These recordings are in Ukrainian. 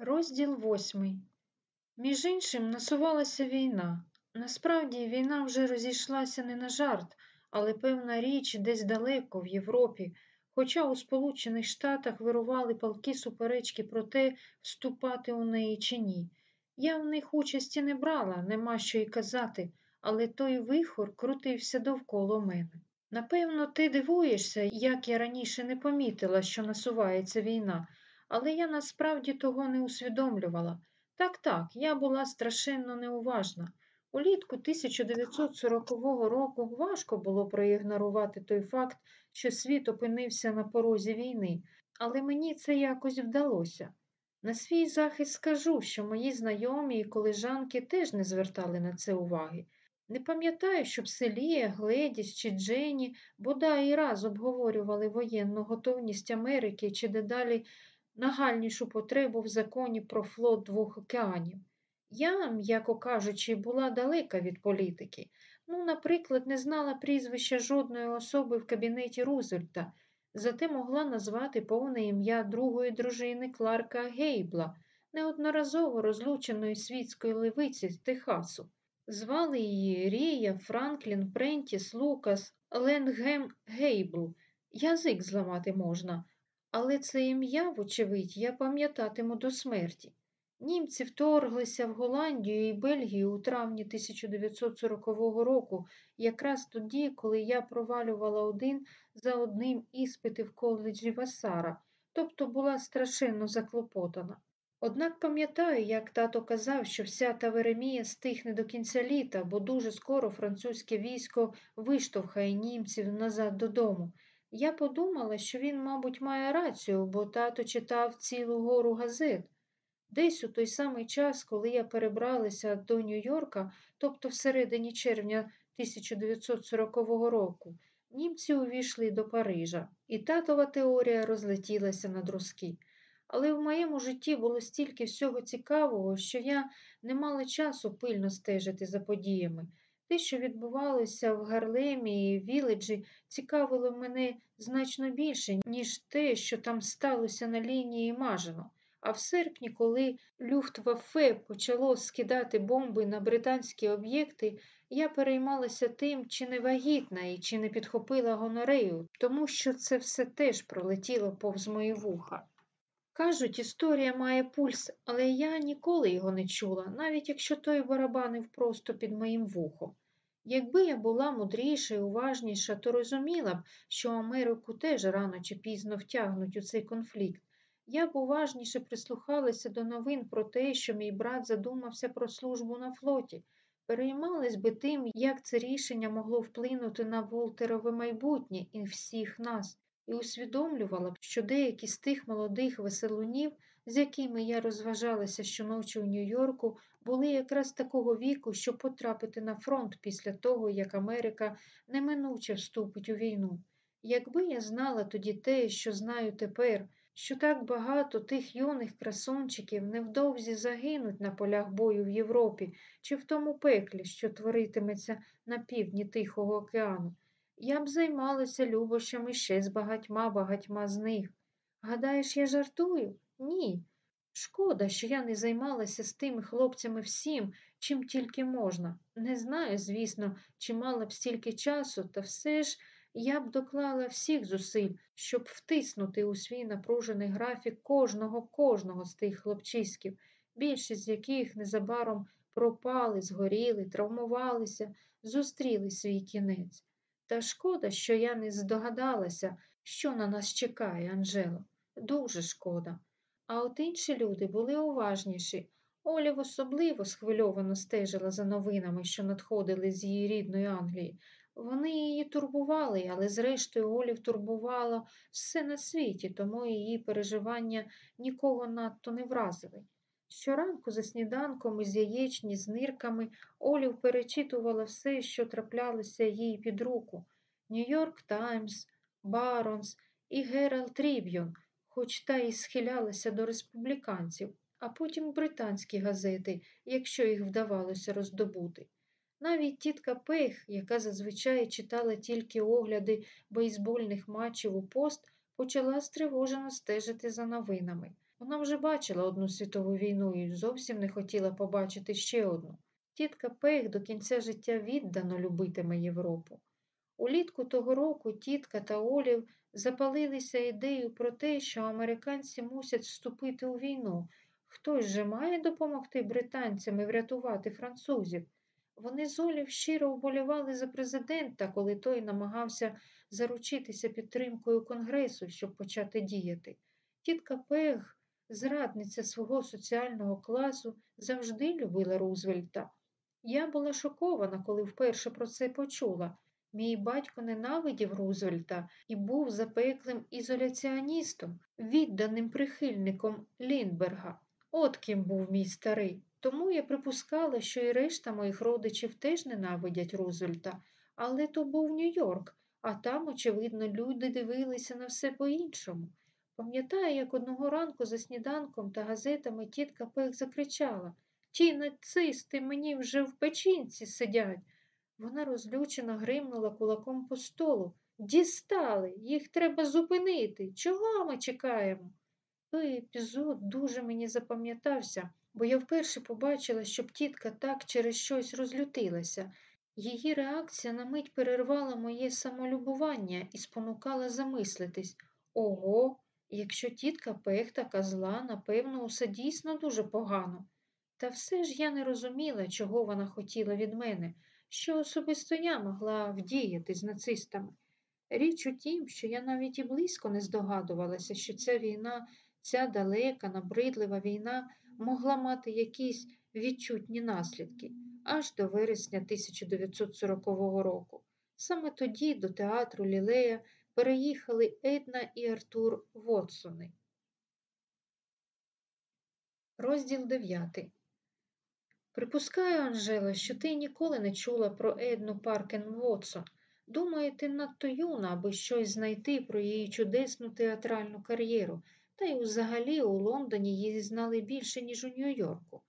Розділ восьмий. Між іншим насувалася війна. Насправді війна вже розійшлася не на жарт, але певна річ десь далеко, в Європі, хоча у Сполучених Штатах вирували палки суперечки про те, вступати у неї чи ні. Я в них участі не брала, нема що й казати, але той вихор крутився довкола мене. Напевно, ти дивуєшся, як я раніше не помітила, що насувається війна, але я насправді того не усвідомлювала. Так, так, я була страшенно неуважна. Улітку 1940 року важко було проігнорувати той факт, що світ опинився на порозі війни, але мені це якось вдалося. На свій захист скажу, що мої знайомі і колежанки теж не звертали на це уваги. Не пам'ятаю, щоб Селія, Гледіс чи Джені бодай і раз обговорювали воєнну готовність Америки чи дедалі нагальнішу потребу в законі про флот двох океанів. Я, м'яко кажучи, була далека від політики. Ну, наприклад, не знала прізвища жодної особи в кабінеті Рузвельта, зате могла назвати повне ім'я другої дружини Кларка Гейбла, неодноразово розлученої світської левиці з Техасу. Звали її Рія, Франклін, Прентіс, Лукас, Ленгем Гейбл. Язик зламати можна, але це ім'я, вочевидь, я пам'ятатиму до смерті. Німці вторглися в Голландію і Бельгію у травні 1940 року, якраз тоді, коли я провалювала один за одним іспити в коледжі Васара, тобто була страшенно заклопотана. Однак пам'ятаю, як тато казав, що вся та Веремія стихне до кінця літа, бо дуже скоро французьке військо виштовхає німців назад додому. Я подумала, що він, мабуть, має рацію, бо тато читав цілу гору газет. Десь у той самий час, коли я перебралася до Нью-Йорка, тобто всередині червня 1940 року, німці увійшли до Парижа, і татова теорія розлетілася на друзки. Але в моєму житті було стільки всього цікавого, що я не мала часу пильно стежити за подіями. Те, що відбувалося в Гарлемі і Віледжі, цікавило мене значно більше, ніж те, що там сталося на лінії Мажино. А в серпні, коли Люфтваффе почало скидати бомби на британські об'єкти, я переймалася тим, чи не вагітна і чи не підхопила гонорею, тому що це все теж пролетіло повз мої вуха. Кажуть, історія має пульс, але я ніколи його не чула, навіть якщо той барабанив просто під моїм вухом. Якби я була мудріша і уважніша, то розуміла б, що Америку теж рано чи пізно втягнуть у цей конфлікт. Я б уважніше прислухалася до новин про те, що мій брат задумався про службу на флоті, переймалась би тим, як це рішення могло вплинути на Волтерове майбутнє і всіх нас і усвідомлювала що деякі з тих молодих веселунів, з якими я розважалася щоночі у Нью-Йорку, були якраз такого віку, щоб потрапити на фронт після того, як Америка неминуче вступить у війну. Якби я знала тоді те, що знаю тепер, що так багато тих юних красунчиків невдовзі загинуть на полях бою в Європі чи в тому пеклі, що творитиметься на півдні Тихого океану, я б займалася любощами ще з багатьма багатьма з них. Гадаєш, я жартую? Ні. Шкода, що я не займалася з тими хлопцями всім, чим тільки можна. Не знаю, звісно, чи мала б стільки часу, та все ж я б доклала всіх зусиль, щоб втиснути у свій напружений графік кожного кожного з тих хлопчиськів, більшість з яких незабаром пропали, згоріли, травмувалися, зустріли свій кінець. Та шкода, що я не здогадалася, що на нас чекає, Анжело. Дуже шкода. А от інші люди були уважніші. Олів особливо схвильовано стежила за новинами, що надходили з її рідної Англії. Вони її турбували, але зрештою Олів турбувало все на світі, тому її переживання нікого надто не вразили. Щоранку за сніданком із яєчні з нирками Олів перечитувала все, що траплялося їй під руку Нью-Йорк Таймс, Barron's і Геральд Триб'юн, хоч та й схилялася до республіканців, а потім британські газети, якщо їх вдавалося роздобути. Навіть тітка Пеґ, яка зазвичай читала тільки огляди бейсбольних матчів у пост, почала стривожено стежити за новинами. Вона вже бачила одну світову війну і зовсім не хотіла побачити ще одну. Тітка Пеґ до кінця життя віддано любитиме Європу. Улітку того року тітка та Олів запалилися ідеєю про те, що американці мусять вступити у війну. Хтось же має допомогти британцям і врятувати французів. Вони з Олів щиро вболівали за президента, коли той намагався заручитися підтримкою Конгресу, щоб почати діяти. Тітка Пег, зрадниця свого соціального класу, завжди любила Рузвельта. Я була шокована, коли вперше про це почула. Мій батько ненавидів Рузвельта і був запеклим ізоляціоністом, відданим прихильником Ліндберга. От ким був мій старий. Тому я припускала, що і решта моїх родичів теж ненавидять Рузвельта, але то був Нью-Йорк, а там, очевидно, люди дивилися на все по-іншому. Пам'ятаю, як одного ранку за сніданком та газетами тітка Пех закричала Ті нацисти мені вже в печінці сидять. Вона розлючено гримнула кулаком по столу. Дістали, їх треба зупинити. Чого ми чекаємо? Той епізод дуже мені запам'ятався, бо я вперше побачила, щоб тітка так через щось розлютилася. Її реакція на мить перервала моє самолюбування і спонукала замислитись ого, якщо тітка Пех така зла, напевно, усе дійсно дуже погано. Та все ж я не розуміла, чого вона хотіла від мене що особисто я могла вдіяти з нацистами. Річ у тім, що я навіть і близько не здогадувалася, що ця війна, ця далека, набридлива війна могла мати якісь відчутні наслідки аж до вересня 1940 року. Саме тоді до театру Лілея переїхали Една і Артур Вотсони. Розділ 9 Припускаю, Анжела, що ти ніколи не чула про Едну Паркен Вотсон. Думаю, ти надто юна, аби щось знайти про її чудесну театральну кар'єру, та й взагалі у Лондоні її знали більше, ніж у Нью-Йорку.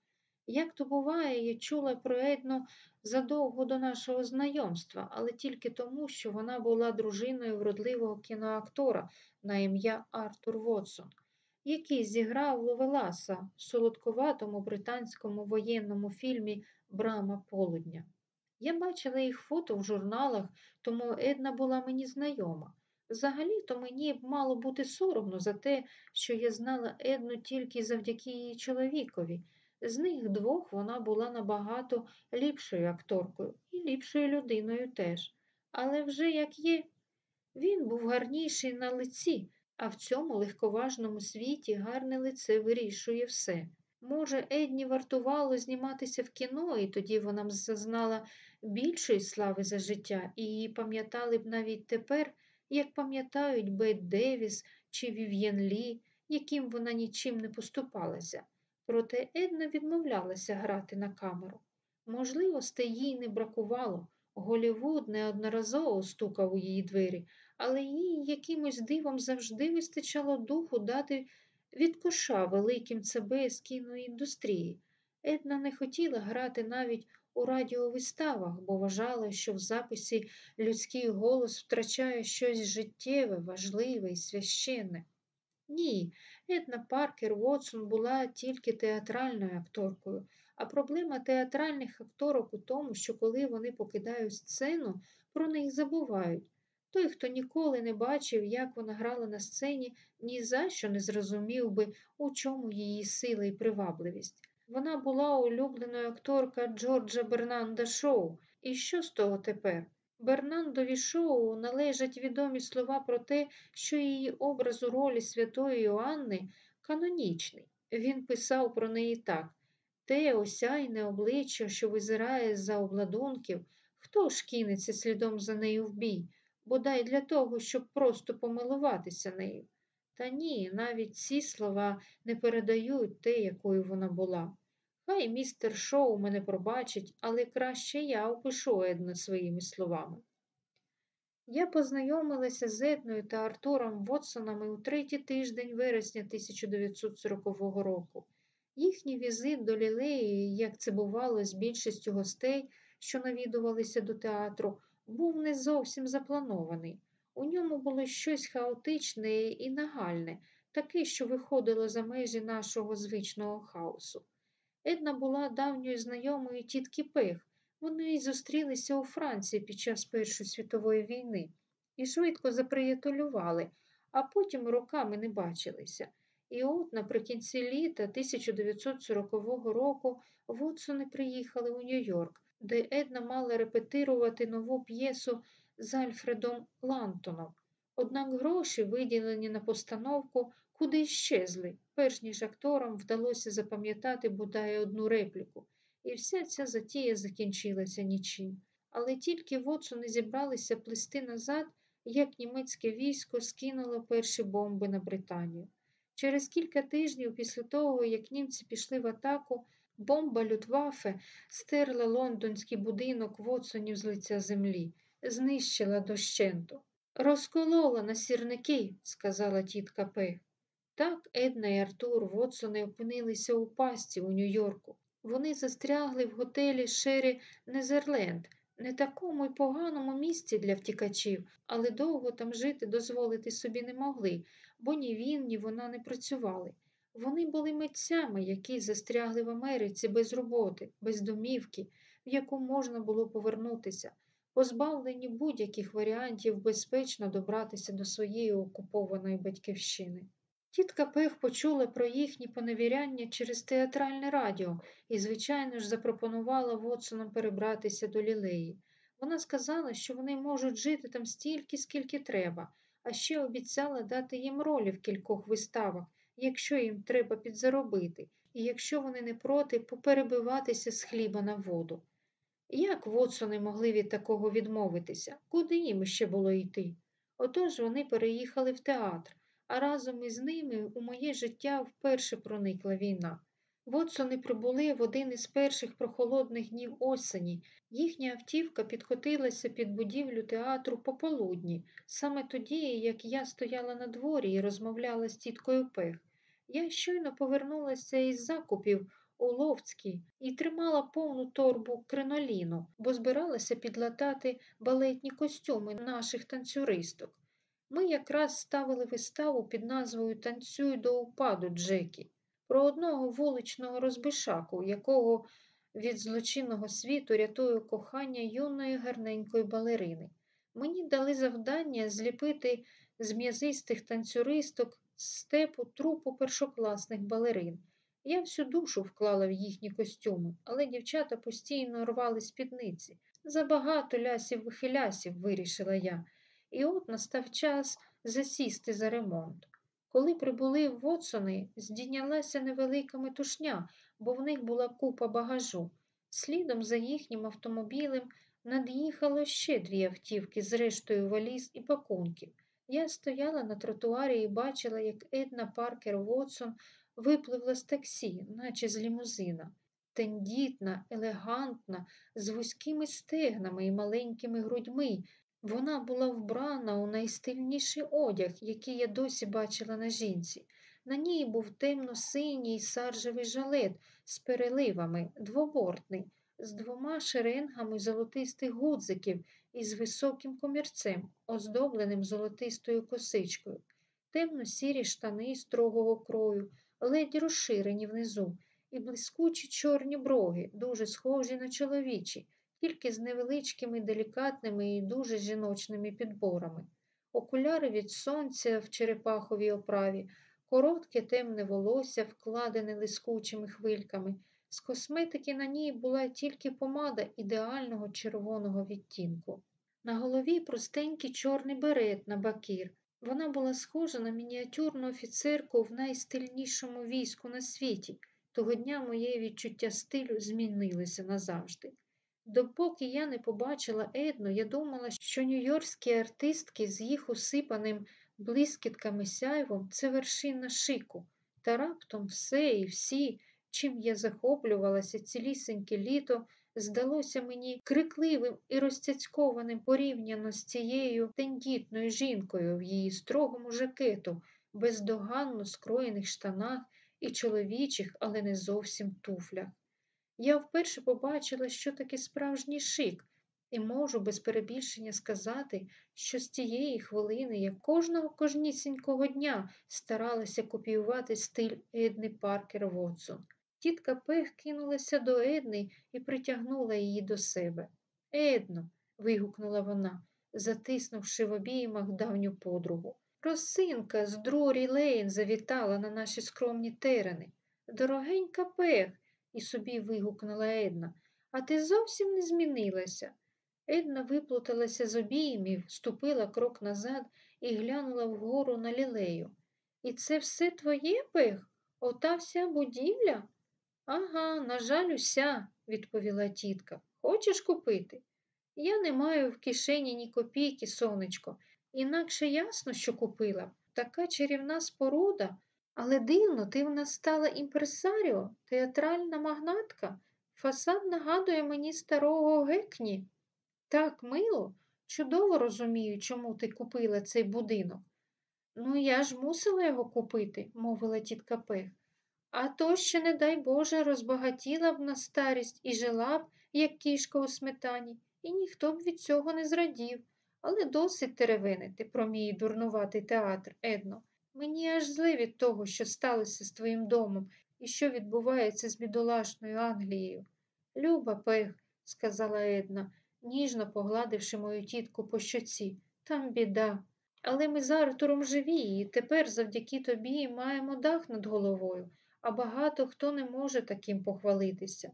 Як то буває, я чула про Едну задовго до нашого знайомства, але тільки тому, що вона була дружиною вродливого кіноактора на ім'я Артур Вотсон який зіграв Ловеласа в солодковатому британському воєнному фільмі Брама Полудня. Я бачила їх фото в журналах, тому Една була мені знайома. Взагалі-то мені б мало бути соромно за те, що я знала Едну тільки завдяки її чоловікові. З них двох вона була набагато ліпшою акторкою і ліпшою людиною теж. Але вже як є, він був гарніший на лиці, а в цьому легковажному світі гарне лице вирішує все. Може, Едні вартувало зніматися в кіно, і тоді вона б зазнала більшої слави за життя, і її пам'ятали б навіть тепер, як пам'ятають Бет Девіс чи Вів'єн Лі, яким вона нічим не поступалася. Проте Една відмовлялася грати на камеру. Можливостей їй не бракувало. Голівуд неодноразово стукав у її двері, але їй якимось дивом завжди вистачало духу дати від коша великим ЦБ з кіноіндустрії. Една не хотіла грати навіть у радіовиставах, бо вважала, що в записі людський голос втрачає щось життєве, важливе і священне. Ні, Една Паркер Вотсон була тільки театральною акторкою, а проблема театральних акторок у тому, що коли вони покидають сцену, про них забувають. Той, хто ніколи не бачив, як вона грала на сцені, ні за що не зрозумів би, у чому її сила і привабливість. Вона була улюбленою акторка Джорджа Бернанда Шоу. І що з того тепер? Бернандові шоу належать відомі слова про те, що її образ у ролі святої Іоанни канонічний. Він писав про неї так те осяйне обличчя, що визирає з за обладунків, хто ж кинеться слідом за нею в бій? бодай для того, щоб просто помилуватися нею. Та ні, навіть ці слова не передають те, якою вона була. Хай містер Шоу мене пробачить, але краще я опишу Едну своїми словами. Я познайомилася з Едною та Артуром Вотсонами у третій тиждень вересня 1940 року. Їхній візит до лілеї, як це бувало з більшістю гостей, що навідувалися до театру, був не зовсім запланований. У ньому було щось хаотичне і нагальне, такий, що виходило за межі нашого звичного хаосу. Една була давньою знайомою тітки Пех. Вони зустрілися у Франції під час Першої світової війни і швидко заприятелювали, а потім роками не бачилися. І от наприкінці літа 1940 року Вотсони приїхали у Нью-Йорк, де Една мала репетирувати нову п'єсу з Альфредом Лантоном. Однак гроші, виділені на постановку, куди щезли, перш ніж акторам вдалося запам'ятати бодай одну репліку. І вся ця затія закінчилася нічим. Але тільки Вотсони зібралися плисти назад, як німецьке військо скинуло перші бомби на Британію. Через кілька тижнів після того, як німці пішли в атаку, бомба Лютвафе стерла лондонський будинок Вотсонів з лиця землі, знищила дощенту. Розколола на сірники, сказала тітка П. Так Една і Артур Вотсони опинилися у пастці у Нью-Йорку. Вони застрягли в готелі Шері Незерленд, не такому й поганому місці для втікачів, але довго там жити дозволити собі не могли, бо ні він, ні вона не працювали. Вони були митцями, які застрягли в Америці без роботи, без домівки, в яку можна було повернутися, позбавлені будь-яких варіантів безпечно добратися до своєї окупованої батьківщини. Тітка Пех почула про їхні поневіряння через театральне радіо і, звичайно ж, запропонувала Вотсонам перебратися до лілеї. Вона сказала, що вони можуть жити там стільки, скільки треба, а ще обіцяла дати їм ролі в кількох виставах, якщо їм треба підзаробити, і якщо вони не проти, поперебиватися з хліба на воду. Як Вотсони могли від такого відмовитися? Куди їм ще було йти? Отож вони переїхали в театр а разом із ними у моє життя вперше проникла війна. Вотсони прибули в один із перших прохолодних днів осені. Їхня автівка підкотилася під будівлю театру пополудні, саме тоді, як я стояла на дворі і розмовляла з тіткою Пех. Я щойно повернулася із закупів у Ловцькій і тримала повну торбу криноліну, бо збиралася підлатати балетні костюми наших танцюристок. Ми якраз ставили виставу під назвою Танцюй до упаду Джекі про одного вуличного розбишаку, якого від злочинного світу рятує кохання юної гарненької балерини. Мені дали завдання зліпити з м'язистих танцюристок степу трупу першокласних балерин. Я всю душу вклала в їхні костюми, але дівчата постійно рвали спідниці. Забагато лясів вихилясів, вирішила я. І от настав час засісти за ремонт. Коли прибули в Вотсони, здійнялася невелика метушня, бо в них була купа багажу. Слідом за їхнім автомобілем над'їхало ще дві автівки з рештою валіз і пакунків. Я стояла на тротуарі і бачила, як Една Паркер Вотсон випливла з таксі, наче з лімузина. Тендітна, елегантна, з вузькими стегнами і маленькими грудьми, вона була вбрана у найстильніший одяг, який я досі бачила на жінці. На ній був темно-синій саржевий жалет з переливами, двобортний, з двома шеренгами золотистих гудзиків і з високим комірцем, оздобленим золотистою косичкою, темно-сірі штани строгого крою, ледь розширені внизу, і блискучі чорні броги, дуже схожі на чоловічі тільки з невеличкими, делікатними і дуже жіночними підборами, окуляри від сонця в черепаховій оправі, коротке темне волосся, вкладене лискучими хвильками. З косметики на ній була тільки помада ідеального червоного відтінку. На голові простенький чорний берет на бакір. Вона була схожа на мініатюрну офіцерку в найстильнішому війську на світі. Того дня моє відчуття стилю змінилося назавжди. Допоки я не побачила Едну, я думала, що нью-йоркські артистки з їх усипаним блискітками сяйвом це вершина шику, та раптом все і всі, чим я захоплювалася цілісіньке літо, здалося мені крикливим і розцяцькованим порівняно з цією тендітною жінкою в її строгому жакету, бездоганно скроєних штанах і чоловічих, але не зовсім туфлях. Я вперше побачила, що таке справжній шик, І можу без перебільшення сказати, що з тієї хвилини я кожного кожнісінького дня старалася копіювати стиль Едни Паркер Вотсон. Тітка Пех кинулася до Едни і притягнула її до себе. Едно, вигукнула вона, затиснувши в обіймах давню подругу. Росинка з Друрі Лейн завітала на наші скромні терени. Дорогенька Пех, і собі вигукнула Една, а ти зовсім не змінилася. Една виплуталася з обіймів, ступила крок назад і глянула вгору на лілею. І це все твоє пех? Ота вся будівля? Ага, на жаль, уся, відповіла тітка. Хочеш купити? Я не маю в кишені ні копійки, сонечко, інакше ясно, що купила б. Така чарівна споруда, але дивно, ти в нас стала імпресаріо, театральна магнатка. Фасад нагадує мені старого гекні. Так, мило, чудово розумію, чому ти купила цей будинок. Ну, я ж мусила його купити, мовила тітка Пех. А то ще, не дай Боже, розбагатіла б на старість і жила б, як кішка у сметані, і ніхто б від цього не зрадів. Але досить теревенити про мій дурнуватий театр, Едно. Мені аж зле від того, що сталося з твоїм домом і що відбувається з бідолашною Англією. Люба Пех, сказала Една, ніжно погладивши мою тітку по щоці. Там біда. Але ми з Артуром живі, і тепер завдяки тобі маємо дах над головою, а багато хто не може таким похвалитися.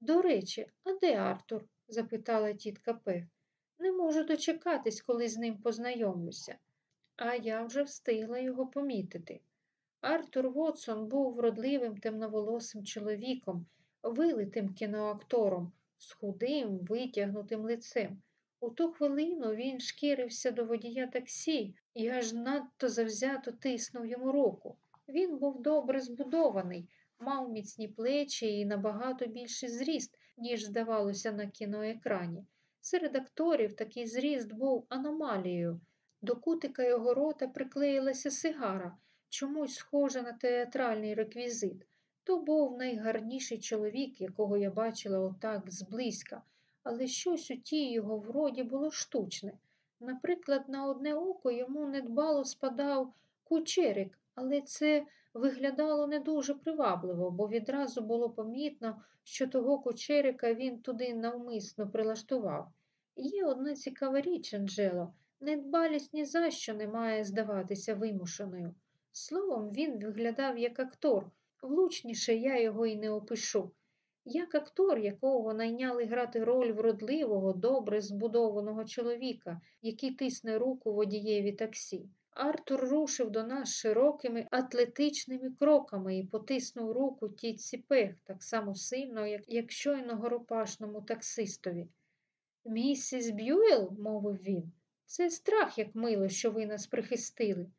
До речі, а де Артур? запитала тітка Пех. Не можу дочекатись, коли з ним познайомлюся. А я вже встигла його помітити. Артур Вотсон був вродливим темноволосим чоловіком, вилитим кіноактором, з худим, витягнутим лицем. У ту хвилину він шкірився до водія таксі і аж надто завзято тиснув йому руку. Він був добре збудований, мав міцні плечі і набагато більший зріст, ніж здавалося на кіноекрані. Серед акторів такий зріст був аномалією. До кутика його рота приклеїлася сигара, чомусь схожа на театральний реквізит. То був найгарніший чоловік, якого я бачила отак зблизька, але щось у тій його вроді було штучне. Наприклад, на одне око йому недбало спадав кучерик, але це виглядало не дуже привабливо, бо відразу було помітно, що того кучерика він туди навмисно прилаштував. Є одна цікава річ, Анджело, недбалість ні за що не має здаватися вимушеною. Словом, він виглядав як актор, влучніше я його і не опишу. Як актор, якого найняли грати роль вродливого, добре збудованого чоловіка, який тисне руку водієві таксі. Артур рушив до нас широкими атлетичними кроками і потиснув руку тітці Пех так само сильно, як, як щойно горопашному таксистові. Місіс Б'юел, мовив він, це страх, як мило, що ви нас прихистили.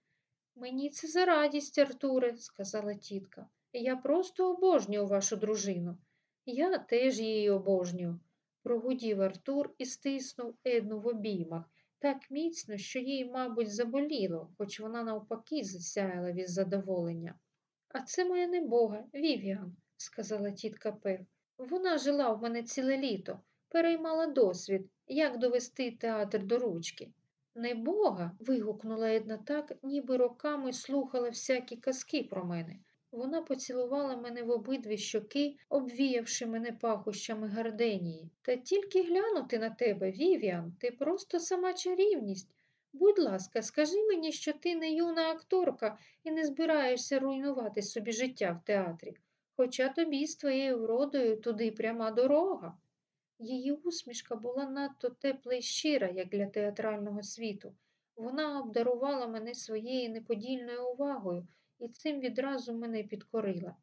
Мені це за радість, Артуре, сказала тітка. Я просто обожнюю вашу дружину. Я теж її обожнюю, прогудів Артур і стиснув Едну в обіймах так міцно, що їй, мабуть, заболіло, хоч вона навпаки засяяла від задоволення. А це моя небога, Вівіан, сказала тітка Пеґ. Вона жила в мене ціле літо, переймала досвід, як довести театр до ручки. Небога. вигукнула Една так, ніби роками слухала всякі казки про мене. Вона поцілувала мене в обидві щоки, обвіявши мене пахощами гарденії. Та тільки глянути на тебе, Вівіан, ти просто сама чарівність. Будь ласка, скажи мені, що ти не юна акторка і не збираєшся руйнувати собі життя в театрі, хоча тобі з твоєю вродою туди пряма дорога. Її усмішка була надто тепла і щира, як для театрального світу. Вона обдарувала мене своєю неподільною увагою і цим відразу мене підкорила.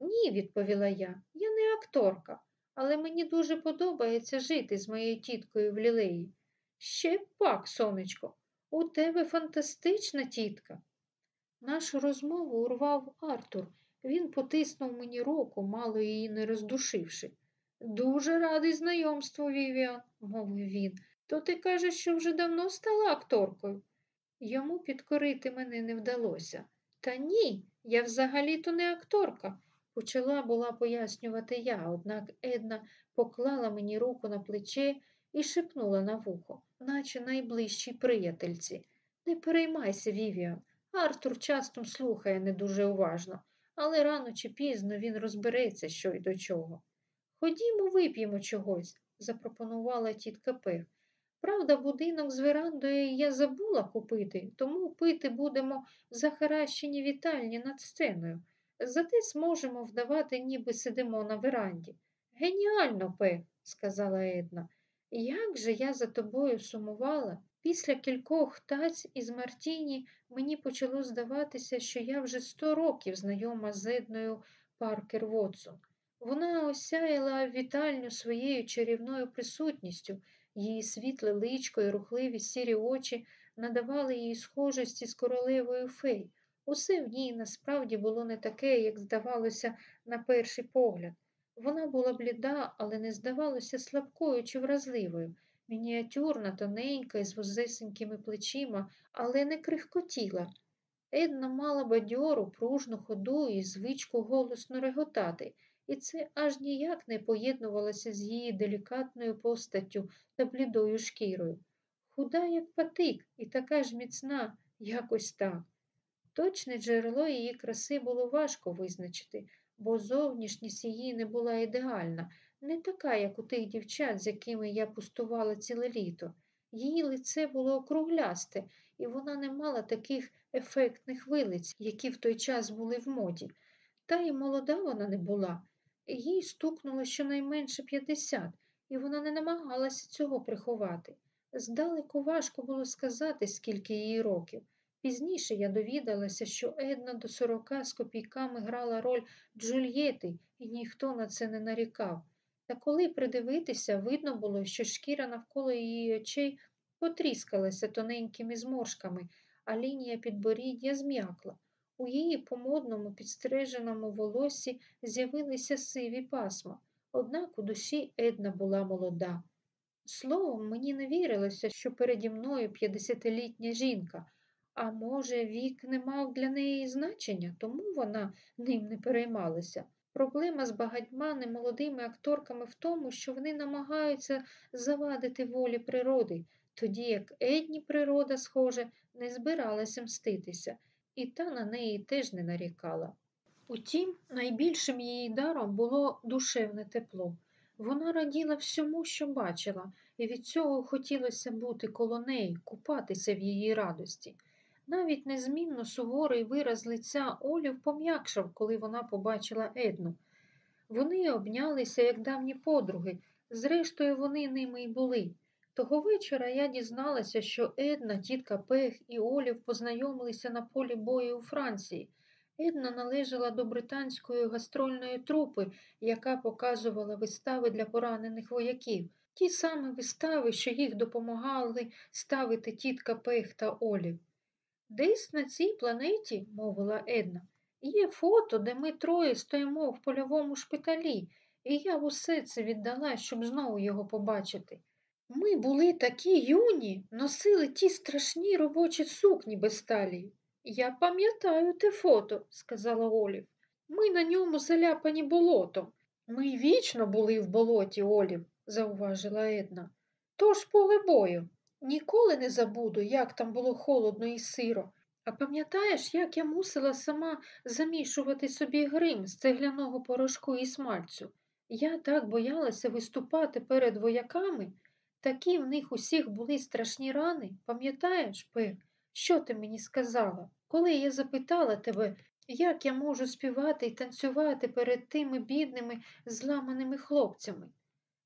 Ні, відповіла я, я не акторка, але мені дуже подобається жити з моєю тіткою в лілеї. Ще пак, сонечко, у тебе фантастична тітка. Нашу розмову урвав Артур. Він потиснув мені руку, мало її не роздушивши. Дуже радий знайомству, Вівіан, мовив він. То ти кажеш, що вже давно стала акторкою. Йому підкорити мене не вдалося. Та ні, я взагалі-то не акторка, почала була пояснювати я, однак Една поклала мені руку на плече і шепнула на вухо, наче найближчій приятельці. Не переймайся, Вівіан. Артур часто слухає не дуже уважно, але рано чи пізно він розбереться, що й до чого. Ходімо, вип'ємо чогось, запропонувала тітка Пех. Правда, будинок з верандою я забула купити, тому пити будемо в захаращеній вітальні над сценою. Зате зможемо вдавати, ніби сидимо на веранді. Геніально, Пех, сказала Една. Як же я за тобою сумувала? Після кількох таць із Мартіні мені почало здаватися, що я вже сто років знайома з Едною Паркер Вотсон. Вона осяяла вітальню своєю чарівною присутністю, її світле личко і рухливі сірі очі надавали їй схожості з королевою фей. Усе в ній насправді було не таке, як здавалося на перший погляд. Вона була бліда, але не здавалося слабкою чи вразливою, мініатюрна, тоненька із вузесенькими плечима, але не крихкотіла. Една мала бадьору, пружну ходу і звичку голосно реготати, і це аж ніяк не поєднувалося з її делікатною постаттю та блідою шкірою. Худа, як патик, і така ж міцна, якось так. Точне джерело її краси було важко визначити, бо зовнішність її не була ідеальна, не така, як у тих дівчат, з якими я пустувала ціле літо. Її лице було округлясте, і вона не мала таких ефектних вилиць, які в той час були в моді. Та й молода вона не була. Їй стукнуло щонайменше п'ятдесят, і вона не намагалася цього приховати. Здалеку важко було сказати, скільки їй років. Пізніше я довідалася, що Една до сорока з копійками грала роль Джульєти, і ніхто на це не нарікав. Та коли придивитися, видно було, що шкіра навколо її очей потріскалася тоненькими зморшками, а лінія підборіддя зм'якла. У її помодному підстриженому волосі з'явилися сиві пасма, однак у душі Една була молода. Словом, мені не вірилося, що переді мною п'ятдесятилітня жінка, а може, вік не мав для неї значення, тому вона ним не переймалася. Проблема з багатьма немолодими акторками в тому, що вони намагаються завадити волі природи, тоді як Едні природа, схоже, не збиралася мститися, і та на неї теж не нарікала. Утім, найбільшим її даром було душевне тепло. Вона раділа всьому, що бачила, і від цього хотілося бути коло неї, купатися в її радості. Навіть незмінно суворий вираз лиця Олів пом'якшав, коли вона побачила Едну. Вони обнялися, як давні подруги, зрештою, вони ними й були. Того вечора я дізналася, що Една, тітка Пех і Олів познайомилися на полі бою у Франції. Една належала до британської гастрольної трупи, яка показувала вистави для поранених вояків. Ті самі вистави, що їх допомагали ставити тітка Пех та Олів. Десь на цій планеті, мовила Една, є фото, де ми троє стоїмо в польовому шпиталі, і я усе це віддала, щоб знову його побачити. Ми були такі юні, носили ті страшні робочі сукні без талії. Я пам'ятаю те фото, сказала Олів. Ми на ньому заляпані болотом. Ми вічно були в болоті, Олів, зауважила Една. Тож поле бою. Ніколи не забуду, як там було холодно і сиро. А пам'ятаєш, як я мусила сама замішувати собі грим з цегляного порошку і смальцю? Я так боялася виступати перед вояками. Такі в них усіх були страшні рани. Пам'ятаєш, Пек, що ти мені сказала? Коли я запитала тебе, як я можу співати і танцювати перед тими бідними, зламаними хлопцями?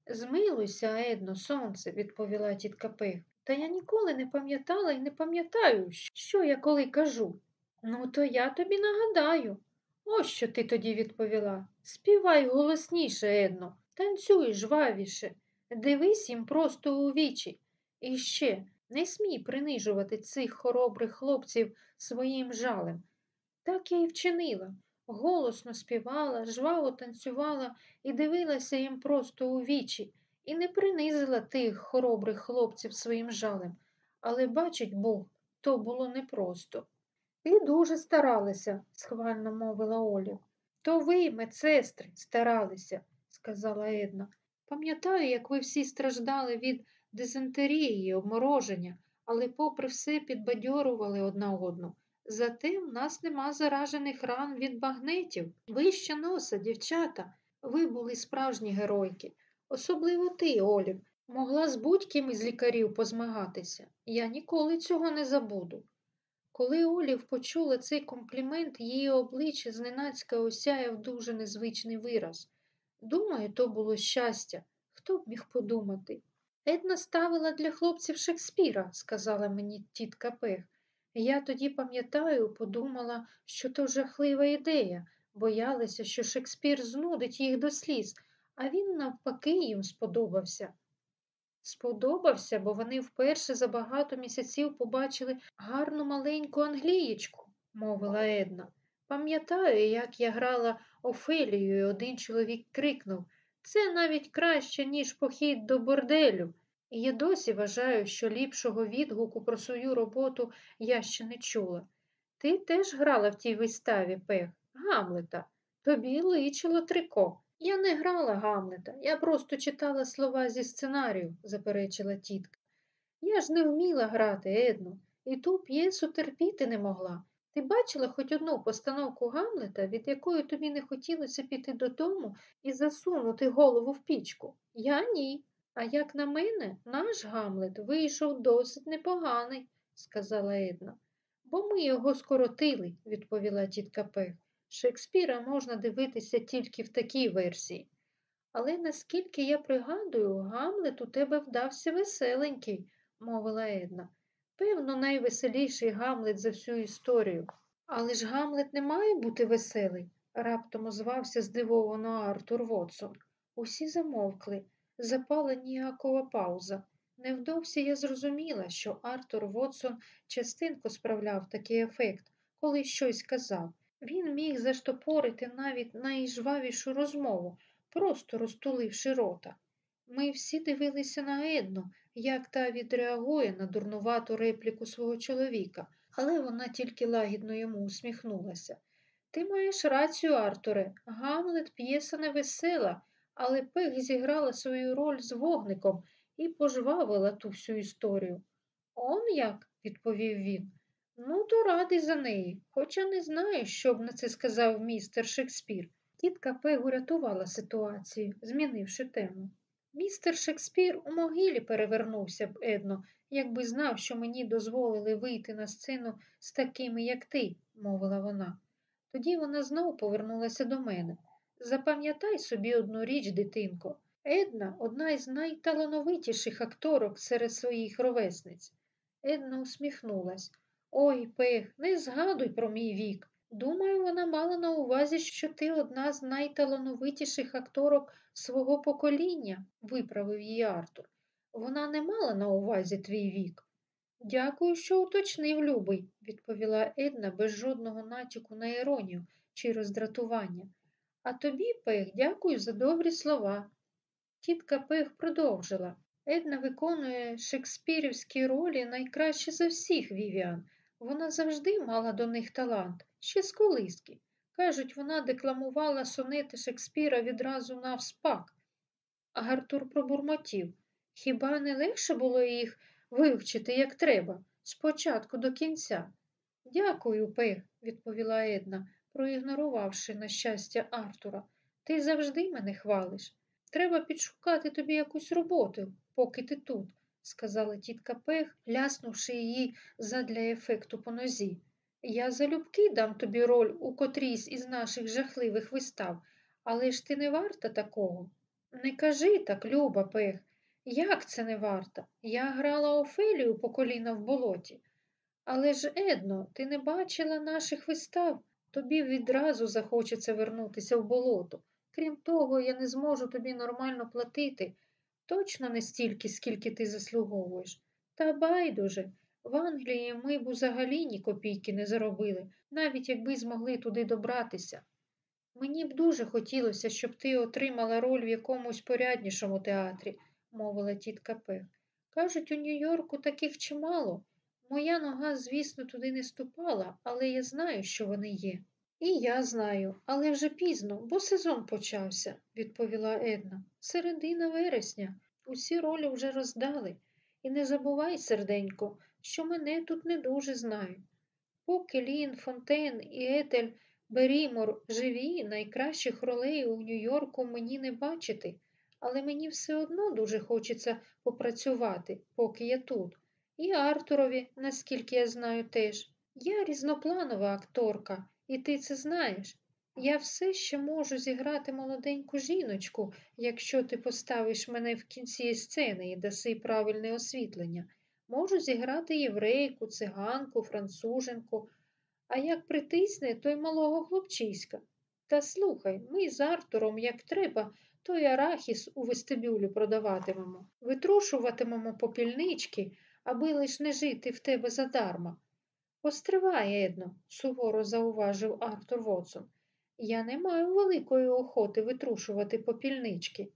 Змилуйся, Едно, сонце, відповіла тітка Пех. Та я ніколи не пам'ятала і не пам'ятаю, що я коли кажу. Ну, то я тобі нагадаю. Ось що ти тоді відповіла. Співай голосніше, Едно, танцюй жвавіше, дивись їм просто у вічі. І ще не смій принижувати цих хоробрих хлопців своїм жалем. Так я й вчинила. Голосно співала, жваво танцювала і дивилася їм просто у вічі і не принизила тих хоробрих хлопців своїм жалем, але, бачить Бог, то було непросто. Ти дуже старалися, схвально мовила Олів. То ви, медсестри, старалися, сказала Една. Пам'ятаю, як ви всі страждали від дизентерії, обмороження, але попри все підбадьорували одна одну. Зате в нас нема заражених ран від багнетів. Вище носа, дівчата. Ви були справжні геройки. Особливо ти, Олів, могла з будь-ким із лікарів позмагатися. Я ніколи цього не забуду. Коли Олів почула цей комплімент, її обличчя зненацька осяяв дуже незвичний вираз. Думаю, то було щастя. Хто б міг подумати? Една ставила для хлопців Шекспіра, сказала мені тітка Пех. Я тоді пам'ятаю, подумала, що то жахлива ідея, боялася, що Шекспір знудить їх до сліз, а він навпаки їм сподобався. Сподобався, бо вони вперше за багато місяців побачили гарну маленьку англієчку, мовила Една. Пам'ятаю, як я грала Офелію, і один чоловік крикнув це навіть краще, ніж похід до борделю. І я досі вважаю, що ліпшого відгуку про свою роботу я ще не чула. Ти теж грала в тій виставі, Пех, Гамлета. Тобі личило трико. Я не грала Гамлета, я просто читала слова зі сценарію, заперечила тітка. Я ж не вміла грати, Едно, і ту п'єсу терпіти не могла. Ти бачила хоч одну постановку Гамлета, від якої тобі не хотілося піти додому і засунути голову в пічку? Я ні. А як на мене, наш Гамлет вийшов досить непоганий, сказала Една. Бо ми його скоротили, відповіла тітка Пех. Шекспіра можна дивитися тільки в такій версії. Але наскільки я пригадую, Гамлет у тебе вдався веселенький, мовила Една. Певно, найвеселіший Гамлет за всю історію. Але ж Гамлет не має бути веселий, раптом озвався здивовано Артур Вотсон. Усі замовкли, запала ніякова пауза. Невдовзі я зрозуміла, що Артур Вотсон частинку справляв такий ефект, коли щось казав. Він міг заштопорити навіть найжвавішу розмову, просто розтуливши рота. Ми всі дивилися на Едну, як та відреагує на дурнувату репліку свого чоловіка, але вона тільки лагідно йому усміхнулася. Ти маєш рацію, Артуре, Гамлет п'єса не весела, але Пех зіграла свою роль з вогником і пожвавила ту всю історію. Он як, відповів він. Ну, то радий за неї, хоча не знаю, що б на це сказав містер Шекспір. Тітка Пегу рятувала ситуацію, змінивши тему. Містер Шекспір у могилі перевернувся б, Едно, якби знав, що мені дозволили вийти на сцену з такими, як ти, мовила вона. Тоді вона знов повернулася до мене. Запам'ятай собі одну річ, дитинко. Една одна із найталановитіших акторок серед своїх ровесниць. Една усміхнулась. Ой, Пех, не згадуй про мій вік. Думаю, вона мала на увазі, що ти одна з найталановитіших акторок свого покоління, виправив її Артур. Вона не мала на увазі твій вік. Дякую, що уточнив, любий, відповіла Една без жодного натяку на іронію чи роздратування. А тобі, Пех, дякую за добрі слова. Тітка Пех продовжила. Една виконує шекспірівські ролі найкраще за всіх вівіан. Вона завжди мала до них талант, ще з колиски. Кажуть, вона декламувала сонети Шекспіра відразу навспак. А Гартур пробурмотів. Хіба не легше було їх вивчити, як треба, спочатку до кінця? Дякую, Пех, відповіла Една, проігнорувавши на щастя Артура. Ти завжди мене хвалиш. Треба підшукати тобі якусь роботу, поки ти тут, сказала тітка Пех, ляснувши її задля ефекту по нозі. Я залюбки дам тобі роль у котрійсь із наших жахливих вистав, але ж ти не варта такого. Не кажи так, Люба Пех. Як це не варта? Я грала Офелію по коліна в болоті. Але ж, Едно, ти не бачила наших вистав, тобі відразу захочеться вернутися в болото. Крім того, я не зможу тобі нормально платити, точно не стільки, скільки ти заслуговуєш. Та байдуже, в Англії ми б взагалі ні копійки не заробили, навіть якби змогли туди добратися. Мені б дуже хотілося, щоб ти отримала роль в якомусь поряднішому театрі, мовила тітка Пех. Кажуть, у Нью-Йорку таких чимало. Моя нога, звісно, туди не ступала, але я знаю, що вони є. І я знаю, але вже пізно, бо сезон почався, відповіла Една. Середина вересня. Усі ролі вже роздали. І не забувай, серденько, що мене тут не дуже знають. Поки Лін, Фонтен і Етель Берімор живі, найкращих ролей у Нью-Йорку мені не бачити, але мені все одно дуже хочеться попрацювати, поки я тут. І Артурові, наскільки я знаю, теж. Я різнопланова акторка, і ти це знаєш. Я все ще можу зіграти молоденьку жіночку, якщо ти поставиш мене в кінці сцени і даси правильне освітлення. Можу зіграти єврейку, циганку, француженку, а як притисне, то й малого хлопчиська. Та слухай, ми з Артуром, як треба, той арахіс у вестибюлі продаватимемо, витрушуватимемо попільнички, аби лиш не жити в тебе задарма. Постривай, Едно, суворо зауважив Артур Вотсон. Я не маю великої охоти витрушувати попільнички.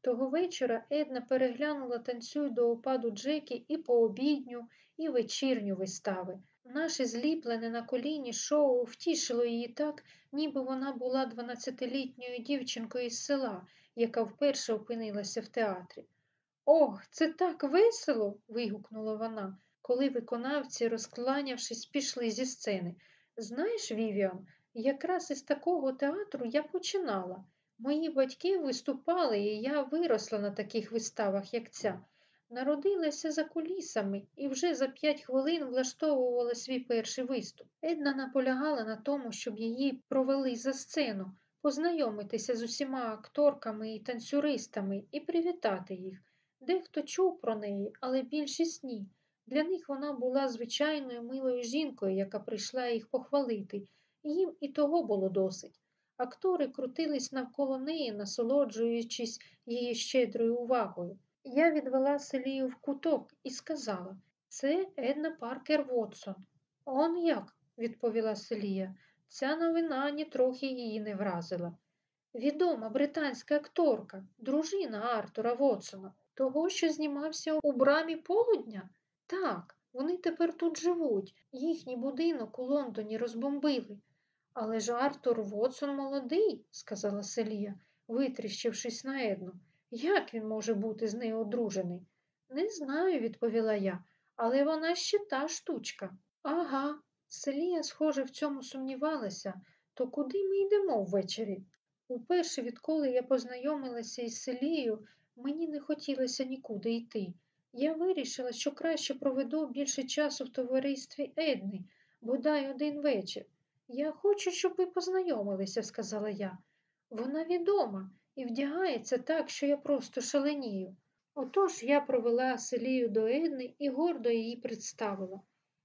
Того вечора Една переглянула танцюй до опаду Джекі і пообідню, і вечірню вистави. Наше зліплене на коліні шоу втішило її так, ніби вона була 12-літньою дівчинкою із села, яка вперше опинилася в театрі. Ох, це так весело. вигукнула вона, коли виконавці, розкланявшись, пішли зі сцени. Знаєш, Вівіан, якраз із такого театру я починала. Мої батьки виступали, і я виросла на таких виставах, як ця. Народилася за кулісами і вже за п'ять хвилин влаштовувала свій перший виступ. Една наполягала на тому, щоб її провели за сцену, познайомитися з усіма акторками і танцюристами і привітати їх. Дехто чув про неї, але більшість ні. Для них вона була звичайною милою жінкою, яка прийшла їх похвалити, їм і того було досить. Актори крутились навколо неї, насолоджуючись її щедрою увагою. Я відвела Селію в куток і сказала це Една Паркер Вотсон. Он як, відповіла Селія. Ця новина нітрохи її не вразила. Відома британська акторка, дружина Артура Вотсона, того, що знімався у брамі полудня? Так, вони тепер тут живуть. Їхній будинок у Лондоні розбомбили. Але ж Артур Вотсон молодий, сказала Селія, витріщившись на Едну. Як він може бути з нею одружений? Не знаю, відповіла я, але вона ще та штучка. Ага, Селія, схоже, в цьому сумнівалася, то куди ми йдемо ввечері? Уперше, відколи я познайомилася із Селією, мені не хотілося нікуди йти. Я вирішила, що краще проведу більше часу в товаристві Едни, бодай один вечір. Я хочу, щоб ви познайомилися, сказала я. Вона відома і вдягається так, що я просто шаленію. Отож я провела селію до Едни і гордо її представила.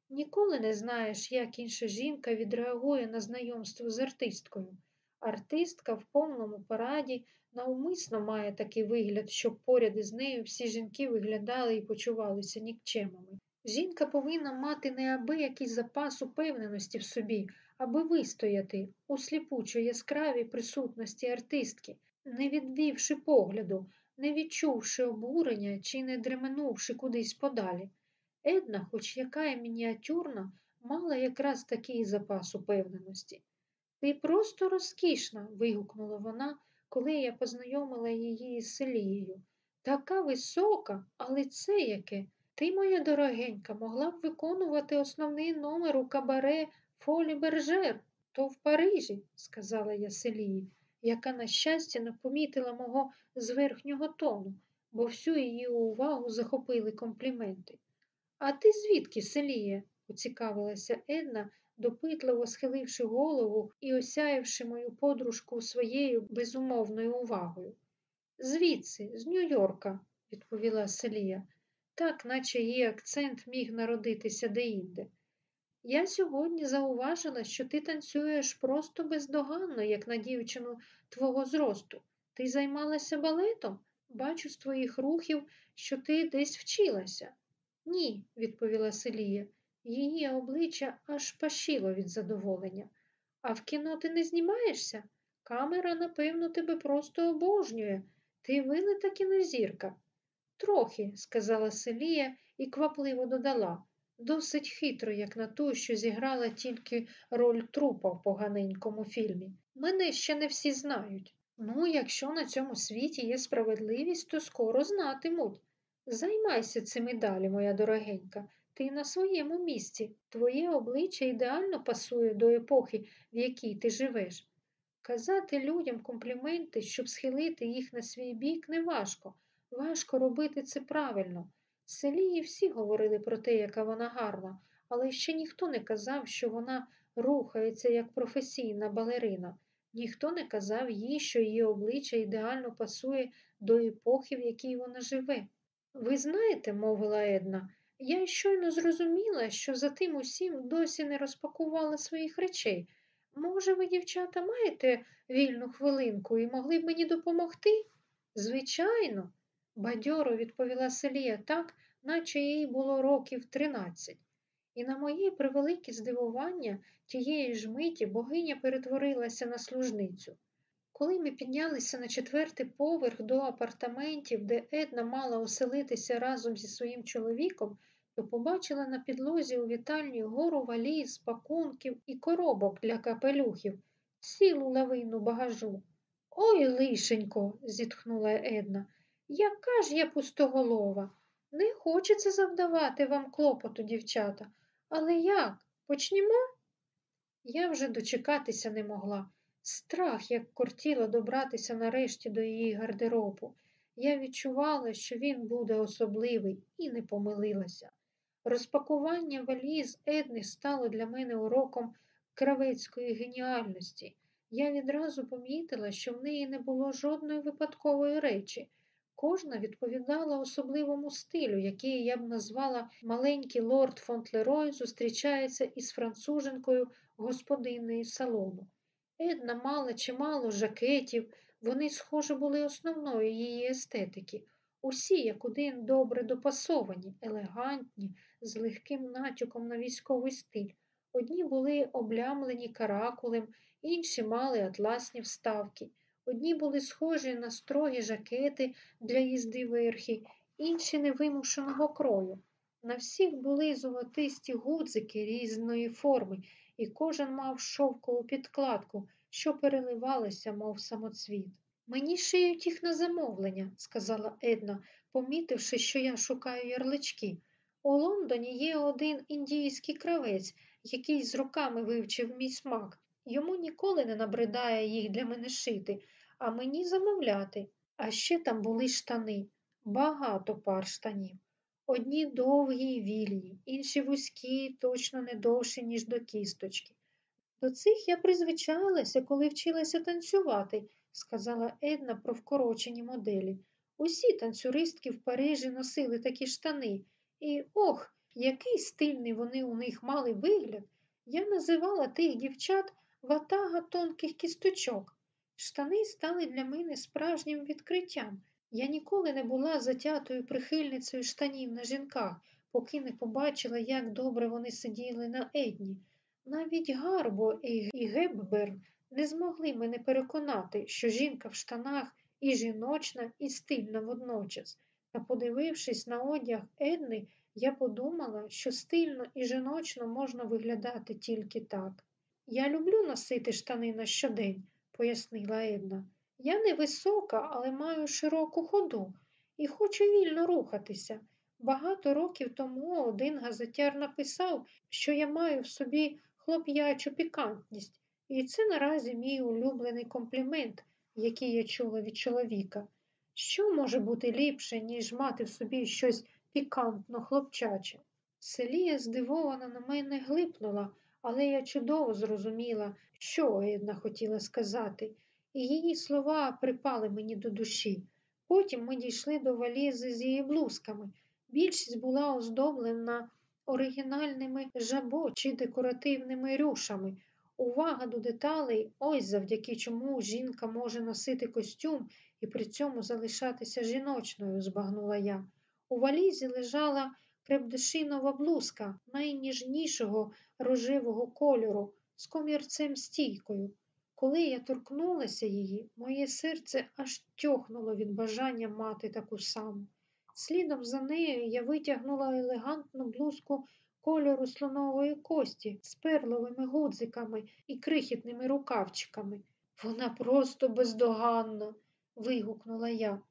Ніколи не знаєш, як інша жінка відреагує на знайомство з артисткою. Артистка в повному параді навмисно має такий вигляд, щоб поряд із нею всі жінки виглядали і почувалися нікчемами. Жінка повинна мати неабиякий запас упевненості в собі, аби вистояти у сліпучо яскравій присутності артистки, не відвівши погляду, не відчувши обурення чи не дременувши кудись подалі. Една, хоч яка й мініатюрна, мала якраз такий запас упевненості. Ти просто розкішна, вигукнула вона, коли я познайомила її з Селією. Така висока, але це яке? Ти, моя дорогенька, могла б виконувати основний номер у кабаре Фолі Бержер, то в Парижі, сказала я Селії, яка, на щастя, не помітила мого зверхнього тону, бо всю її увагу захопили компліменти. А ти звідки, Селіє? поцікавилася Една, допитливо схиливши голову і осяявши мою подружку своєю безумовною увагою. Звідси, з Нью-Йорка, відповіла Селія, так наче її акцент міг народитися деінде. Я сьогодні зауважила, що ти танцюєш просто бездоганно, як на дівчину твого зросту. Ти займалася балетом? Бачу з твоїх рухів, що ти десь вчилася. Ні, відповіла Селія. Її обличчя аж пашило від задоволення. А в кіно ти не знімаєшся? Камера, напевно, тебе просто обожнює. Ти вилита кінозірка. Трохи, сказала Селія і квапливо додала. Досить хитро, як на ту, що зіграла тільки роль трупа в поганенькому фільмі. Мене ще не всі знають. Ну, якщо на цьому світі є справедливість, то скоро знатимуть. Займайся цими далі, моя дорогенька. Ти на своєму місці. Твоє обличчя ідеально пасує до епохи, в якій ти живеш. Казати людям компліменти, щоб схилити їх на свій бік, не важко. Важко робити це правильно. В селі всі говорили про те, яка вона гарна, але ще ніхто не казав, що вона рухається як професійна балерина. Ніхто не казав їй, що її обличчя ідеально пасує до епохи, в якій вона живе. Ви знаєте, мовила Една, я щойно зрозуміла, що за тим усім досі не розпакувала своїх речей. Може, ви, дівчата, маєте вільну хвилинку і могли б мені допомогти? Звичайно, бадьоро відповіла Селія так, наче їй було років тринадцять. І на моє превелике здивування тієї ж миті богиня перетворилася на служницю. Коли ми піднялися на четвертий поверх до апартаментів, де Една мала оселитися разом зі своїм чоловіком, то побачила на підлозі у вітальні гору валіз, пакунків і коробок для капелюхів, цілу лавину багажу. Ой, лишенько, зітхнула Една, яка ж я пустоголова. Не хочеться завдавати вам клопоту, дівчата. Але як? Почнімо? Я вже дочекатися не могла. Страх, як кортіло добратися нарешті до її гардеробу. Я відчувала, що він буде особливий, і не помилилася. Розпакування валіз Едни стало для мене уроком кравецької геніальності. Я відразу помітила, що в неї не було жодної випадкової речі. Кожна відповідала особливому стилю, який я б назвала маленький лорд Фонтлерой зустрічається із француженкою господинею салону. Една мала чимало жакетів, вони, схоже, були основною її естетики. Усі, як один, добре допасовані, елегантні, з легким натяком на військовий стиль. Одні були облямлені каракулем, інші мали атласні вставки. Одні були схожі на строгі жакети для їзди верхи, інші невимушеного крою. На всіх були золотисті гудзики різної форми, і кожен мав шовкову підкладку, що переливалася, мов самоцвіт. Мені шиють їх на замовлення, сказала Една, помітивши, що я шукаю ярлички. У Лондоні є один індійський кравець, який з роками вивчив мій смак. Йому ніколи не набридає їх для мене шити, а мені замовляти. А ще там були штани, багато пар штанів. Одні довгі й вільні, інші вузькі, точно не довші, ніж до кісточки. До цих я призвичайлася, коли вчилася танцювати, сказала Една про вкорочені моделі. Усі танцюристки в Парижі носили такі штани, і ох, який стильний вони у них мали вигляд. Я називала тих дівчат ватага тонких кісточок. Штани стали для мене справжнім відкриттям. Я ніколи не була затятою прихильницею штанів на жінках, поки не побачила, як добре вони сиділи на Едні. Навіть Гарбо і Гебберн не змогли мене переконати, що жінка в штанах і жіночна, і стильна водночас. Та, подивившись на одяг Едни, я подумала, що стильно і жіночно можна виглядати тільки так. Я люблю носити штани на щодень, пояснила Една. Я не висока, але маю широку ходу і хочу вільно рухатися. Багато років тому один газетяр написав, що я маю в собі хлоп'ячу пікантність, і це наразі мій улюблений комплімент, який я чула від чоловіка. Що може бути ліпше, ніж мати в собі щось пікантно хлопчаче? Селія здивована на мене глипнула, але я чудово зрозуміла, що Една хотіла сказати, її слова припали мені до душі. Потім ми дійшли до валізи з її блузками. Більшість була оздоблена оригінальними жабо чи декоративними рюшами. Увага до деталей, ось завдяки чому жінка може носити костюм і при цьому залишатися жіночною, збагнула я. У валізі лежала крепдешинова блузка найніжнішого рожевого кольору з комірцем стійкою. Коли я торкнулася її, моє серце аж тьохнуло від бажання мати таку саму. Слідом за нею я витягнула елегантну блузку кольору слонової кості з перловими гудзиками і крихітними рукавчиками. Вона просто бездоганна, вигукнула я.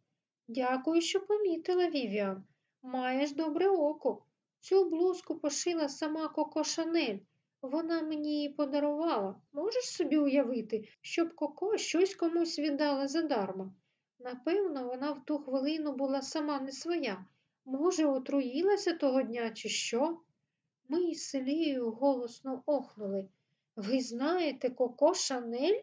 Дякую, що помітила, Вівіан. Маєш добре око. Цю блузку пошила сама Коко Шанель. Вона мені її подарувала. Можеш собі уявити, щоб Коко щось комусь віддала задарма? Напевно, вона в ту хвилину була сама не своя. Може, отруїлася того дня, чи що? Ми із Селією голосно охнули. Ви знаєте Коко Шанель?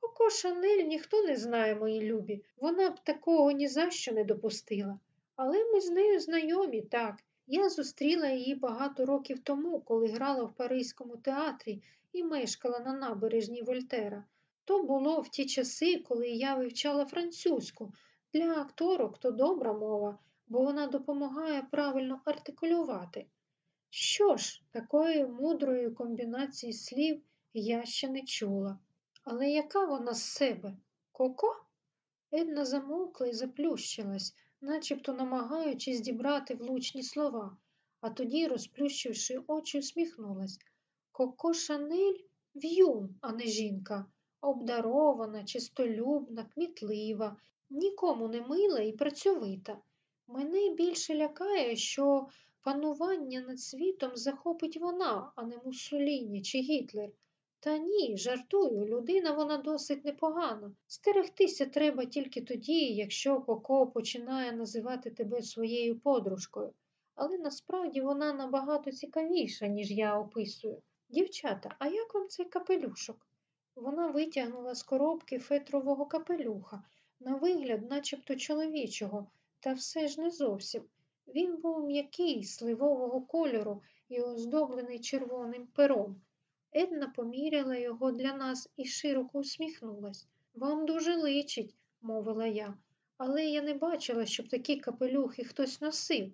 Коко Шанель ніхто не знає, мої любі. Вона б такого ні за що не допустила. Але ми з нею знайомі, так. Я зустріла її багато років тому, коли грала в Паризькому театрі і мешкала на набережні Вольтера. То було в ті часи, коли я вивчала французьку. Для акторок то добра мова, бо вона допомагає правильно артикулювати. Що ж, такої мудрої комбінації слів я ще не чула. Але яка вона з себе? Коко? Една замовкла і заплющилась, начебто намагаючись зібрати влучні слова, а тоді, розплющивши очі, усміхнулась. Коко Шанель в'юн, а не жінка, обдарована, чистолюбна, кмітлива, нікому не мила і працьовита. Мене більше лякає, що панування над світом захопить вона, а не Муссоліні чи Гітлер. Та ні, жартую, людина вона досить непогана. Стерегтися треба тільки тоді, якщо Коко починає називати тебе своєю подружкою. Але насправді вона набагато цікавіша, ніж я описую. Дівчата, а як вам цей капелюшок? Вона витягнула з коробки фетрового капелюха, на вигляд, начебто чоловічого, та все ж не зовсім. Він був м'який, сливового кольору і оздоблений червоним пером. Една поміряла його для нас і широко усміхнулась. Вам дуже личить, мовила я, але я не бачила, щоб такі капелюхи хтось носив.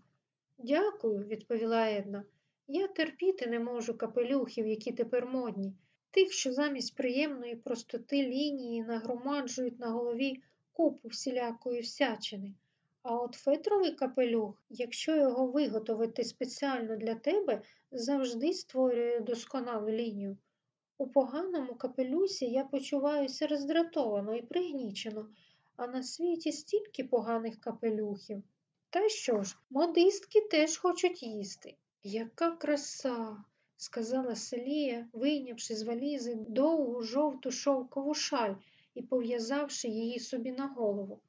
Дякую, відповіла Една. Я терпіти не можу капелюхів, які тепер модні, тих, що замість приємної простоти лінії нагромаджують на голові купу всілякої всячини. А от фетровий капелюх, якщо його виготовити спеціально для тебе, завжди створює досконалу лінію. У поганому капелюсі я почуваюся роздратовано і пригнічено, а на світі стільки поганих капелюхів. Та що ж, модистки теж хочуть їсти. Яка краса, сказала Селія, вийнявши з валізи довгу жовту шовкову шаль і пов'язавши її собі на голову.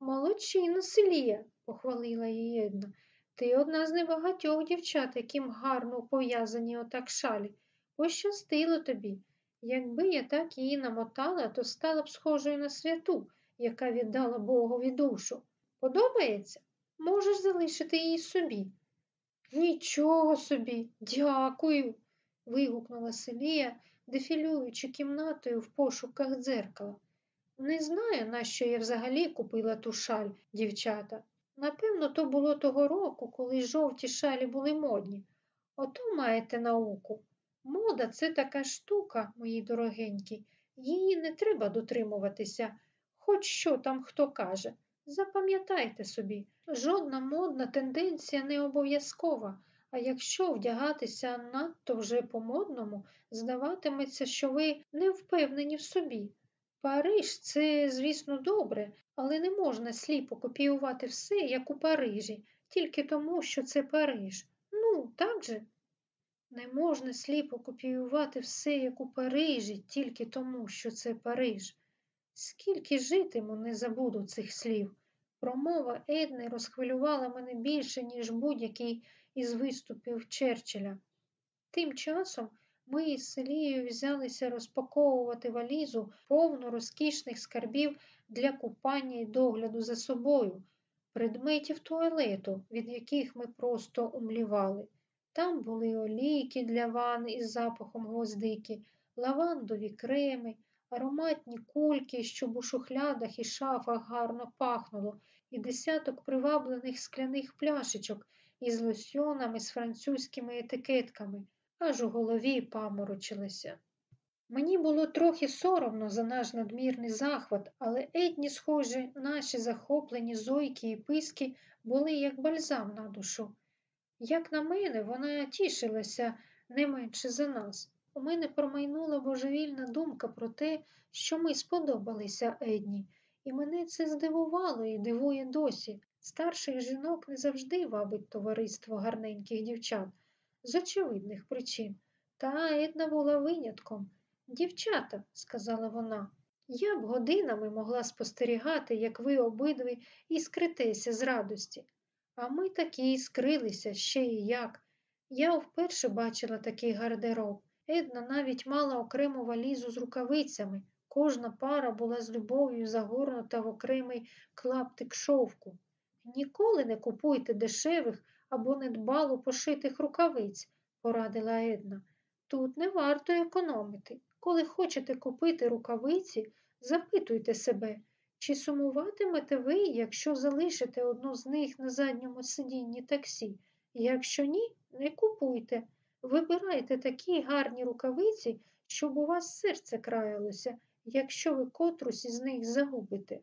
Молодчина, Селія, похвалила її Една. Ти одна з небагатьох дівчат, яким гарно пов'язані отак шалі. Пощастило тобі. Якби я так її намотала, то стала б схожою на святу, яка віддала Богові душу. Подобається? Можеш залишити її собі. Нічого собі, дякую. вигукнула Селія, дефілюючи кімнатою в пошуках дзеркала. Не знаю, нащо я взагалі купила ту шаль, дівчата. Напевно, то було того року, коли жовті шалі були модні. Ото маєте науку. Мода це така штука, мої дорогенькі, її не треба дотримуватися, хоч що там хто каже. Запам'ятайте собі, жодна модна тенденція не обов'язкова, а якщо вдягатися надто вже по-модному, здаватиметься, що ви не впевнені в собі. Париж це, звісно, добре, але не можна сліпо копіювати все, як у Парижі, тільки тому, що це Париж. Ну, так же? Не можна сліпо копіювати все, як у Парижі, тільки тому, що це Париж. Скільки житиму, не забуду цих слів. Промова Едни розхвилювала мене більше, ніж будь-який із виступів Черчилля. Тим часом ми із Селією взялися розпаковувати валізу, повну розкішних скарбів для купання і догляду за собою, предметів туалету, від яких ми просто умлівали. Там були олійки для ванн із запахом гвоздики, лавандові креми, ароматні кульки, щоб у шухлядах і шафах гарно пахнуло, і десяток приваблених скляних пляшечок із лосьонами з французькими етикетками, аж у голові паморочилися. Мені було трохи соромно за наш надмірний захват, але едні, схожі, наші захоплені зойки і писки були як бальзам на душу. Як на мене, вона тішилася не менше за нас. у мене промайнула божевільна думка про те, що ми сподобалися Едні, і мене це здивувало і дивує досі. Старших жінок не завжди вабить товариство гарненьких дівчат з очевидних причин. Та Една була винятком. Дівчата, сказала вона, я б годинами могла спостерігати, як ви обидві іскритеся з радості. А ми таки іскрилися ще і як. Я вперше бачила такий гардероб. Една навіть мала окрему валізу з рукавицями. Кожна пара була з любов'ю загорнута в окремий клаптик шовку. Ніколи не купуйте дешевих або недбало пошитих рукавиць, порадила Една. Тут не варто економити. Коли хочете купити рукавиці, запитуйте себе, чи сумуватимете ви, якщо залишите одну з них на задньому сидінні таксі? Якщо ні, не купуйте. Вибирайте такі гарні рукавиці, щоб у вас серце краялося, якщо ви котрусь із них загубите.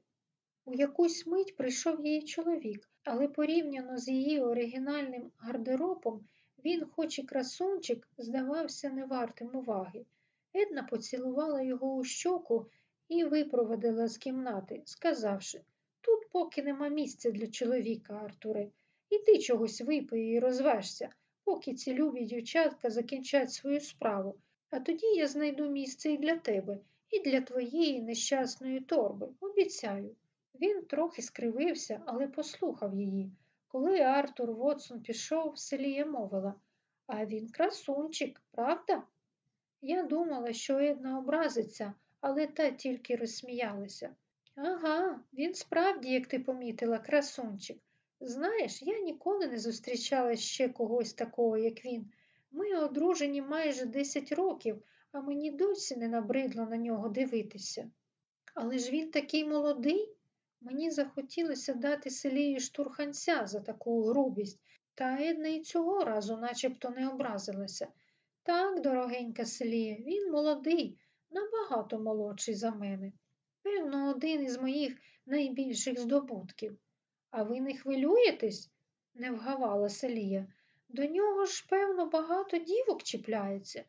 У якусь мить прийшов її чоловік, але порівняно з її оригінальним гардеробом, він, хоч і красунчик, здавався невартим уваги. Една поцілувала його у щоку і випроводила з кімнати, сказавши Тут поки нема місця для чоловіка, Артуре. Іди чогось випий і розважся, поки ці любі дівчатка закінчать свою справу, а тоді я знайду місце і для тебе, і для твоєї нещасної торби, обіцяю. Він трохи скривився, але послухав її. Коли Артур Вотсон пішов, Селія мовила, а він красунчик, правда? Я думала, що Една образиться, але та тільки розсміялася. Ага, він справді, як ти помітила, красунчик. Знаєш, я ніколи не зустрічала ще когось такого, як він. Ми одружені майже десять років, а мені досі не набридло на нього дивитися. Але ж він такий молодий. Мені захотілося дати селії штурханця за таку грубість, та Една й цього разу начебто не образилася. Так, дорогенька селія, він молодий, набагато молодший за мене. Певно, один із моїх найбільших здобутків. А ви не хвилюєтесь? не вгавала Селія. До нього ж, певно, багато дівок чіпляється.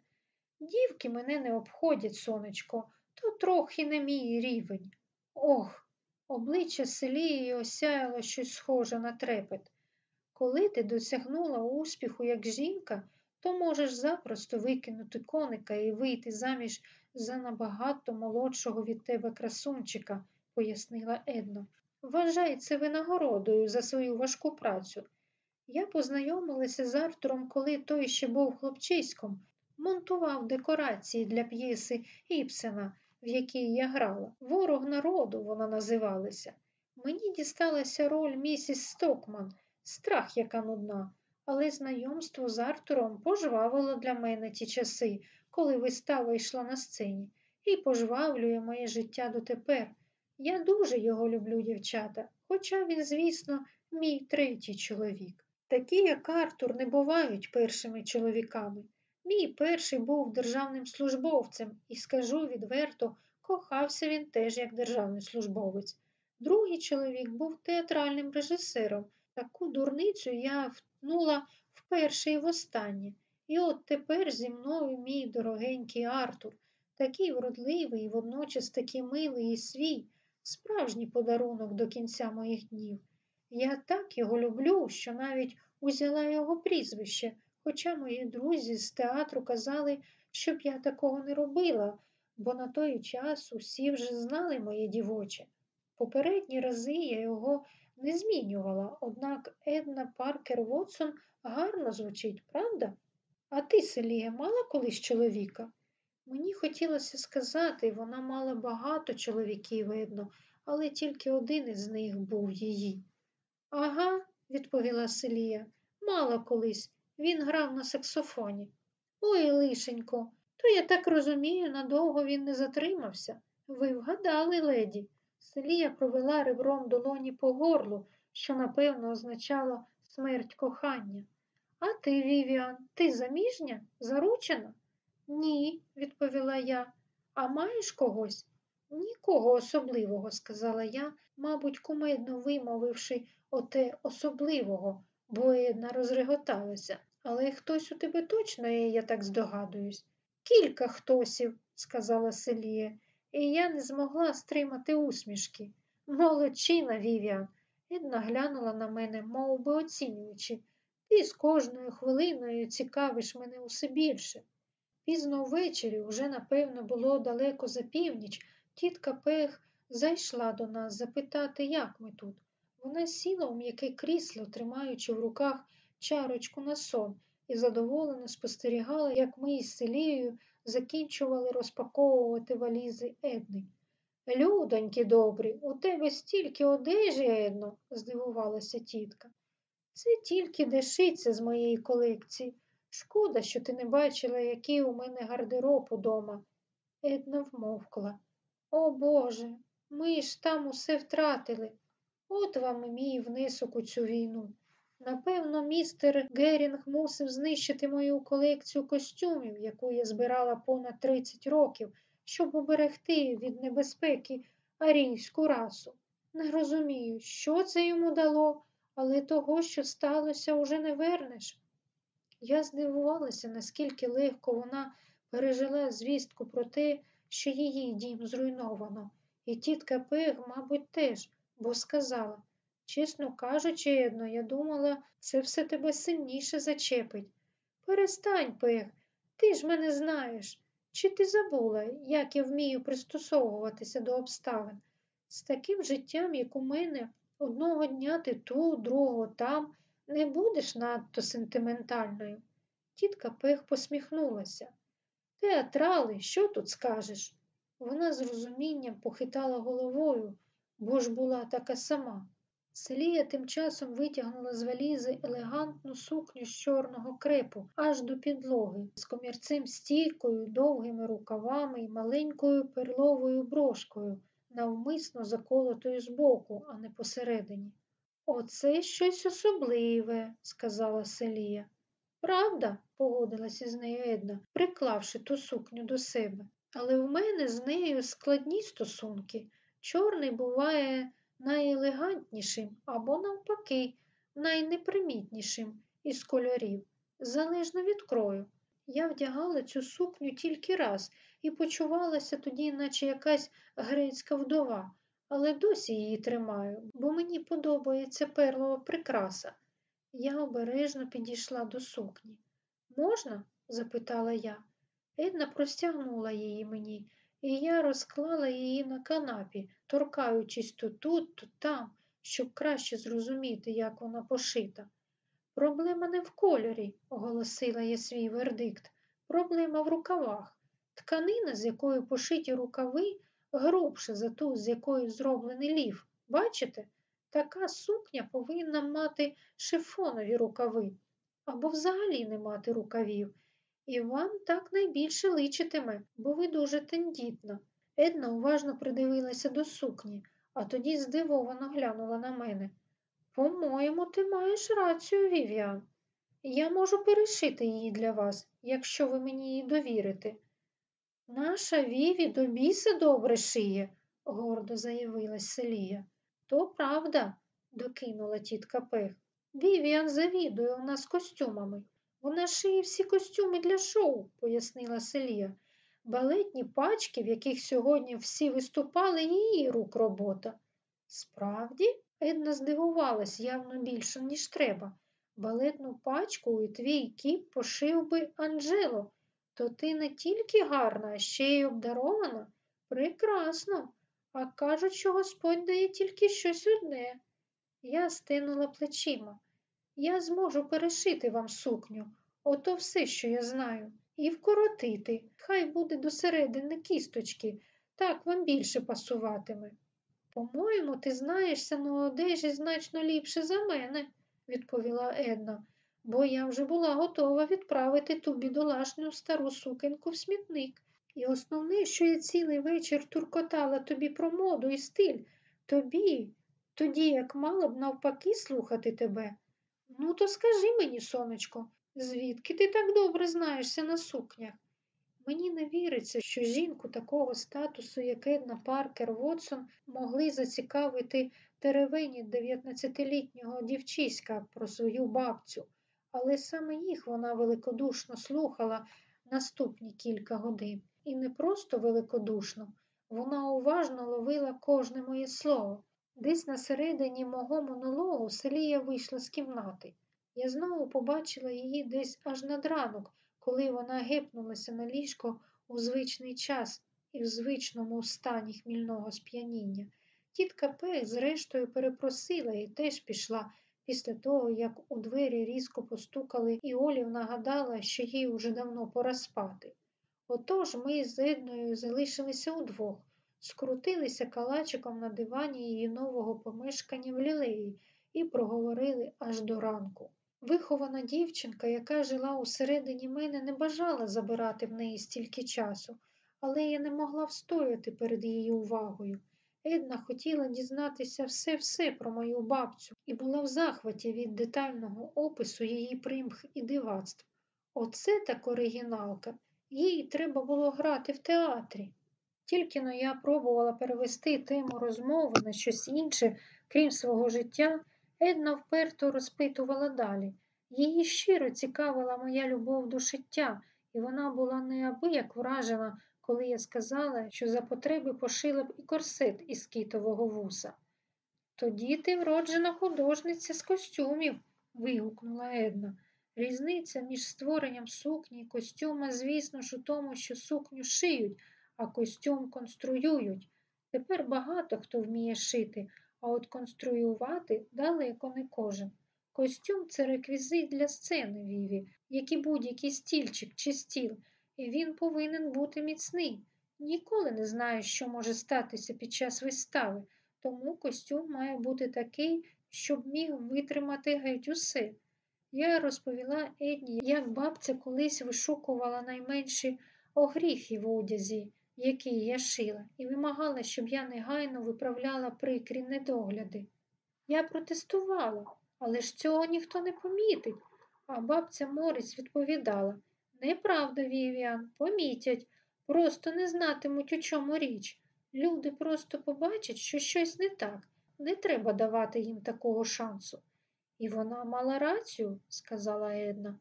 Дівки мене не обходять, сонечко, то трохи не мій рівень. Ох, обличчя Селії осяяло щось схоже на трепет. Коли ти досягнула успіху як жінка, то можеш запросто викинути коника і вийти заміж за набагато молодшого від тебе красунчика, пояснила Едно. Вважай це винагородою за свою важку працю. Я познайомилася з Артуром, коли той ще був хлопчиськом, монтував декорації для п'єси Іпсена, в якій я грала. Ворог народу вона називалася. Мені дісталася роль місіс Стокман, страх яка нудна, але знайомство з Артуром пожвавило для мене ті часи, коли вистава йшла на сцені, і пожвавлює моє життя дотепер. Я дуже його люблю, дівчата, хоча він, звісно, мій третій чоловік. Такі, як Артур, не бувають першими чоловіками. Мій перший був державним службовцем і, скажу відверто, кохався він теж як державний службовець. Другий чоловік був театральним режисером. Таку дурницю я втнула вперше і востаннє. І от тепер зі мною мій дорогенький Артур, такий вродливий і водночас такий милий і свій, справжній подарунок до кінця моїх днів. Я так його люблю, що навіть узяла його прізвище, хоча мої друзі з театру казали, щоб я такого не робила, бо на той час усі вже знали моє дівоче. Попередні рази я його не змінювала, однак Една Паркер Вотсон гарно звучить, правда? А ти, Селія, мала колись чоловіка? Мені хотілося сказати, вона мала багато чоловіків, видно, але тільки один із них був її. Ага, відповіла Селія, мала колись. Він грав на саксофоні. Ой, лишенько, то я так розумію, надовго він не затримався. Ви вгадали, леді. Селія провела ребром долоні по горлу, що, напевно, означало смерть кохання. А ти, Вівіан, ти заміжня? Заручена? Ні, відповіла я. А маєш когось? Нікого особливого, сказала я, мабуть, кумедно вимовивши оте особливого, бо Една розреготалася. Але хтось у тебе точно є, я так здогадуюсь. Кілька хтосів, сказала Селія, і я не змогла стримати усмішки. Молодчина, Вівіан. Една глянула на мене, мов би оцінюючи. Ти з кожною хвилиною цікавиш мене усе більше. Пізно ввечері, уже, напевно, було далеко за північ, тітка Пех зайшла до нас запитати, як ми тут. Вона сіла у м'яке крісло, тримаючи в руках чарочку на сон, і задоволено спостерігала, як ми із Селією закінчували розпаковувати валізи Едни. Людоньки добрі, у тебе стільки одежі, Едно, здивувалася тітка. Це тільки дешиться з моєї колекції. Шкода, що ти не бачила, який у мене гардероб удома. Една вмовкла. О Боже, ми ж там усе втратили. От вам мій внесок у цю війну. Напевно, містер Герінг мусив знищити мою колекцію костюмів, яку я збирала понад 30 років, щоб уберегти від небезпеки арійську расу. Не розумію, що це йому дало, але того, що сталося, уже не вернеш. Я здивувалася, наскільки легко вона пережила звістку про те, що її дім зруйновано, і тітка Пег, мабуть, теж, бо сказала чесно кажучи, Едно, я думала, це все тебе сильніше зачепить. Перестань, Пег, ти ж мене знаєш. Чи ти забула, як я вмію пристосовуватися до обставин? З таким життям, як у мене, одного дня ти тут, другого там, не будеш надто сентиментальною. Тітка Пех посміхнулася. Театрали, що тут скажеш? Вона з розумінням похитала головою, бо ж була така сама. Селія тим часом витягнула з валізи елегантну сукню з чорного крепу аж до підлоги, з комірцем стійкою, довгими рукавами і маленькою перловою брошкою, навмисно заколотою збоку, а не посередині. Оце щось особливе, сказала Селія. Правда, погодилася з нею Една, приклавши ту сукню до себе. Але в мене з нею складні стосунки. Чорний буває найелегантнішим або, навпаки, найнепримітнішим із кольорів, залежно від крою. Я вдягала цю сукню тільки раз і почувалася тоді, наче якась грецька вдова, але досі її тримаю, бо мені подобається перлова прикраса. Я обережно підійшла до сукні. Можна? запитала я. Една простягнула її мені, і я розклала її на канапі, торкаючись то тут, то там, щоб краще зрозуміти, як вона пошита. Проблема не в кольорі, оголосила я свій вердикт. Проблема в рукавах. Тканина, з якою пошиті рукави, грубша за ту, з якої зроблений лів. Бачите? Така сукня повинна мати шифонові рукави або взагалі не мати рукавів. І вам так найбільше личитиме, бо ви дуже тендітна. Една уважно придивилася до сукні, а тоді здивовано глянула на мене. По-моєму, ти маєш рацію, Вів'ян. Я можу перешити її для вас, якщо ви мені її довірите. Наша Віві до біса добре шиє, гордо заявила Селія. То правда, докинула тітка Пеґ. Вівіан завідує у нас костюмами. Вона шиє всі костюми для шоу, пояснила Селія. Балетні пачки, в яких сьогодні всі виступали, її рук робота. Справді, Една здивувалась явно більше, ніж треба. Балетну пачку і твій кіп пошив би Анджело. То ти не тільки гарна, а ще й обдарована? Прекрасно. А кажуть, що Господь дає тільки щось одне. Я стинула плечима. Я зможу перешити вам сукню, ото все, що я знаю, і вкоротити. Хай буде до середини кісточки, так вам більше пасуватиме. По-моєму, ти знаєшся на одежі значно ліпше за мене, відповіла Една, бо я вже була готова відправити ту бідолашню стару сукенку в смітник. І основне, що я цілий вечір туркотала тобі про моду і стиль, тобі, тоді як мала б навпаки слухати тебе. Ну, то скажи мені, сонечко, звідки ти так добре знаєшся на сукнях? Мені не віриться, що жінку такого статусу, як Една Паркер Вотсон, могли зацікавити теревені 19-літнього дівчиська про свою бабцю, але саме їх вона великодушно слухала, наступні кілька годин, і не просто великодушно, вона уважно ловила кожне моє слово. Десь на середині мого монологу Селія вийшла з кімнати. Я знову побачила її десь аж над ранок, коли вона гепнулася на ліжко у звичний час і в звичному стані хмільного сп'яніння. Тітка Пех, зрештою, перепросила і теж пішла після того, як у двері різко постукали, і Олів нагадала, що їй уже давно пора спати. Отож ми з Едною залишилися удвох, скрутилися калачиком на дивані її нового помешкання в лілеї і проговорили аж до ранку. Вихована дівчинка, яка жила усередині мене, не бажала забирати в неї стільки часу, але я не могла встояти перед її увагою. Една хотіла дізнатися все-все про мою бабцю і була в захваті від детального опису її примх і дивацтв. Оце так оригіналка. Їй треба було грати в театрі. Тільки но я пробувала перевести тему розмови на щось інше, крім свого життя, Една вперто розпитувала далі. Її щиро цікавила моя любов до шиття, і вона була неабияк вражена, коли я сказала, що за потреби пошила б і корсет із китового вуса. Тоді ти вроджена художниця з костюмів, вигукнула Една. Різниця між створенням сукні і костюма, звісно ж, у тому, що сукню шиють, а костюм конструюють. Тепер багато хто вміє шити, а от конструювати далеко не кожен. Костюм це реквізит для сцени Віві, як і будь-який стільчик чи стіл, і він повинен бути міцний. Ніколи не знаєш, що може статися під час вистави, тому костюм має бути такий, щоб міг витримати геть усе. Я розповіла Едні, як бабця колись вишукувала найменші огріхи в одязі, який я шила, і вимагала, щоб я негайно виправляла прикрі недогляди. Я протестувала, але ж цього ніхто не помітить, а бабця Моріс відповідала Неправда, Вівіан, помітять, просто не знатимуть, у чому річ. Люди просто побачать, що щось не так. Не треба давати їм такого шансу. І вона мала рацію, сказала Една.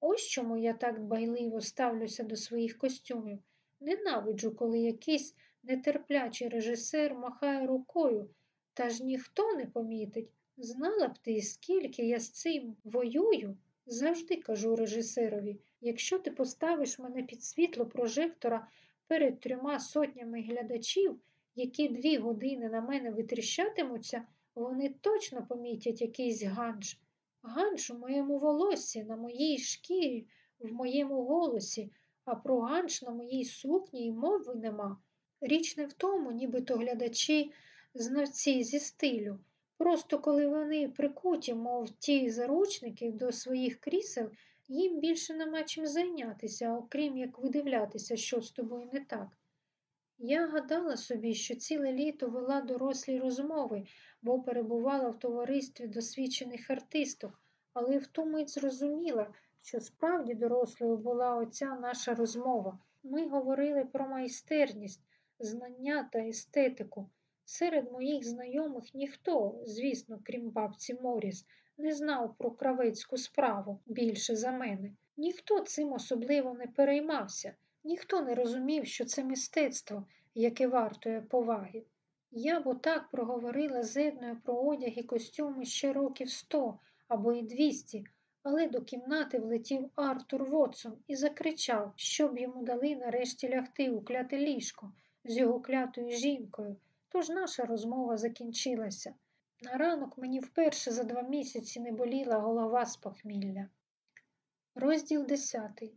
Ось чому я так дбайливо ставлюся до своїх костюмів. Ненавиджу, коли якийсь нетерплячий режисер махає рукою, та ж ніхто не помітить. Знала б ти, скільки я з цим воюю, завжди кажу режисерові, якщо ти поставиш мене під світло прожектора перед трьома сотнями глядачів, які дві години на мене витріщатимуться, вони точно помітять якийсь ганж. Ганж у моєму волоссі, на моїй шкірі, в моєму голосі, а про ганж на моїй сукні й мови нема. Річ не в тому, нібито глядачі знавці зі стилю. Просто коли вони прикуті, мов ті заручники до своїх крісел, їм більше нема чим зайнятися, окрім як видивлятися, що з тобою не так. Я гадала собі, що ціле літо вела дорослі розмови, бо перебувала в товаристві досвідчених артисток, але в ту мить зрозуміла, що справді дорослою була оця наша розмова. Ми говорили про майстерність, знання та естетику. Серед моїх знайомих ніхто, звісно, крім бабці Моріс, не знав про кравецьку справу більше за мене. Ніхто цим особливо не переймався, ніхто не розумів, що це мистецтво, яке вартує поваги. Я б отак проговорила з Едною про одяг і костюми ще років сто або й двісті, але до кімнати влетів Артур Вотсон і закричав, щоб йому дали нарешті лягти у кляте ліжко з його клятою жінкою. Тож наша розмова закінчилася. На ранок мені вперше за два місяці не боліла голова з похмілля. Розділ десятий.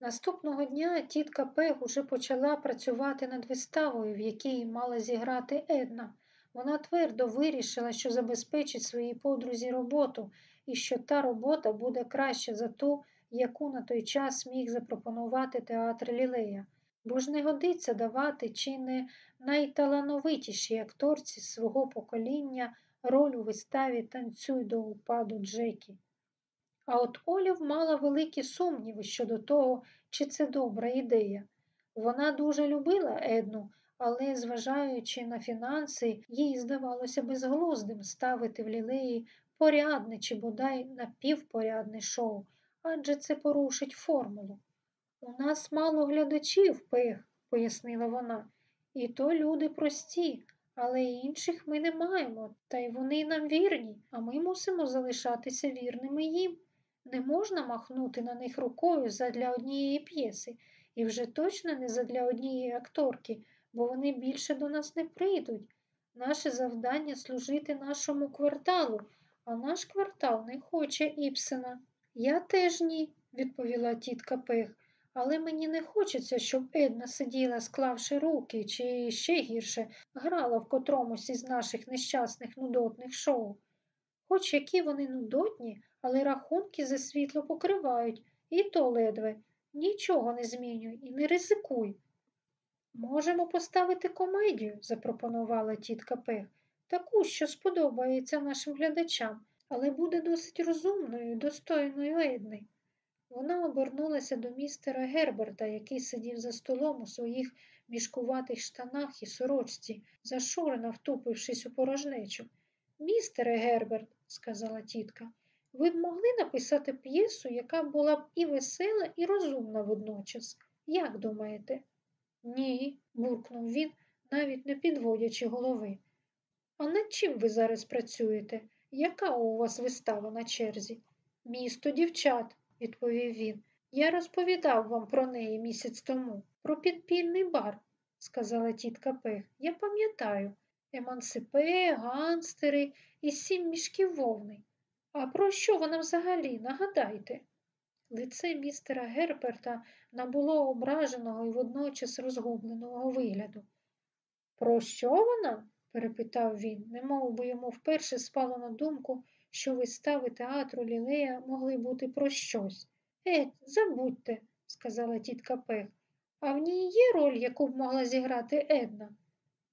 Наступного дня тітка Пег уже почала працювати над виставою, в якій мала зіграти Една. Вона твердо вирішила, що забезпечить своїй подрузі роботу і що та робота буде краще за ту, яку на той час міг запропонувати театр Лілея. Бо ж не годиться давати чи не найталановитішій акторці свого покоління роль у виставі танцюй до упаду Джекі. А от Олів мала великі сумніви щодо того, чи це добра ідея. Вона дуже любила Едну, але, зважаючи на фінанси, їй здавалося безглуздим ставити в лілеї порядне чи бодай напівпорядне шоу, адже це порушить формулу. У нас мало глядачів, пех, пояснила вона. І то люди прості, але інших ми не маємо, та й вони нам вірні, а ми мусимо залишатися вірними їм. Не можна махнути на них рукою задля однієї п'єси, і вже точно не задля однієї акторки, бо вони більше до нас не прийдуть. Наше завдання служити нашому кварталу, а наш квартал не хоче Іпсена. Я теж ні, відповіла тітка Пех, але мені не хочеться, щоб Една сиділа, склавши руки, чи ще гірше, грала в котромусь із наших нещасних нудотних шоу. Хоч які вони нудотні, але рахунки за світло покривають, і то ледве. Нічого не змінюй і не ризикуй. Можемо поставити комедію, запропонувала тітка Пех, таку, що сподобається нашим глядачам, але буде досить розумною, достойною Едни. Вона обернулася до містера Герберта, який сидів за столом у своїх мішкуватих штанах і сорочці, зашурено втупившись у порожнечу. Містере Герберт, сказала тітка, ви б могли написати п'єсу, яка була б і весела, і розумна водночас. Як думаєте? Ні, буркнув він, навіть не підводячи голови. А над чим ви зараз працюєте? Яка у вас вистава на черзі? Місто дівчат, відповів він. Я розповідав вам про неї місяць тому, про підпільний бар, сказала тітка Пех. Я пам'ятаю емансипе, ганстери і сім мішків вовни. А про що вона взагалі? Нагадайте? Лице містера Герберта набуло ображеного і водночас розгубленого вигляду. Про що вона? Перепитав він, немов би йому вперше спало на думку, що вистави театру Лілея могли бути про щось. Е, забудьте, сказала тітка Пех, а в ній є роль, яку б могла зіграти Една.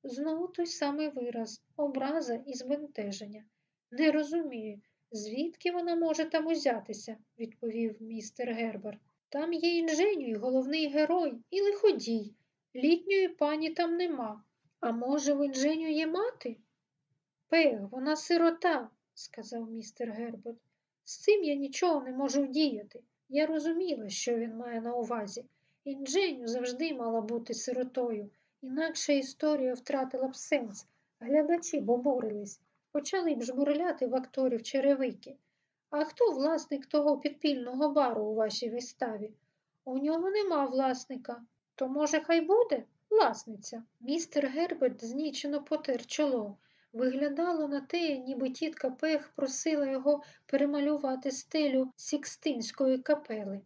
Знову той самий вираз, образа і збентеження. Не розумію, звідки вона може там узятися, відповів містер Герберт. Там є інженюй, головний герой і лиходій. Літньої пані там нема. А може, в інженю є мати? Пег, вона сирота, сказав містер Герберт. З цим я нічого не можу вдіяти. Я розуміла, що він має на увазі. Інженю завжди мала бути сиротою, інакше історія втратила б сенс. Глядачі б обурились, почали б жбурляти в акторів черевики. А хто власник того підпільного бару у вашій виставі? У нього нема власника. То, може, хай буде власниця. Містер Герберт знічено потер чоло. Виглядало на те, ніби тітка Пех просила його перемалювати стелю Сікстинської капели.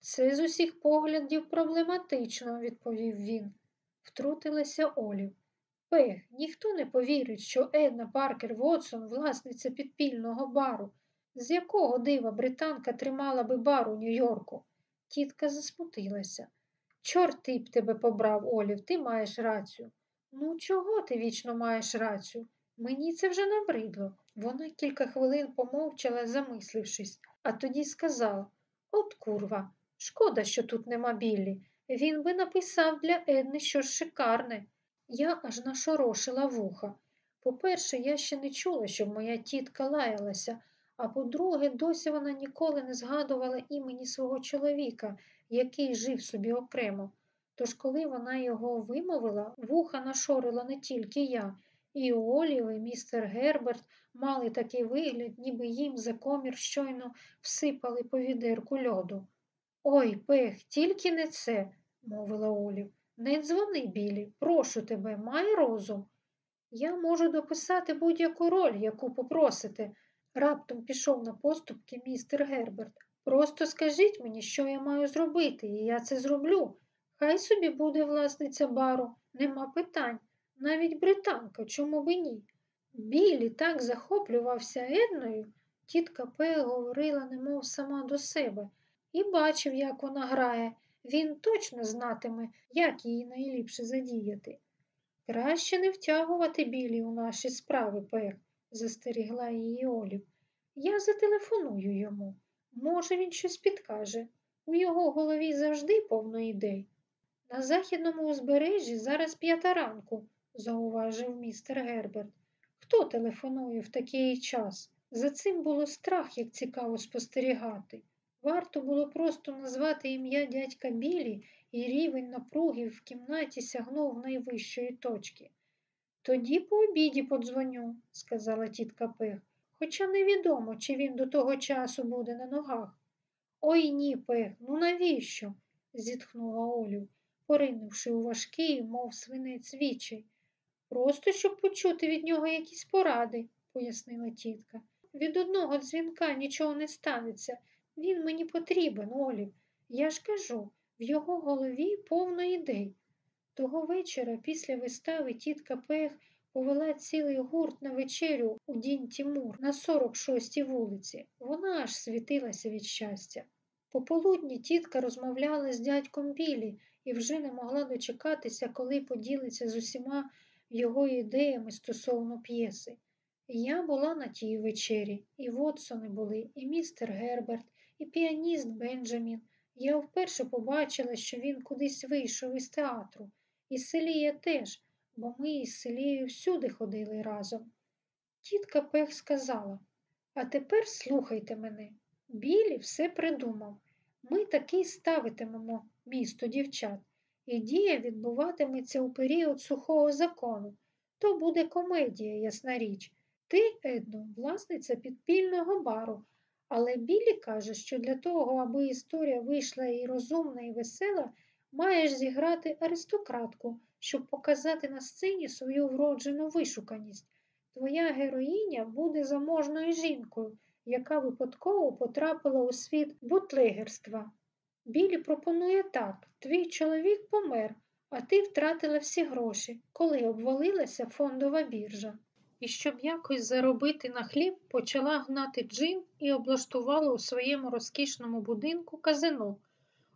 Це з усіх поглядів проблематично, відповів він. Втрутилася Олів. Пех, ніхто не повірить, що Една Паркер Вотсон власниця підпільного бару. З якого дива британка тримала би бар у Нью-Йорку? Тітка засмутилася. Чорти б тебе побрав, Олів, ти маєш рацію. Ну, чого ти вічно маєш рацію? Мені це вже набридло. Вона кілька хвилин помовчала, замислившись, а тоді сказала От курва, шкода, що тут нема Біллі. Він би написав для Едни щось шикарне. Я аж нашорошила вуха. По-перше, я ще не чула, щоб моя тітка лаялася, а по-друге, досі вона ніколи не згадувала імені свого чоловіка, який жив собі окремо. Тож, коли вона його вимовила, вуха нашорошила не тільки я, і Олів, і містер Герберт мали такий вигляд, ніби їм за комір щойно всипали по відерку льоду. Ой, Пеґ, тільки не це, мовила Олів. Не дзвони Біллі, прошу тебе, май розум. Я можу дописати будь-яку роль, яку попросите. Раптом пішов на поступки містер Герберт. Просто скажіть мені, що я маю зробити, і я це зроблю. Хай собі буде власниця бару, нема питань. Навіть британка, чому би ні? Білі так захоплювався Едною, тітка П говорила, немов сама до себе, і бачив, як вона грає. Він точно знатиме, як її найліпше задіяти. Краще не втягувати білі у наші справи, Пер, застерігла її Олів. Я зателефоную йому. Може, він щось підкаже. У його голові завжди повно ідей. На західному узбережжі зараз п'ята ранку, зауважив містер Герберт. Хто телефонує в такий час? За цим було страх, як цікаво спостерігати. Варто було просто назвати ім'я дядька Білі, і рівень напруги в кімнаті сягнув найвищої точки. Тоді по обіді подзвоню, сказала тітка Пех, хоча невідомо, чи він до того часу буде на ногах. Ой ні, Пех, ну навіщо? зітхнула Олю, поринувши у важкий, мов свинець вічий. Просто щоб почути від нього якісь поради, пояснила тітка. Від одного дзвінка нічого не станеться. Він мені потрібен, Олю. Я ж кажу, в його голові повно ідей. Того вечора після вистави тітка Пех повела цілий гурт на вечерю у дінь Тімур на 46-й вулиці. Вона аж світилася від щастя. Пополудні тітка розмовляла з дядьком Білі і вже не могла дочекатися, коли поділиться з усіма його ідеями стосовно п'єси. Я була на тій вечері, і Вотсони були, і містер Герберт, і піаніст Бенджамін. Я вперше побачила, що він кудись вийшов із театру. І Селія теж, бо ми із Селією всюди ходили разом. Тітка Пех сказала, а тепер слухайте мене. Білі все придумав. Ми таки ставитимемо місто дівчат, і дія відбуватиметься у період сухого закону. То буде комедія, ясна річ. Ти, Едно, власниця підпільного бару, але Білі каже, що для того, аби історія вийшла і розумна, і весела, маєш зіграти аристократку, щоб показати на сцені свою вроджену вишуканість. Твоя героїня буде заможною жінкою, яка випадково потрапила у світ бутлегерства. Білі пропонує так: твій чоловік помер, а ти втратила всі гроші, коли обвалилася фондова біржа. І щоб якось заробити на хліб, почала гнати джин і облаштувала у своєму розкішному будинку казино.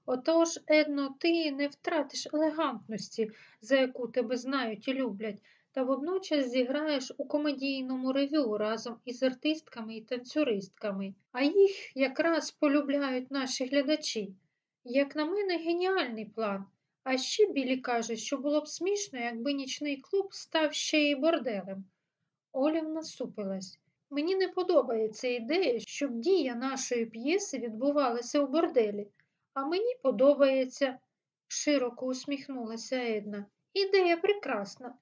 Отож, Едно, ти не втратиш елегантності, за яку тебе знають і люблять, та водночас зіграєш у комедійному ревю разом із артистками і танцюристками, а їх якраз полюбляють наші глядачі. Як на мене, геніальний план. А ще Білі каже, що було б смішно, якби нічний клуб став ще й борделем. Оля насупилась. Мені не подобається ідея, щоб дія нашої п'єси відбувалася у борделі. А мені подобається, широко усміхнулася Една. Ідея прекрасна.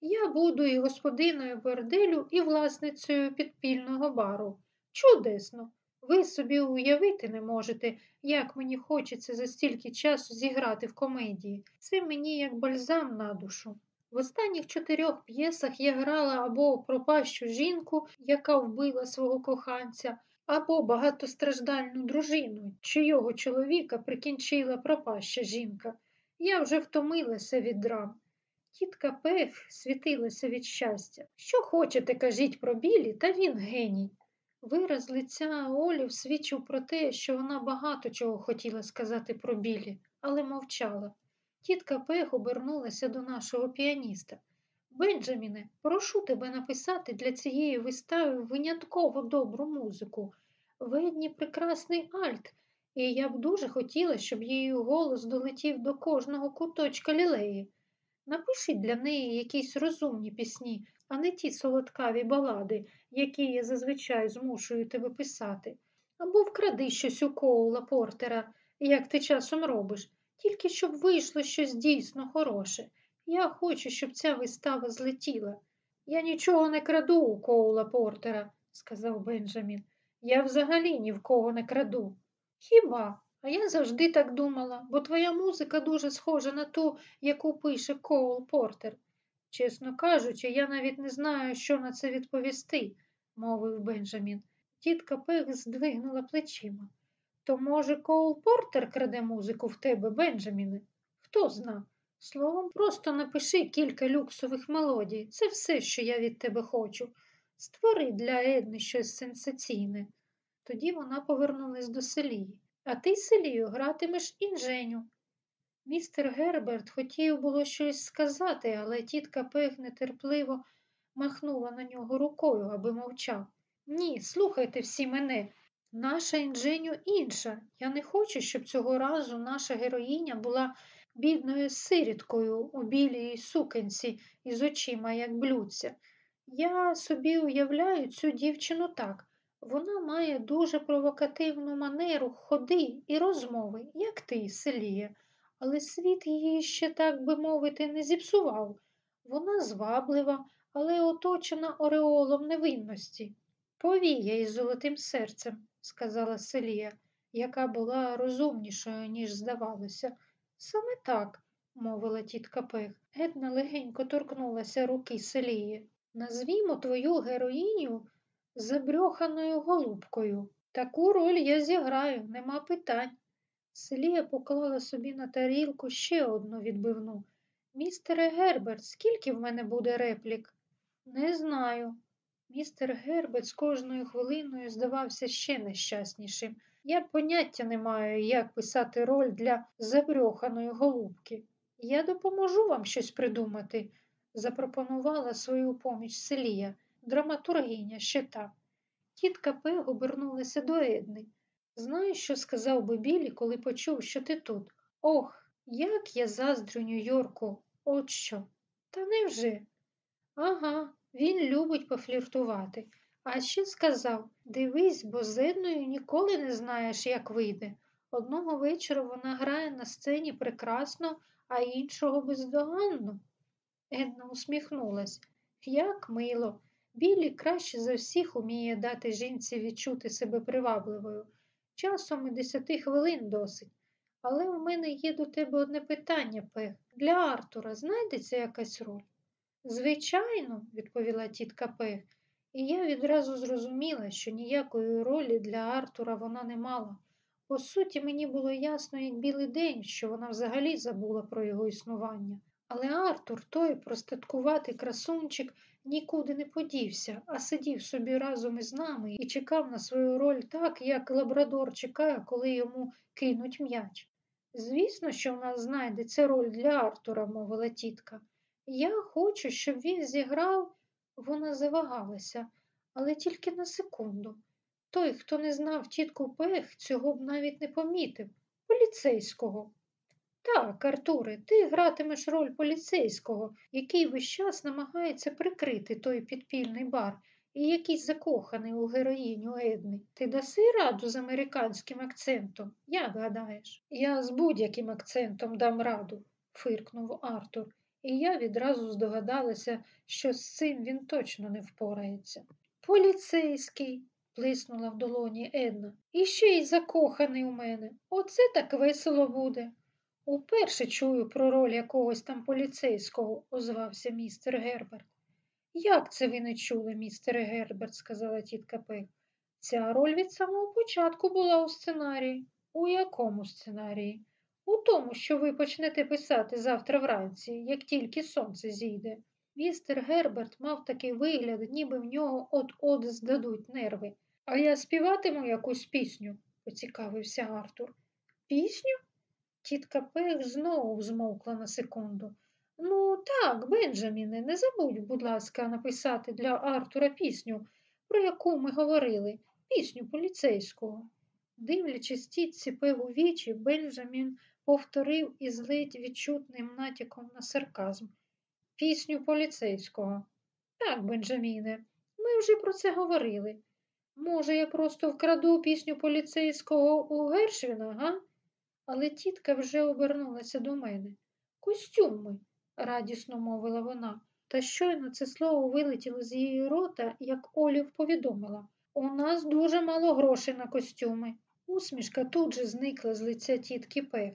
Я буду і господиною борделю, і власницею підпільного бару. Чудесно. Ви собі уявити не можете, як мені хочеться за стільки часу зіграти в комедії. Це мені як бальзам на душу. В останніх чотирьох п'єсах я грала або пропащу жінку, яка вбила свого коханця, або багатостраждальну дружину, чийого чоловіка прикінчила пропаща жінка. Я вже втомилася від драм. Тітка Пех світилася від щастя. Що хочете, кажіть про білі, та він геній. Вираз лиця Олі свідчив про те, що вона багато чого хотіла сказати про білі, але мовчала. Тітка Пех обернулася до нашого піаніста. Бенджаміне, прошу тебе написати для цієї вистави винятково добру музику. Ведні прекрасний альт, і я б дуже хотіла, щоб її голос долетів до кожного куточка лілеї. Напишіть для неї якісь розумні пісні, а не ті солодкаві балади, які я зазвичай змушую тебе писати. Або вкради щось у Коула Портера, як ти часом робиш, тільки щоб вийшло щось дійсно хороше. Я хочу, щоб ця вистава злетіла. Я нічого не краду у Коула Портера, сказав Бенджамін. Я взагалі ні в кого не краду. Хіба? А я завжди так думала, бо твоя музика дуже схожа на ту, яку пише Коул Портер. Чесно кажучи, я навіть не знаю, що на це відповісти, мовив Бенджамін. Тітка Пех здвигнула плечима. То, може, Коул Портер краде музику в тебе, Бенджаміне? Хто зна? Словом, просто напиши кілька люксових мелодій. Це все, що я від тебе хочу. Створи для Едни щось сенсаційне. Тоді вона повернулась до селії. А ти, селію, гратимеш інженю. Містер Герберт хотів було щось сказати, але тітка Пех нетерпливо махнула на нього рукою, аби мовчав. Ні, слухайте всі мене. Наша інженю інша. Я не хочу, щоб цього разу наша героїня була бідною сиріткою у білій сукенці із очима, як блюдця. Я собі уявляю цю дівчину так. Вона має дуже провокативну манеру ходи і розмови, як ти, Селія, але світ її ще, так би мовити, не зіпсував. Вона зваблива, але оточена ореолом невинності. Повія із золотим серцем, сказала Селія, яка була розумнішою, ніж здавалося. Саме так, мовила тітка Пех. Една легенько торкнулася руки Селії. Назвімо твою героїню забрьоханою голубкою. Таку роль я зіграю, нема питань. Селія поклала собі на тарілку ще одну відбивну. Містере Герберт, скільки в мене буде реплік? Не знаю. Містер Герберт з кожною хвилиною здавався ще нещаснішим. Я поняття не маю, як писати роль для забрьоханої голубки. Я допоможу вам щось придумати, запропонувала свою поміч Селія, драматургиня ще та. Тітка Пег обернулася до Едни. Знаєш, що сказав би Білі, коли почув, що ти тут? Ох, як я заздрю Нью-Йорку, от що. Та невже? Ага, він любить пофліртувати. А ще сказав дивись, бо з Едною ніколи не знаєш, як вийде. Одного вечора вона грає на сцені прекрасно, а іншого бездоганно. Една усміхнулась. Як мило. Білі краще за всіх уміє дати жінці відчути себе привабливою. Часом і десяти хвилин досить. Але у мене є до тебе одне питання, Пех. Для Артура знайдеться якась роль? Звичайно, відповіла тітка Пех, і я відразу зрозуміла, що ніякої ролі для Артура вона не мала. По суті, мені було ясно, як білий день, що вона взагалі забула про його існування. Але Артур, той простаткуватий красунчик, нікуди не подівся, а сидів собі разом із нами і чекав на свою роль так, як лабрадор чекає, коли йому кинуть м'яч. Звісно, що в нас знайдеться роль для Артура, мовила тітка. Я хочу, щоб він зіграв, вона завагалася, але тільки на секунду. Той, хто не знав тітку Пех, цього б навіть не помітив. Поліцейського. Так, Артуре, ти гратимеш роль поліцейського, який весь час намагається прикрити той підпільний бар і який закоханий у героїню Едни. Ти даси раду з американським акцентом? Як гадаєш? Я з будь-яким акцентом дам раду, фиркнув Артур, і я відразу здогадалася, що з цим він точно не впорається. Поліцейський, плиснула в долоні Една, і ще й закоханий у мене. Оце так весело буде. Уперше чую про роль якогось там поліцейського, озвався містер Герберт. Як це ви не чули, містере Герберт, сказала тітка Пех. Ця роль від самого початку була у сценарії. У якому сценарії? У тому, що ви почнете писати завтра вранці, як тільки сонце зійде. Містер Герберт мав такий вигляд, ніби в нього от-от здадуть нерви. А я співатиму якусь пісню, поцікавився Артур. Пісню? Тітка Пех знову змовкла на секунду. Ну, так, Бенджаміне, не забудь, будь ласка, написати для Артура пісню, про яку ми говорили, пісню поліцейського. Дивлячись тітці Пег у вічі, Бенджамін повторив із ледь відчутним натяком на сарказм. Пісню поліцейського. Так, Бенджаміне, ми вже про це говорили. Може, я просто вкраду пісню поліцейського у Гершвіна, га? Але тітка вже обернулася до мене. Костюми, радісно мовила вона, та щойно це слово вилетіло з її рота, як Олів повідомила. У нас дуже мало грошей на костюми. Усмішка тут же зникла з лиця тітки Пех.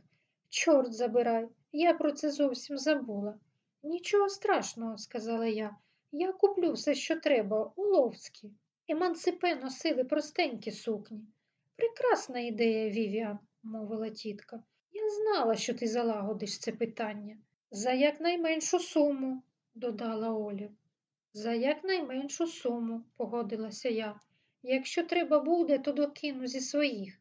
Чорт забирай, я про це зовсім забула. Нічого страшного, сказала я. Я куплю все, що треба, у Ловській. Емансипе носили простенькі сукні. Прекрасна ідея, Вівіан, мовила тітка. Я знала, що ти залагодиш це питання. За якнайменшу суму, додала Олів. За якнайменшу суму, погодилася я. Якщо треба буде, то докину зі своїх.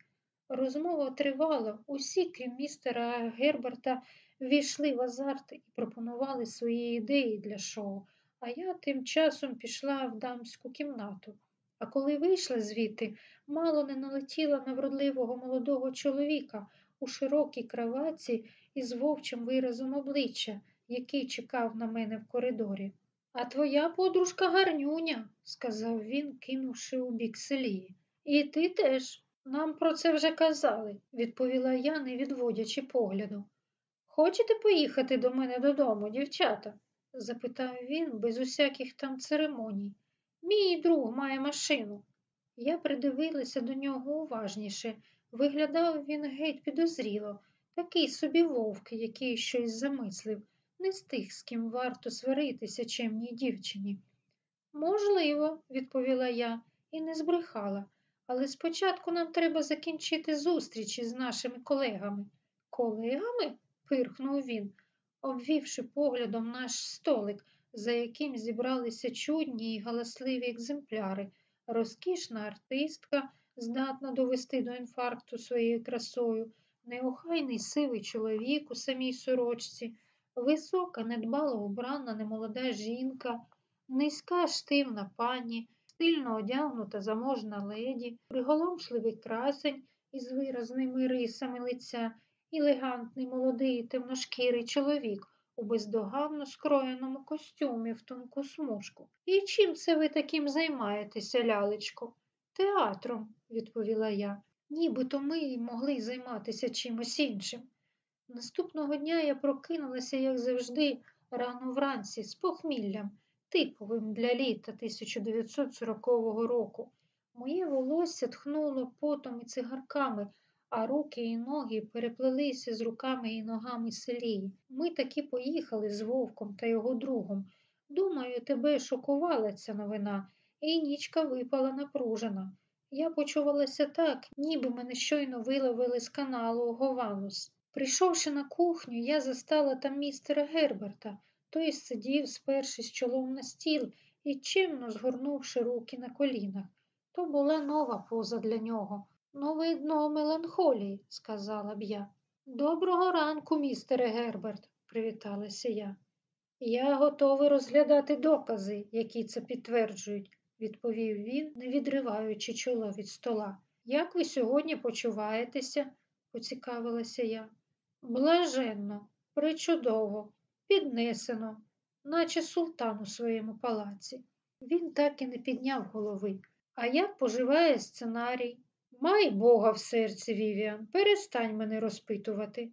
Розмова тривала, усі, крім містера Герберта, ввійшли в азарт і пропонували свої ідеї для шоу, а я тим часом пішла в дамську кімнату. А коли вийшла звідти, мало не налетіла на вродливого молодого чоловіка у широкій краваці із вовчим виразом обличчя, який чекав на мене в коридорі. А твоя подружка гарнюня, сказав він, кинувши у бік селії. І ти теж. Нам про це вже казали, відповіла я, не відводячи погляду. Хочете поїхати до мене додому, дівчата? запитав він без усяких там церемоній. Мій друг має машину. Я придивилася до нього уважніше. Виглядав він геть підозріло, такий собі вовк, який щось замислив, не з тих, з ким варто сваритися чемній дівчині. Можливо, відповіла я і не збрехала, але спочатку нам треба закінчити зустрічі з нашими колегами. Колегами? пирхнув він, обвівши поглядом наш столик, за яким зібралися чудні й галасливі екземпляри, розкішна артистка, здатна довести до інфаркту своєю красою, неохайний сивий чоловік у самій сорочці, висока, недбало убрана немолода жінка, низька штивна пані, стильно одягнута заможна леді, приголомшливий красень із виразними рисами лиця, елегантний молодий темношкірий чоловік у бездоганно скроєному костюмі в тонку смужку. І чим це ви таким займаєтеся, лялечко? Театром, відповіла я. Нібито ми могли займатися чимось іншим. Наступного дня я прокинулася, як завжди, рано вранці, з похміллям, типовим для літа 1940 року. Моє волосся тхнуло потом і цигарками, а руки і ноги переплелися з руками і ногами селії. Ми таки поїхали з вовком та його другом. Думаю, тебе шокувала ця новина, і нічка випала напружена. Я почувалася так, ніби мене щойно виловили з каналу Гованус. Прийшовши на кухню, я застала там містера Герберта. Той сидів, спершись чолом на стіл і чимно згорнувши руки на колінах. То була нова поза для нього. Нове дно меланхолії, сказала б я. Доброго ранку, містере Герберт, привіталася я. Я готовий розглядати докази, які це підтверджують, відповів він, не відриваючи чоло від стола. Як ви сьогодні почуваєтеся? поцікавилася я. Блаженно, причудово, піднесено, наче султан у своєму палаці. Він так і не підняв голови. А як поживає сценарій? Май Бога в серці, Вівіан, перестань мене розпитувати.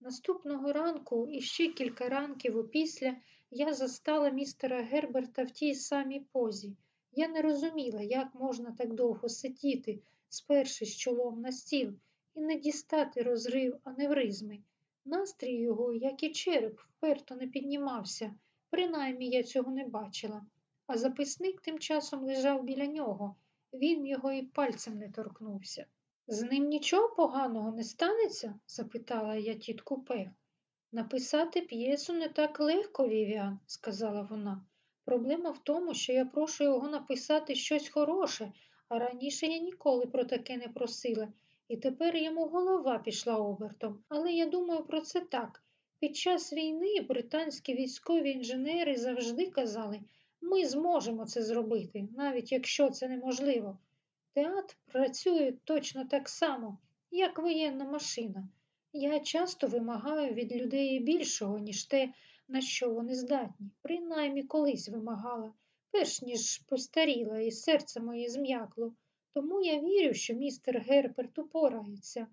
Наступного ранку і ще кілька ранків опісля я застала містера Герберта в тій самій позі. Я не розуміла, як можна так довго сидіти, спершись чолом на стіл, і не дістати розрив аневризми. Настрій його, як і череп, вперто не піднімався, принаймні я цього не бачила. А записник тим часом лежав біля нього. Він його і пальцем не торкнувся. З ним нічого поганого не станеться? запитала я тітку Пег. Написати п'єсу не так легко, Вівіан, сказала вона. Проблема в тому, що я прошу його написати щось хороше, а раніше я ніколи про таке не просила, і тепер йому голова пішла обертом. Але я думаю про це так. Під час війни британські військові інженери завжди казали, ми зможемо це зробити, навіть якщо це неможливо. Театр працює точно так само, як воєнна машина. Я часто вимагаю від людей більшого, ніж те, на що вони здатні, принаймні колись вимагала, перш ніж постаріла і серце моє зм'якло. Тому я вірю, що містер Герперт упорається.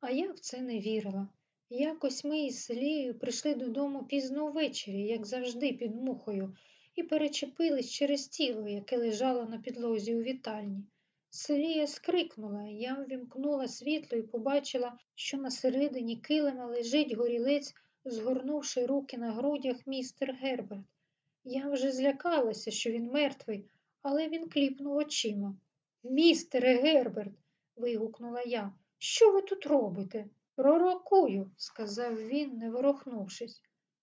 А я в це не вірила. Якось ми із Селією прийшли додому пізно ввечері, як завжди, під мухою, і перечепились через тіло, яке лежало на підлозі у вітальні. Селія скрикнула, я ввімкнула світло і побачила, що на середині килима лежить горілець, згорнувши руки на грудях містер Герберт. Я вже злякалася, що він мертвий, але він кліпнув очима. Містере Герберт, вигукнула я, що ви тут робите? Пророкую, сказав він, не ворохнувшись.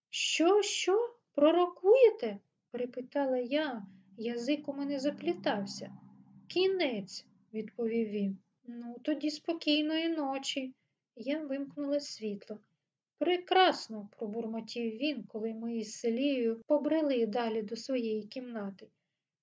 Що, що? Пророкуєте? перепитала я, язик у мене заплітався. Кінець, відповів він. Ну, тоді спокійної ночі. Я вимкнула світло. Прекрасно, пробурмотів він, коли ми із селією побрели далі до своєї кімнати.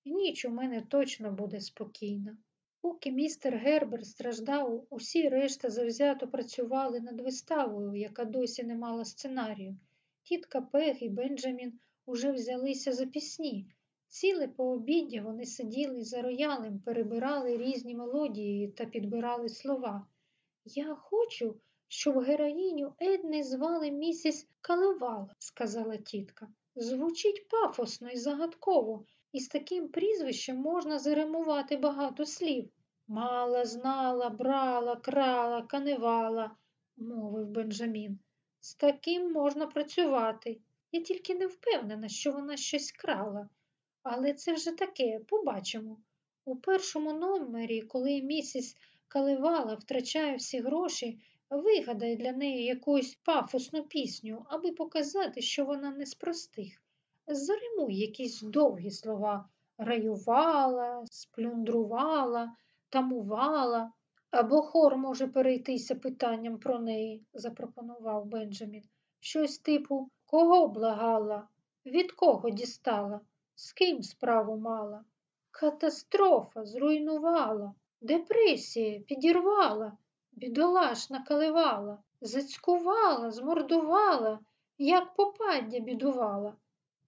Ніч у мене точно буде спокійна. Поки містер Гербер страждав, усі решта завзято працювали над виставою, яка досі не мала сценарію. Тітка Пег і Бенджамін уже взялися за пісні. Ціле пообіддя вони сиділи за роялем, перебирали різні мелодії та підбирали слова. Я хочу, щоб героїню Едни звали місіс Калевал, сказала тітка. Звучить пафосно і загадково, і з таким прізвищем можна заримувати багато слів. Мала, знала, брала, крала, каневала, мовив Бенджамін. З таким можна працювати. Я тільки не впевнена, що вона щось крала. Але це вже таке, побачимо. У першому номері, коли місіс Каливала втрачає всі гроші, вигадай для неї якусь пафосну пісню, аби показати, що вона не з простих. Заримуй якісь довгі слова раювала, сплюндрувала, тамувала. Або хор може перейтися питанням про неї, запропонував Бенджамін. Щось типу кого благала, від кого дістала, з ким справу мала. Катастрофа зруйнувала, депресія підірвала, бідолаш накаливала, зацькувала, змордувала, як попаддя бідувала.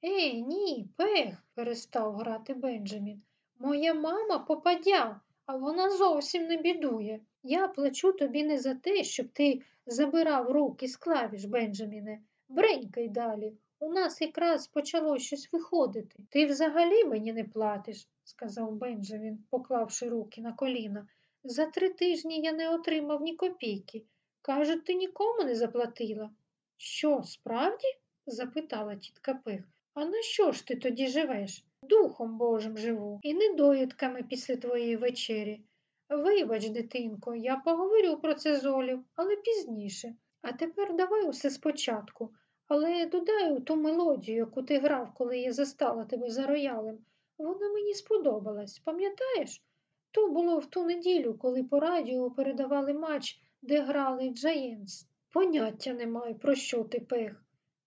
Ей, ні, пех, перестав грати Бенджамін. Моя мама попадя, а вона зовсім не бідує. Я плачу тобі не за те, щоб ти забирав руки з клавіш, Бенджаміне. Бренькай далі. У нас якраз почало щось виходити. Ти взагалі мені не платиш, сказав Бенджамін, поклавши руки на коліна. За три тижні я не отримав ні копійки. Кажуть, ти нікому не заплатила. Що, справді? запитала тітка Пих. А на що ж ти тоді живеш? Духом Божим живу і недоїдками після твоєї вечері. Вибач, дитинко, я поговорю про це з Олів, але пізніше. А тепер давай усе спочатку. Але додай ту мелодію, яку ти грав, коли я застала тебе за роялем. Вона мені сподобалась, пам'ятаєш? То було в ту неділю, коли по радіо передавали матч, де грали Джаєнс. Поняття не маю, про що ти, Пеґ.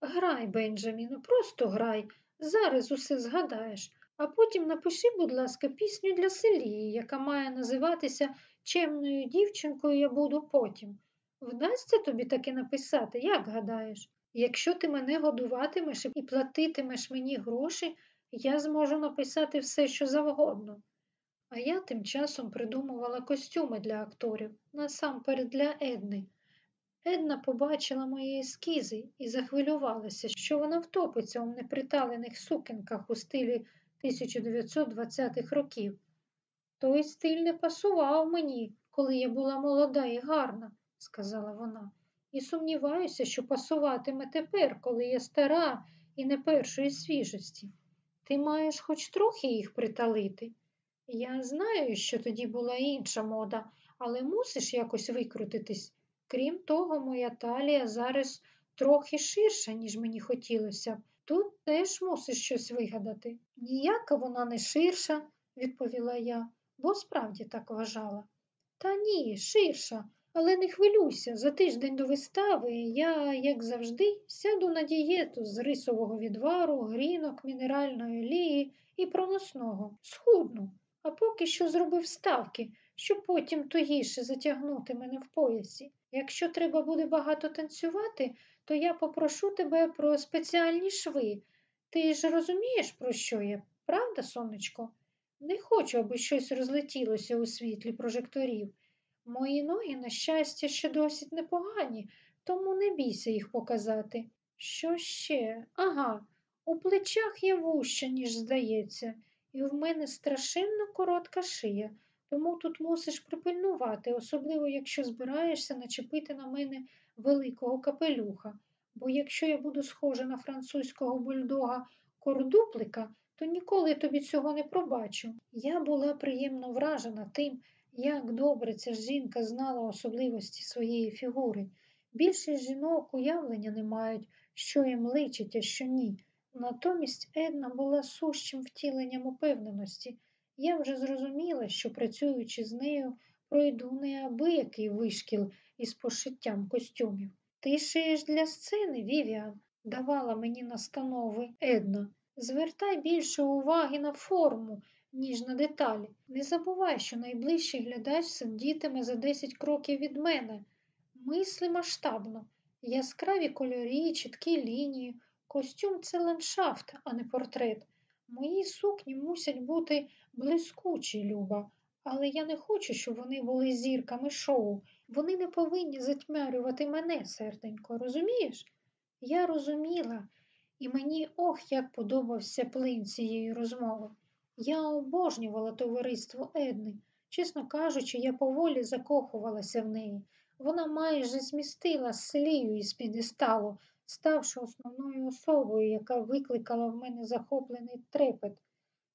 Грай, Бенджаміну, просто грай. Зараз усе згадаєш, а потім напиши, будь ласка, пісню для Селії, яка має називатися Чемною дівчинкою я буду потім. Вдасться тобі таки написати, як гадаєш? Якщо ти мене годуватимеш і платитимеш мені гроші, я зможу написати все, що завгодно. А я тим часом придумувала костюми для акторів, насамперед для Едни. Една побачила мої ескізи і захвилювалася, що вона втопиться у неприталених сукенках у стилі 1920-х років. Той стиль не пасував мені, коли я була молода і гарна, сказала вона, і сумніваюся, що пасуватиме тепер, коли я стара і не першої свіжості. Ти маєш хоч трохи їх приталити. Я знаю, що тоді була інша мода, але мусиш якось викрутитись. Крім того, моя талія зараз трохи ширша, ніж мені хотілося б. Тут теж мусиш щось вигадати. Ніяка вона не ширша, відповіла я, бо справді так вважала. Та ні, ширша, але не хвилюйся. За тиждень до вистави я, як завжди, сяду на дієту з рисового відвару, грінок, мінеральної олії і проносного. Схудну, а поки що зробив ставки, щоб потім тугіше затягнути мене в поясі. Якщо треба буде багато танцювати, то я попрошу тебе про спеціальні шви. Ти ж розумієш, про що я, правда, сонечко? Не хочу, аби щось розлетілося у світлі прожекторів. Мої ноги, на щастя, ще досить непогані, тому не бійся їх показати. Що ще? Ага, у плечах є вуща, ніж здається, і в мене страшенно коротка шия, тому тут мусиш припильнувати, особливо якщо збираєшся начепити на мене великого капелюха. Бо якщо я буду схожа на французького бульдога кордуплика, то ніколи тобі цього не пробачу. Я була приємно вражена тим, як добре ця жінка знала особливості своєї фігури. Більшість жінок уявлення не мають, що їм личить, а що ні. Натомість Една була сущим втіленням упевненості. Я вже зрозуміла, що, працюючи з нею, пройду неабиякий вишкіл із пошиттям костюмів. Ти шиєш для сцени, Вівіан, давала мені настанови Една. Звертай більше уваги на форму, ніж на деталі. Не забувай, що найближчий глядач сидітиме за 10 кроків від мене. Мисли масштабно, яскраві кольорі, чіткі лінії, Костюм це ландшафт, а не портрет. Мої сукні мусять бути блискучі, Люба, але я не хочу, щоб вони були зірками шоу. Вони не повинні затьмарювати мене, серденько, розумієш? Я розуміла, і мені ох, як подобався плин цієї розмови. Я обожнювала товариство Едни. Чесно кажучи, я поволі закохувалася в неї. Вона майже змістила селію із підесталу, ставши основною особою, яка викликала в мене захоплений трепет.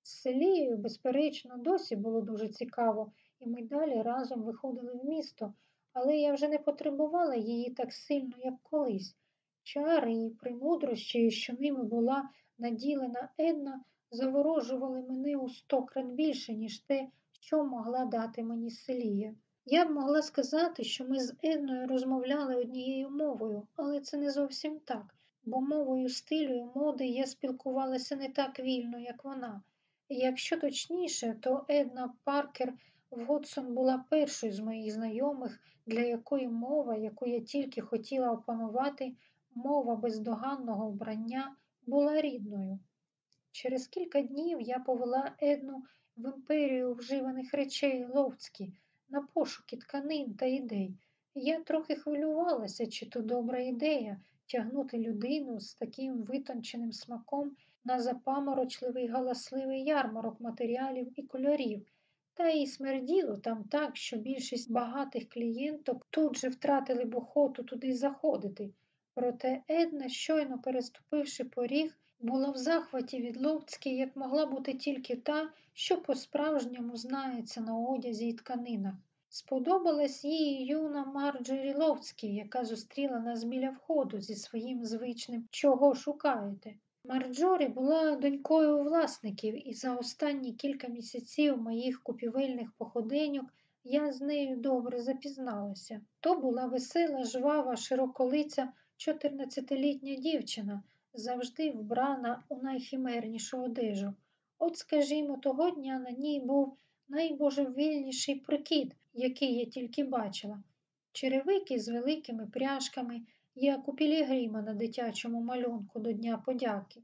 З селією, безперечно, досі було дуже цікаво, і ми далі разом виходили в місто, але я вже не потребувала її так сильно, як колись. Чари і примудрощі, що ними була наділена Една, заворожували мене у сто крат більше, ніж те, що могла дати мені селія. Я б могла сказати, що ми з Едною розмовляли однією мовою, але це не зовсім так, бо мовою стилю і моди я спілкувалася не так вільно, як вона. Якщо точніше, то Една Паркер в Годсон була першою з моїх знайомих, для якої мова, яку я тільки хотіла опанувати, мова бездоганного вбрання, була рідною. Через кілька днів я повела Едну в імперію вживаних речей Ловцькі на пошуки тканин та ідей. Я трохи хвилювалася, чи то добра ідея тягнути людину з таким витонченим смаком на запаморочливий галасливий ярмарок матеріалів і кольорів. Та й смерділо там так, що більшість багатих клієнток тут же втратили б охоту туди заходити. Проте Една, щойно переступивши поріг, була в захваті від Ловські, як могла бути тільки та, що по-справжньому знається на одязі й тканинах. Сподобалась їй юна Марджорі Ловські, яка зустріла нас біля входу зі своїм звичним Чого шукаєте? Марджорі була донькою власників, і за останні кілька місяців моїх купівельних походеньок я з нею добре запізналася. То була весела, жвава, широколиця, 14-літня дівчина, завжди вбрана у найхімернішу одежу. От, скажімо, того дня на ній був найбожевільніший прикид, який я тільки бачила. Черевики з великими пряжками, як у Пілігрима на дитячому малюнку до Дня подяки,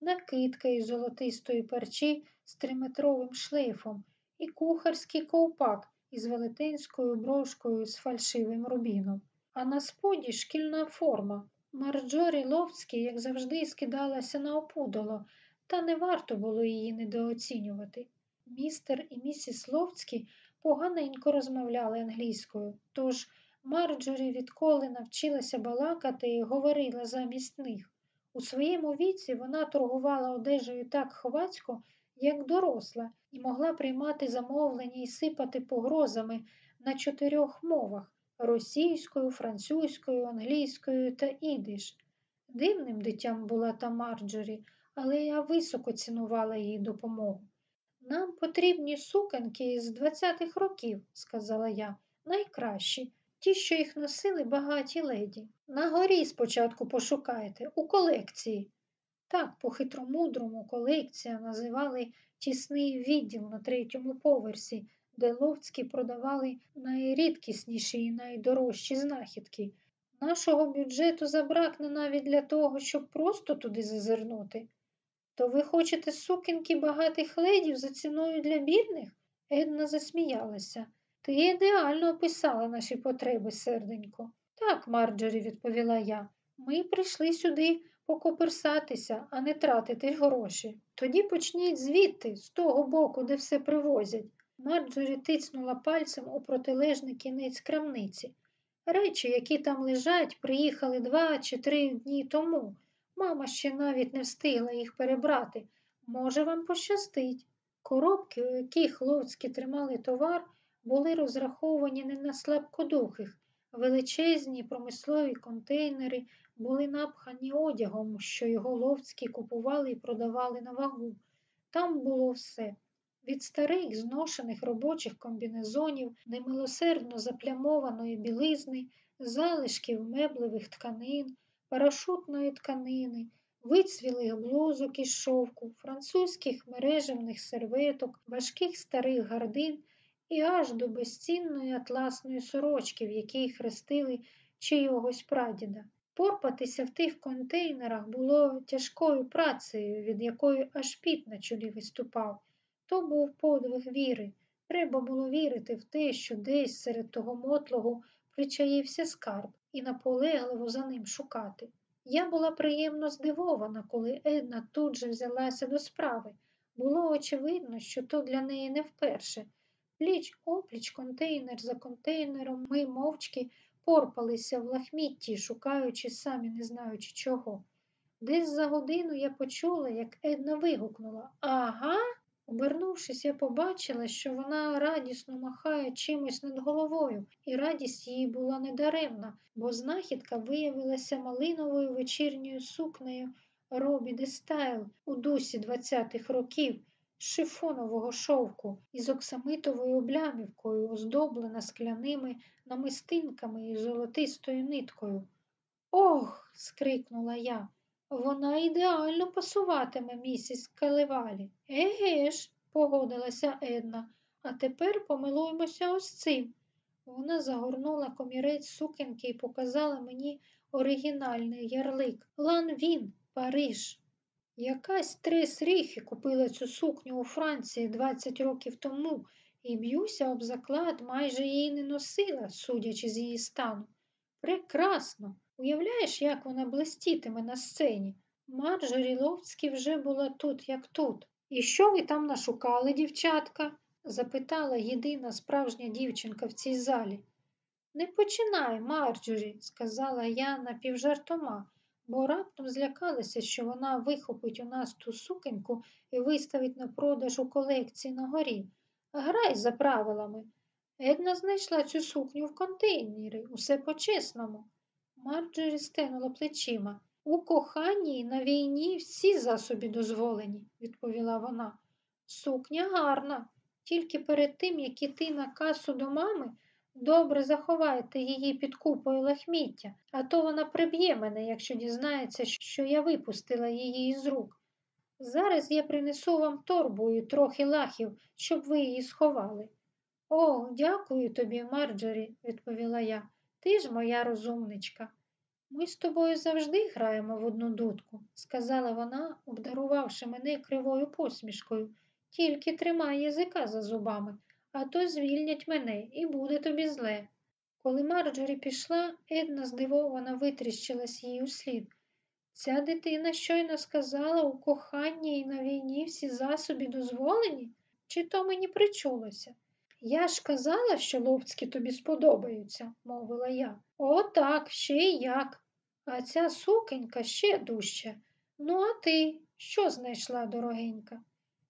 накидка із золотистої парчі з триметровим шлейфом і кухарський ковпак із велетенською брошкою з фальшивим рубіном. А на споді шкільна форма. Марджорі Ловські, як завжди, скидалася на опудоло, та не варто було її недооцінювати. Містер і місіс Ловські поганенько розмовляли англійською, тож Марджорі відколи навчилася балакати і говорила замість них. У своєму віці вона торгувала одежею так хвацько, як доросла, і могла приймати замовлення і сипати погрозами на чотирьох мовах російською, французькою, англійською та ідиш. Дивним дитям була та Марджорі, але я високо цінувала її допомогу. Нам потрібні суканки з 20-х років, сказала я, найкращі, ті, що їх носили багаті леді. На горі спочатку пошукайте, у колекції. Так, по хитромудрому колекція називали тісний відділ на третьому поверсі, де ловцькі продавали найрідкісніші і найдорожчі знахідки. Нашого бюджету забракне навіть для того, щоб просто туди зазирнути. То ви хочете сукінки багатих ледів за ціною для бідних? Една засміялася. Ти ідеально описала наші потреби, серденько. Так, Марджорі, відповіла я. Ми прийшли сюди покоперсатися, а не тратити гроші. Тоді почніть звідти, з того боку, де все привозять. Марджорі тицнула пальцем у протилежний кінець крамниці. Речі, які там лежать, приїхали два чи три дні тому. Мама ще навіть не встигла їх перебрати. Може, вам пощастить. Коробки, у яких ловцькі тримали товар, були розраховані не на слабкодухих. Величезні промислові контейнери були напхані одягом, що його ловцькі купували і продавали на вагу. Там було все. Від старих зношених робочих комбінезонів, немилосердно заплямованої білизни, залишків меблевих тканин, парашутної тканини, вицвілих блузок із шовку, французьких мережевних серветок, важких старих гардин і аж до безцінної атласної сорочки, в якій хрестили чийогось прадіда. Порпатися в тих контейнерах було тяжкою працею, від якої аж піт на чолі виступав. То був подвиг віри. Треба було вірити в те, що десь серед того мотлого причаївся скарб і наполегливо за ним шукати. Я була приємно здивована, коли Една тут же взялася до справи. Було очевидно, що то для неї не вперше. Пліч опліч, контейнер за контейнером, ми мовчки порпалися в лахмітті, шукаючи самі не знаючи чого. Десь за годину я почула, як Една вигукнула Ага. Обернувшись, я побачила, що вона радісно махає чимось над головою, і радість її була недаремна, бо знахідка виявилася малиновою вечірньою сукнею Робі де Стайл у дусі 20-х років шифонового шовку із оксамитовою облямівкою, оздоблена скляними намистинками і золотистою ниткою. Ох. скрикнула я. Вона ідеально пасуватиме місіс Калевалі. Еге ж, погодилася Една, а тепер помилуємося ось цим. Вона загорнула комірець сукенки і показала мені оригінальний ярлик. Ланвін, Париж. Якась très riche купила цю сукню у Франції 20 років тому і б'юся об заклад, майже її не носила, судячи з її стану. Прекрасно! Уявляєш, як вона блистітиме на сцені? Марджорі Ловські вже була тут, як тут. І що ви там нашукали, дівчатка? запитала єдина справжня дівчинка в цій залі. Не починай, Марджорі, сказала я напівжартома, бо раптом злякалася, що вона вихопить у нас ту сукеньку і виставить на продаж у колекції нагорі. Грай за правилами. Една знайшла цю сукню в контейнері, усе по-чесному. Марджорі стенула плечима. У коханні і на війні всі засоби дозволені, відповіла вона. Сукня гарна, тільки перед тим, як іти на касу до мами, добре заховайте її під купою лахміття, а то вона приб'є мене, якщо дізнається, що я випустила її із рук. Зараз я принесу вам торбу і трохи лахів, щоб ви її сховали. О, дякую тобі, Марджорі, відповіла я. Ти ж моя розумничка. Ми з тобою завжди граємо в одну дудку, сказала вона, обдарувавши мене кривою посмішкою. Тільки тримай язика за зубами, а то звільнять мене і буде тобі зле. Коли Марджорі пішла, Една здивовано витріщилась їй у слід. Ця дитина щойно сказала у коханні і на війні всі засоби дозволені, чи то мені причулося? Я ж казала, що ловцькі тобі сподобаються, мовила я. О, так, ще й як. А ця сукенька ще дужча. Ну, а ти що знайшла, дорогенька?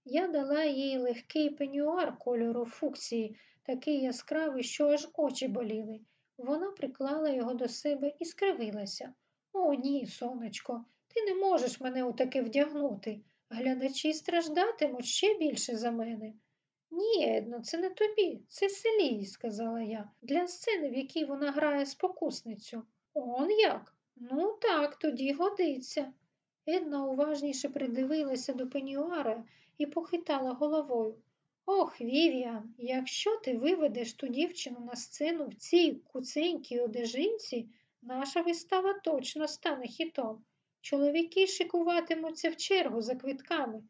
Я дала їй легкий пенюар кольору фукції, такий яскравий, що аж очі боліли. Вона приклала його до себе і скривилася. О, ні, сонечко, ти не можеш мене у вдягнути. Глядачі страждатимуть ще більше за мене. Ні, Едно, це не тобі, це селі, сказала я, для сцени, в якій вона грає спокусницю. Он як? Ну, так, тоді годиться. Една уважніше придивилася до пенюара і похитала головою. Ох, Вівіан, якщо ти виведеш ту дівчину на сцену в цій куценькій одежинці, наша вистава точно стане хітом. Чоловіки шикуватимуться в чергу за квитками.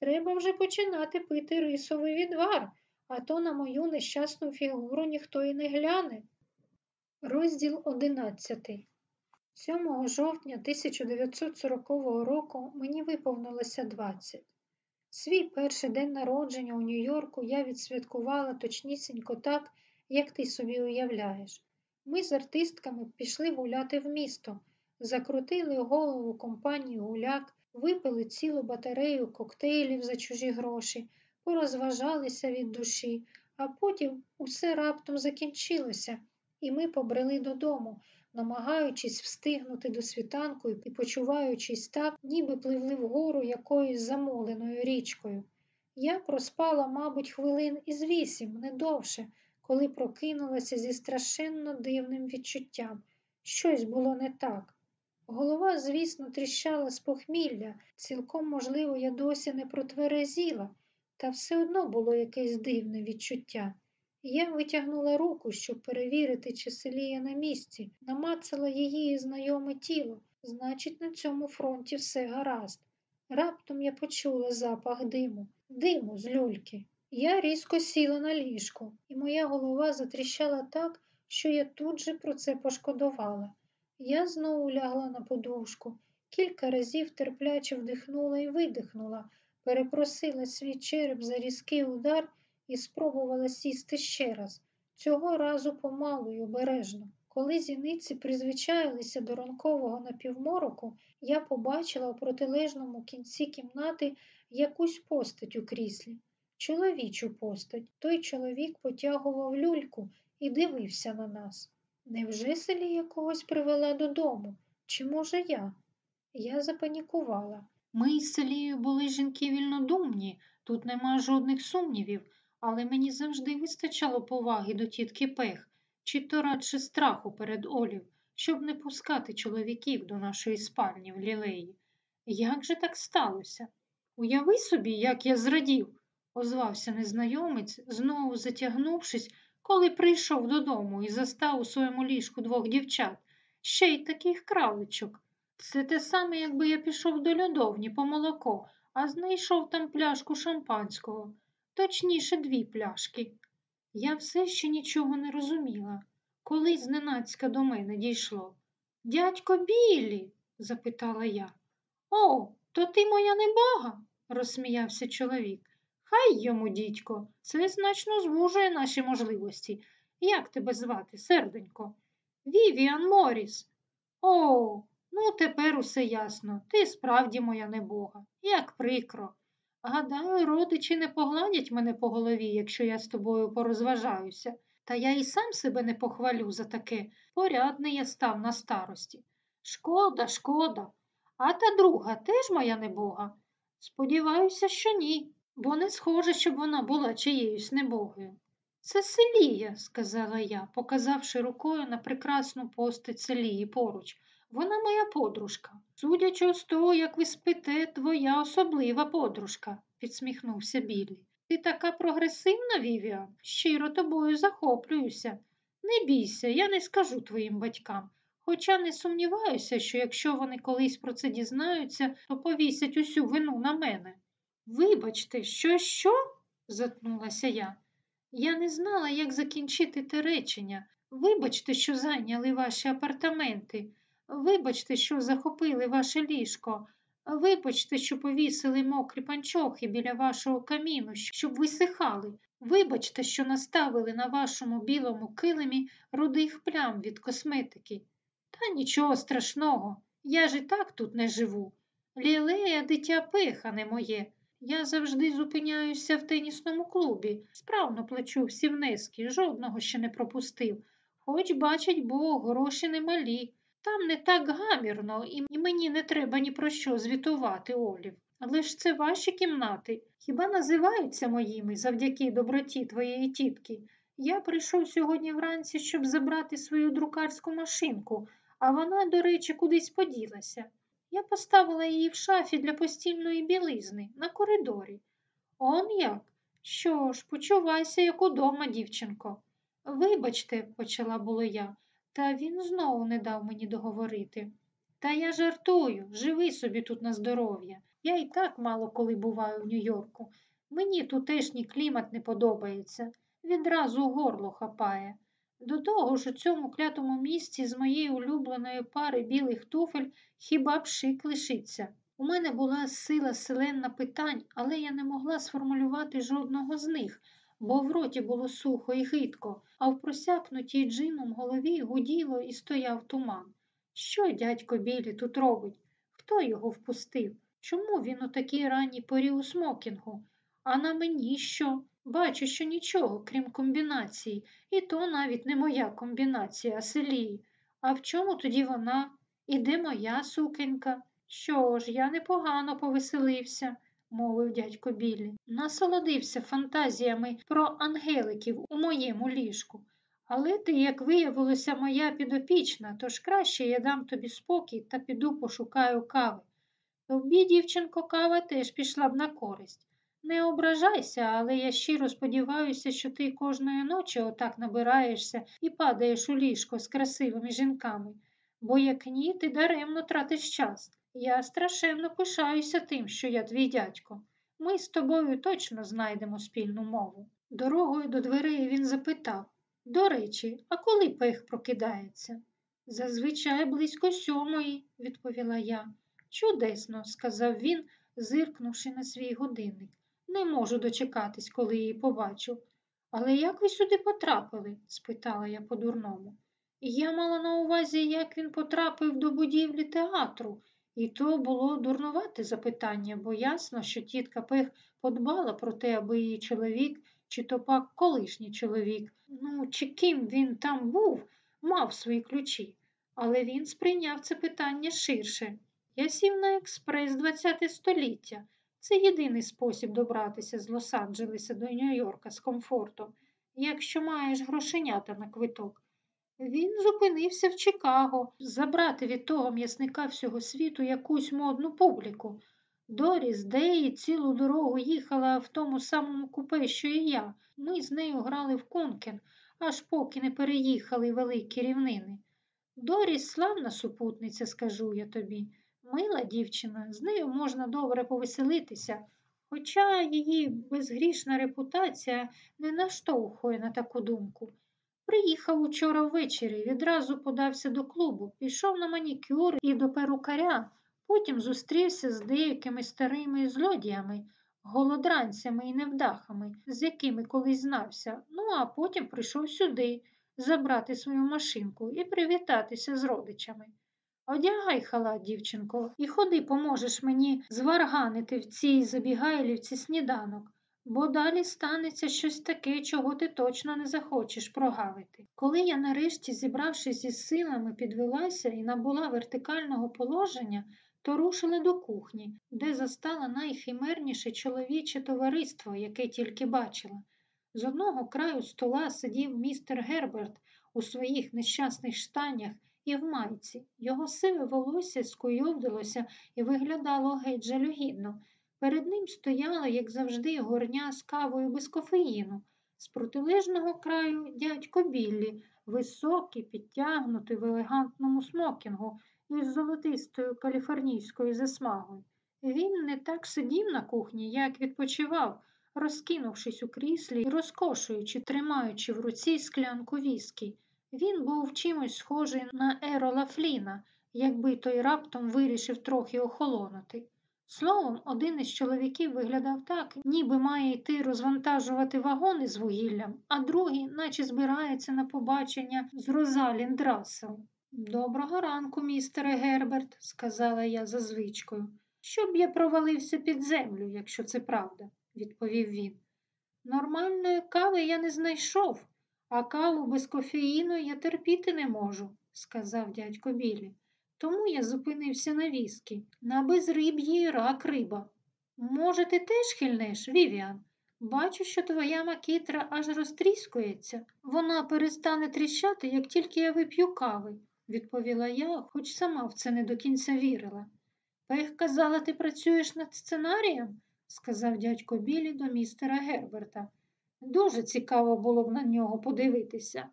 Треба вже починати пити рисовий відвар, а то на мою нещасну фігуру ніхто і не гляне. Розділ одинадцятий. 7 жовтня 1940 року мені виповнилося 20. Свій перший день народження у Нью-Йорку я відсвяткувала точнісінько так, як ти собі уявляєш. Ми з артистками пішли гуляти в місто, закрутили голову компанії гуляк, випили цілу батарею коктейлів за чужі гроші, порозважалися від душі, а потім усе раптом закінчилося, і ми побрели додому намагаючись встигнути до світанку і почуваючись так, ніби пливли вгору якоюсь замоленою річкою. Я проспала, мабуть, хвилин із вісім, не довше, коли прокинулася зі страшенно дивним відчуттям. Щось було не так. Голова, звісно, тріщала з похмілля, цілком, можливо, я досі не протверезіла, та все одно було якесь дивне відчуття. Я витягнула руку, щоб перевірити, чи Селія на місці, намацала її знайоме тіло. Значить, на цьому фронті все гаразд. Раптом я почула запах диму, диму з люльки. Я різко сіла на ліжко, і моя голова затріщала так, що я тут же про це пошкодувала. Я знову лягла на подушку, кілька разів терпляче вдихнула і видихнула, перепросила свій череп за різкий удар і спробувала сісти ще раз, цього разу помалу й обережно. Коли зіниці призвичаїлися до ранкового напівмороку, я побачила у протилежному кінці кімнати якусь постать у кріслі, чоловічу постать. Той чоловік потягував люльку і дивився на нас. Невже Селія когось привела додому? Чи, може, я? Я запанікувала. Ми із Селією були жінки вільнодумні, тут нема жодних сумнівів, але мені завжди вистачало поваги до тітки Пех, чи то радше страху перед Олів, щоб не пускати чоловіків до нашої спальні в лілеї. Як же так сталося? Уяви собі, як я зрадів, озвався незнайомець, знову затягнувшись, коли прийшов додому і застав у своєму ліжку двох дівчат, ще й таких краличок. Це те саме, якби я пішов до льодовні по молоко, а знайшов там пляшку шампанського, точніше, дві пляшки. Я все ще нічого не розуміла, коли зненацька до мене дійшло. Дядько Білі? запитала я. О, то ти моя небога, розсміявся чоловік. Хай йому, дідько, це значно звужує наші можливості. Як тебе звати, серденько? Вівіан Моріс. О, ну тепер усе ясно. Ти справді моя небога. Як прикро. Гадаю, родичі не погладять мене по голові, якщо я з тобою порозважаюся, та я і сам себе не похвалю за таке. Порядний я став на старості. Шкода, шкода. А та друга теж моя небога? Сподіваюся, що ні, бо не схоже, щоб вона була чиєюсь небогою. Це Селія, сказала я, показавши рукою на прекрасну постать Селії поруч. Вона моя подружка. Судячи з того, як ви спите, твоя особлива подружка, підсміхнувся Біллі. Ти така прогресивна, Вівіан, щиро тобою захоплююся. Не бійся, я не скажу твоїм батькам. Хоча не сумніваюся, що якщо вони колись про це дізнаються, то повісять усю вину на мене. Вибачте, що, що? затнулася я. Я не знала, як закінчити те речення. Вибачте, що зайняли ваші апартаменти. Вибачте, що захопили ваше ліжко. Вибачте, що повісили мокрі панчохи біля вашого каміну, щоб висихали. Вибачте, що наставили на вашому білому килимі рудих плям від косметики. Та нічого страшного, я ж і так тут не живу. Лілея дитя пиха не моє. Я завжди зупиняюся в тенісному клубі, справно плачу всі внески, жодного ще не пропустив. Хоч, бачить Бог, гроші немалі. Там не так гамірно, і мені не треба ні про що звітувати, Олів. Але ж це ваші кімнати. Хіба називаються моїми завдяки доброті твоєї тітки? Я прийшов сьогодні вранці, щоб забрати свою друкарську машинку, а вона, до речі, кудись поділася. Я поставила її в шафі для постільної білизни на коридорі. Он як? Що ж, почувайся, як удома, дівчинко. Вибачте, почала було я, та він знову не дав мені договорити. Та я жартую, живи собі тут на здоров'я. Я і так мало коли буваю в Нью-Йорку. Мені тутешній клімат не подобається, відразу горло хапає. До того ж у цьому клятому місці з моєї улюбленої пари білих туфель хіба б шик лишиться. У мене була сила селенна питань, але я не могла сформулювати жодного з них, бо в роті було сухо і гидко, а в просякнутій джином голові гуділо і стояв туман. Що дядько Білі тут робить? Хто його впустив? Чому він у такій ранній порі у смокінгу? А на мені що? Бачу, що нічого, крім комбінації, і то навіть не моя комбінація, а селії. А в чому тоді вона? І де моя сукенька? Що ж, я непогано повеселився, мовив дядько Білі. Насолодився фантазіями про ангеликів у моєму ліжку. Але ти, як виявилося, моя підопічна, тож краще я дам тобі спокій та піду пошукаю кави. Тобі, дівчинко, кава теж пішла б на користь. Не ображайся, але я щиро сподіваюся, що ти кожної ночі отак набираєшся і падаєш у ліжко з красивими жінками. Бо як ні, ти даремно тратиш час. Я страшенно пишаюся тим, що я твій дядько. Ми з тобою точно знайдемо спільну мову. Дорогою до дверей він запитав До речі, а коли пех прокидається? Зазвичай близько сьомої, відповіла я. Чудесно, сказав він, зиркнувши на свій годинник. Не можу дочекатись, коли її побачу. Але як ви сюди потрапили? спитала я по-дурному. Я мала на увазі, як він потрапив до будівлі театру, і то було дурнувате запитання, бо ясно, що тітка Пех подбала про те, аби її чоловік, чи то пак колишній чоловік, ну, чи ким він там був, мав свої ключі. Але він сприйняв це питання ширше. Я сів на експрес ХХ століття. Це єдиний спосіб добратися з Лос-Анджелеса до Нью-Йорка з комфортом, якщо маєш грошенята на квиток. Він зупинився в Чикаго забрати від того м'ясника всього світу якусь модну публіку. Доріс Деї цілу дорогу їхала в тому самому купе, що і я. Ми з нею грали в конкен, аж поки не переїхали великі рівнини. Доріс славна супутниця, скажу я тобі. Мила дівчина, з нею можна добре повеселитися, хоча її безгрішна репутація не наштовхує на таку думку. Приїхав учора ввечері, відразу подався до клубу, пішов на манікюр і до перукаря, потім зустрівся з деякими старими злодіями, голодранцями і невдахами, з якими колись знався. Ну, а потім прийшов сюди забрати свою машинку і привітатися з родичами. Одягай халат, дівчинко, і ходи, поможеш мені зварганити в цій забігайлівці сніданок, бо далі станеться щось таке, чого ти точно не захочеш прогавити. Коли я нарешті, зібравшись із силами, підвелася і набула вертикального положення, то рушила до кухні, де застала найхимерніше чоловіче товариство, яке тільки бачила. З одного краю стола сидів містер Герберт у своїх нещасних штанях і в майці. Його сиве волосся скуйовдилося і виглядало геть жалюгідно. Перед ним стояла, як завжди, горня з кавою без кофеїну. З протилежного краю дядько Біллі, високий, підтягнутий в елегантному смокінгу із золотистою каліфорнійською засмагою. Він не так сидів на кухні, як відпочивав, розкинувшись у кріслі і розкошуючи, тримаючи в руці склянку віскі. Він був чимось схожий на Ерола Фліна, якби той раптом вирішив трохи охолонути. Словом, один із чоловіків виглядав так, ніби має йти розвантажувати вагони з вугіллям, а другий, наче збирається на побачення з Розалін Рассел. Доброго ранку, містере Герберт, сказала я за звичкою. Щоб я провалився під землю, якщо це правда, відповів він. Нормальної кави я не знайшов, а каву без кофеїну я терпіти не можу, сказав дядько Білі. Тому я зупинився на віскі, на безриб'ї рак риба. Може, ти теж хильнеш, Вівіан? Бачу, що твоя макітра аж розтріскується. Вона перестане тріщати, як тільки я вип'ю кави, відповіла я, хоч сама в це не до кінця вірила. Пех казала, ти працюєш над сценарієм, сказав дядько Білі до містера Герберта. Дуже цікаво було б на нього подивитися.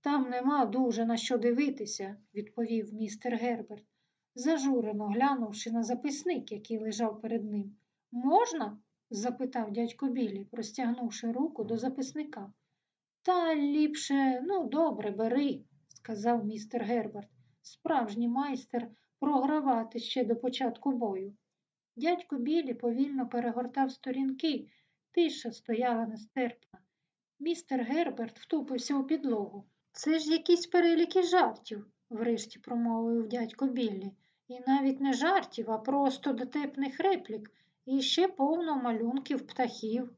Там нема дуже на що дивитися, відповів містер Герберт, зажурено глянувши на записник, який лежав перед ним. Можна? запитав дядько Білі, простягнувши руку до записника. Та ліпше, ну, добре, бери, сказав містер Герберт, справжній майстер програвати ще до початку бою. Дядько Білі повільно перегортав сторінки, тиша стояла нестерпна. Містер Герберт втупився у підлогу. Це ж якісь переліки жартів, врешті промовив дядько Біллі. І навіть не жартів, а просто дотепних реплік, і ще повно малюнків птахів.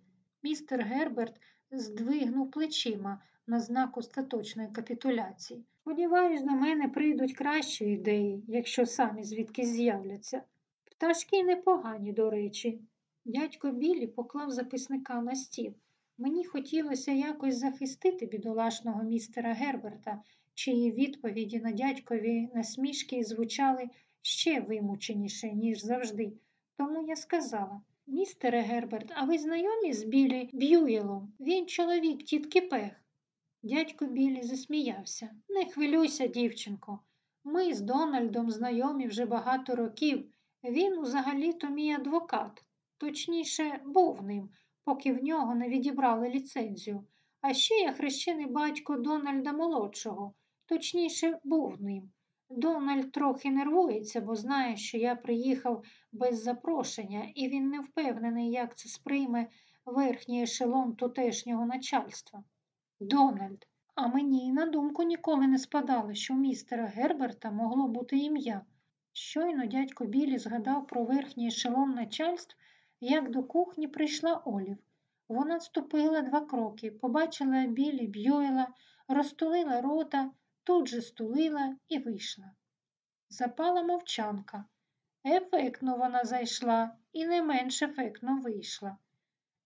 Містер Герберт здвигнув плечима на знак остаточної капітуляції. Сподіваюсь, до мене прийдуть кращі ідеї, якщо самі звідки з'являться. Пташки непогані, до речі. Дядько Біллі поклав записника на стіл. Мені хотілося якось захистити бідолашного містера Герберта, чиї відповіді на дядькові насмішки звучали ще вимученіше, ніж завжди. Тому я сказала Містере Герберт, а ви знайомі з Білі Б'юєлом? Він чоловік тітки Пех. Дядько Білі засміявся. Не хвилюйся, дівчинко. Ми з Дональдом знайомі вже багато років. Він взагалі-то мій адвокат. Точніше, був ним, поки в нього не відібрали ліцензію. А ще я хрещений батько Дональда молодшого, точніше, був ним. Дональд трохи нервується, бо знає, що я приїхав без запрошення, і він не впевнений, як це сприйме верхній ешелон тутешнього начальства. Дональд, а мені й на думку ніколи не спадало, що у містера Герберта могло бути ім'я. Щойно дядько Білі згадав про верхній ешелон начальств, як до кухні прийшла Олів. Вона ступила два кроки, побачила білі Б'юела, розтулила рота, тут же стулила і вийшла. Запала мовчанка. Ефектно вона зайшла і не менш ефектно вийшла.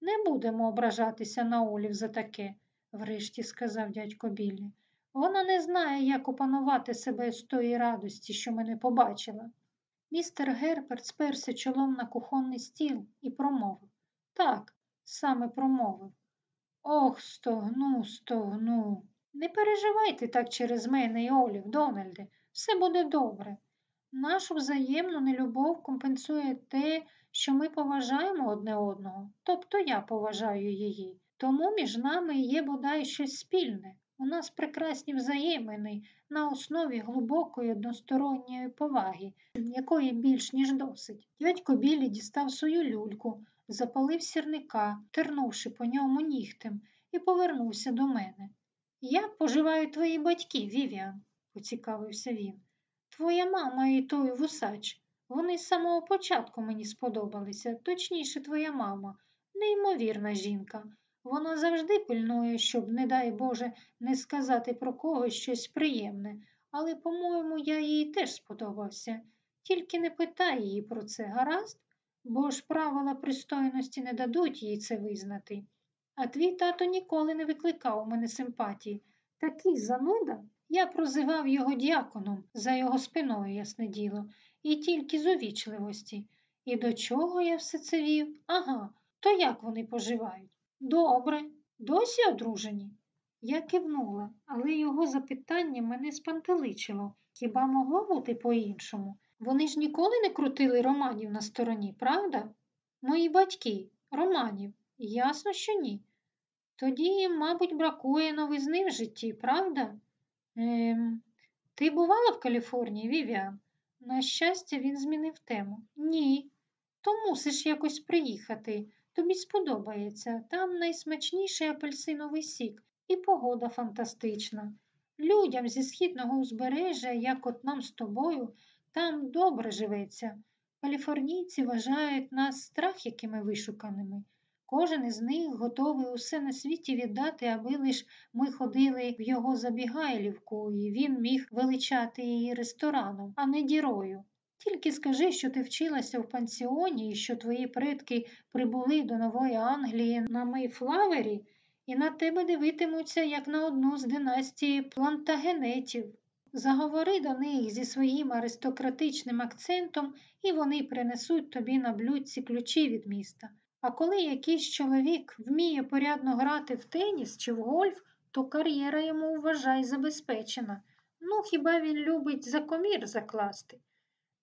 Не будемо ображатися на Олів за таке, врешті сказав дядько Біллі. Вона не знає, як опанувати себе з тої радості, що мене побачила. Містер Герберт сперся чолом на кухонний стіл і промовив. Так, саме промовив. Ох, стогну, стогну. Не переживайте так через мене і Олів, Дональде, все буде добре. Нашу взаємну нелюбов компенсує те, що ми поважаємо одне одного, тобто я поважаю її. Тому між нами є бодай щось спільне. У нас прекрасні взаємини на основі глибокої односторонньої поваги, якої більш ніж досить. Дядько Білі дістав свою люльку, запалив сірника, тернувши по ньому нігтем, і повернувся до мене. Як поживають твої батьки, Вівіан? поцікавився він. Твоя мама і той вусач. Вони з самого початку мені сподобалися, точніше, твоя мама, неймовірна жінка. Вона завжди пильнує, щоб, не дай Боже, не сказати про когось щось приємне, але, по-моєму, я їй теж сподобався. Тільки не питай її про це, гаразд, бо ж правила пристойності не дадуть їй це визнати. А твій тато ніколи не викликав у мене симпатії. Такий зануда. Я прозивав його діаконом за його спиною, ясне діло, і тільки з увічливості. І до чого я все це вів? Ага, то як вони поживають? Добре, досі одружені. Я кивнула, але його запитання мене спантеличило. Хіба могло бути по-іншому? Вони ж ніколи не крутили романів на стороні, правда? Мої батьки, романів. Ясно, що ні. Тоді їм, мабуть, бракує новизни в житті, правда? Ем, Ти бувала в Каліфорнії, Вівіан? На щастя, він змінив тему. Ні. То мусиш якось приїхати. Тобі сподобається. Там найсмачніший апельсиновий сік і погода фантастична. Людям зі східного узбережжя, як от нам з тобою, там добре живеться. Каліфорнійці вважають нас страх якими вишуканими. Кожен із них готовий усе на світі віддати, аби лиш ми ходили в його забігайлівку, і він міг величати її рестораном, а не дірою. Тільки скажи, що ти вчилася в пансіоні і що твої предки прибули до Нової Англії на Мейфлавері, і на тебе дивитимуться як на одну з династії плантагенетів. Заговори до них зі своїм аристократичним акцентом, і вони принесуть тобі на блюдці ключі від міста. А коли якийсь чоловік вміє порядно грати в теніс чи в гольф, то кар'єра йому, вважай, забезпечена. Ну, хіба він любить за комір закласти?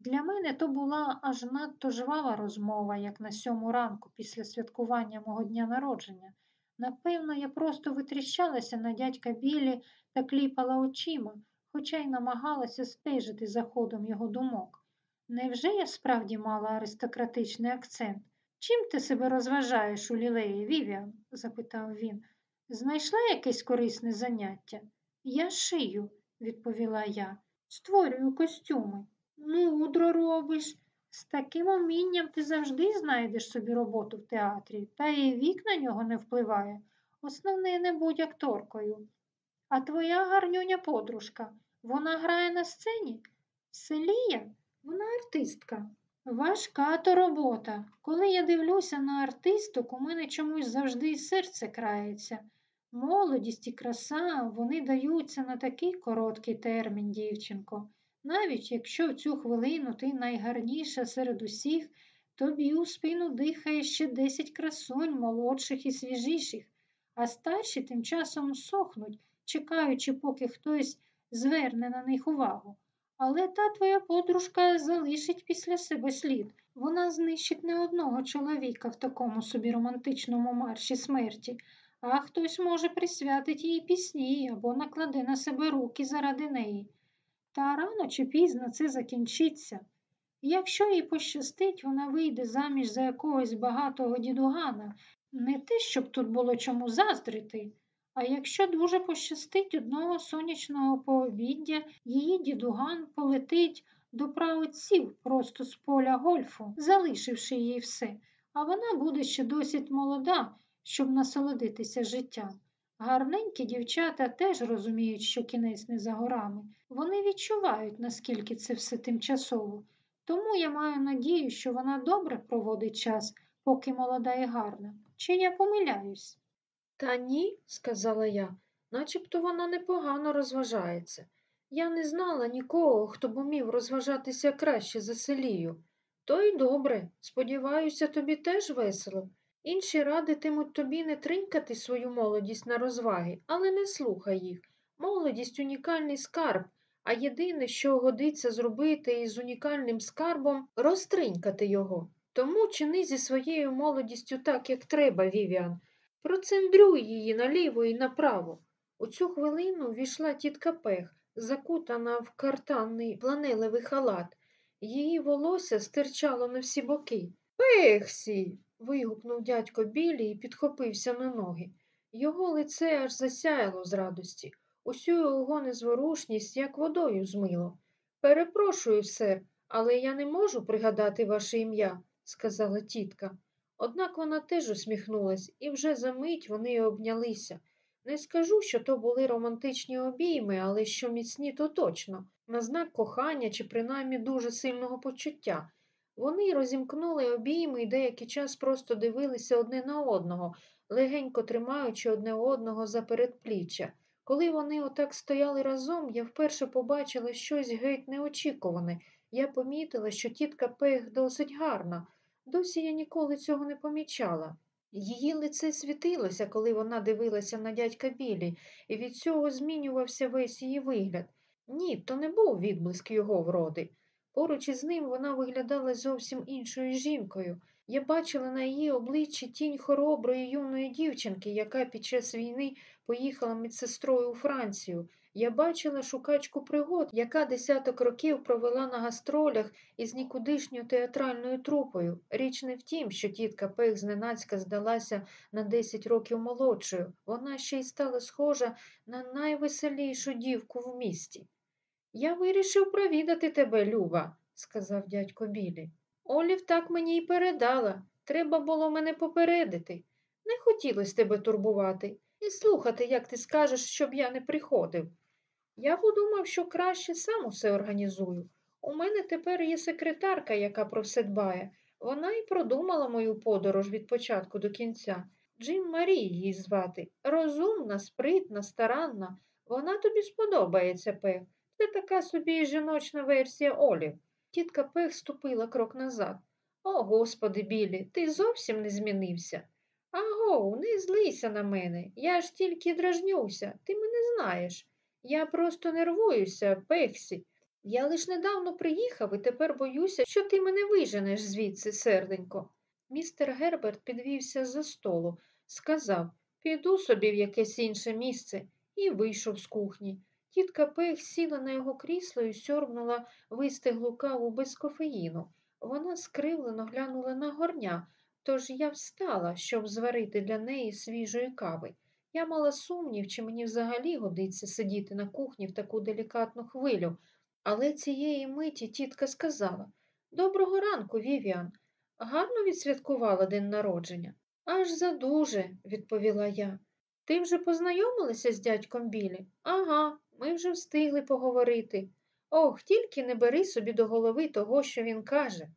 Для мене то була аж надто жвава розмова, як на сьому ранку після святкування мого дня народження. Напевно, я просто витріщалася на дядька Білі та кліпала очима, хоча й намагалася стежити за ходом його думок. Невже я справді мала аристократичний акцент? Чим ти себе розважаєш у лілеї, Вівіан? запитав він. Знайшла якесь корисне заняття? Я шию, відповіла я. Створюю костюми. Мудро робиш. З таким умінням ти завжди знайдеш собі роботу в театрі, та і вік на нього не впливає. Основне не будь акторкою. А твоя гарнюня подружка, вона грає на сцені? Селія? Вона артистка. Важка то робота. Коли я дивлюся на артисток, у мене чомусь завжди серце крається. Молодість і краса вони даються на такий короткий термін, дівчинко. Навіть якщо в цю хвилину ти найгарніша серед усіх, Тобі у спину дихає ще десять красунь, молодших і свіжіших, а старші тим часом сохнуть, чекаючи, поки хтось зверне на них увагу. Але та твоя подружка залишить після себе слід. Вона знищить не одного чоловіка в такому собі романтичному марші смерті, а хтось може присвятить їй пісні або накладе на себе руки заради неї. Та рано чи пізно це закінчиться. Якщо їй пощастить, вона вийде заміж за якогось багатого дідугана. Не те, щоб тут було чому заздрити, а якщо дуже пощастить одного сонячного пообіддя, її дідуган полетить до праотців просто з поля гольфу, залишивши їй все, а вона буде ще досить молода, щоб насолодитися життям. Гарненькі дівчата теж розуміють, що кінець не за горами. Вони відчувають, наскільки це все тимчасово. Тому я маю надію, що вона добре проводить час, поки молода і гарна. Чи я помиляюсь? Та ні, сказала я, начебто вона непогано розважається. Я не знала нікого, хто б умів розважатися краще за селію. То й добре, сподіваюся, тобі теж весело. Інші радитимуть тобі не тринькати свою молодість на розваги, але не слухай їх. Молодість унікальний скарб, а єдине, що годиться зробити із унікальним скарбом, розтринькати його. Тому чини зі своєю молодістю так, як треба, Вівіан. Процендрюй її наліво і направо. У цю хвилину війшла тітка Пех, закутана в картанний планелевий халат. Її волосся стирчало на всі боки. Пехсі. Вигукнув дядько Білі і підхопився на ноги. Його лице аж засяяло з радості. Усю його незворушність як водою змило. Перепрошую, сер, але я не можу пригадати ваше ім'я, сказала тітка. Однак вона теж усміхнулась, і вже за мить вони обнялися. Не скажу, що то були романтичні обійми, але що міцні, то точно, на знак кохання чи принаймні дуже сильного почуття. Вони розімкнули обійми і деякий час просто дивилися одне на одного, легенько тримаючи одне одного за передпліччя. Коли вони отак стояли разом, я вперше побачила щось геть неочікуване. Я помітила, що тітка Пех досить гарна. Досі я ніколи цього не помічала. Її лице світилося, коли вона дивилася на дядька Білі, і від цього змінювався весь її вигляд. Ні, то не був відблиск його вроди. Поруч із ним вона виглядала зовсім іншою жінкою. Я бачила на її обличчі тінь хороброї юної дівчинки, яка під час війни поїхала медсестрою у Францію. Я бачила шукачку пригод, яка десяток років провела на гастролях із нікудишньою театральною трупою. Річ не в тім, що тітка Пех зненацька здалася на 10 років молодшою. Вона ще й стала схожа на найвеселішу дівку в місті. Я вирішив провідати тебе, Люба, сказав дядько Білі. Олів так мені й передала. Треба було мене попередити. Не хотілося тебе турбувати і слухати, як ти скажеш, щоб я не приходив. Я подумав, що краще сам усе організую. У мене тепер є секретарка, яка про все дбає. Вона і продумала мою подорож від початку до кінця. Джим Марі її звати. Розумна, спритна, старанна. Вона тобі сподобається, Пех. Це така собі жіночна версія Олів. Тітка Пех ступила крок назад. О, господи, Білі, ти зовсім не змінився. Аго, не злися на мене. Я ж тільки дражнюся, ти мене знаєш. Я просто нервуюся, Пексі. Я лиш недавно приїхав і тепер боюся, що ти мене виженеш звідси, серденько. Містер Герберт підвівся з-за столу, сказав піду собі в якесь інше місце і вийшов з кухні. Тітка Пех сіла на його крісло і сьорбнула вистиглу каву без кофеїну. Вона скривлено глянула на горня, тож я встала, щоб зварити для неї свіжої кави. Я мала сумнів, чи мені взагалі годиться сидіти на кухні в таку делікатну хвилю, але цієї миті тітка сказала Доброго ранку, Вівіан. Гарно відсвяткувала день народження. Аж задуже, відповіла я. Ти вже познайомилася з дядьком Білі? Ага, ми вже встигли поговорити. Ох, тільки не бери собі до голови того, що він каже.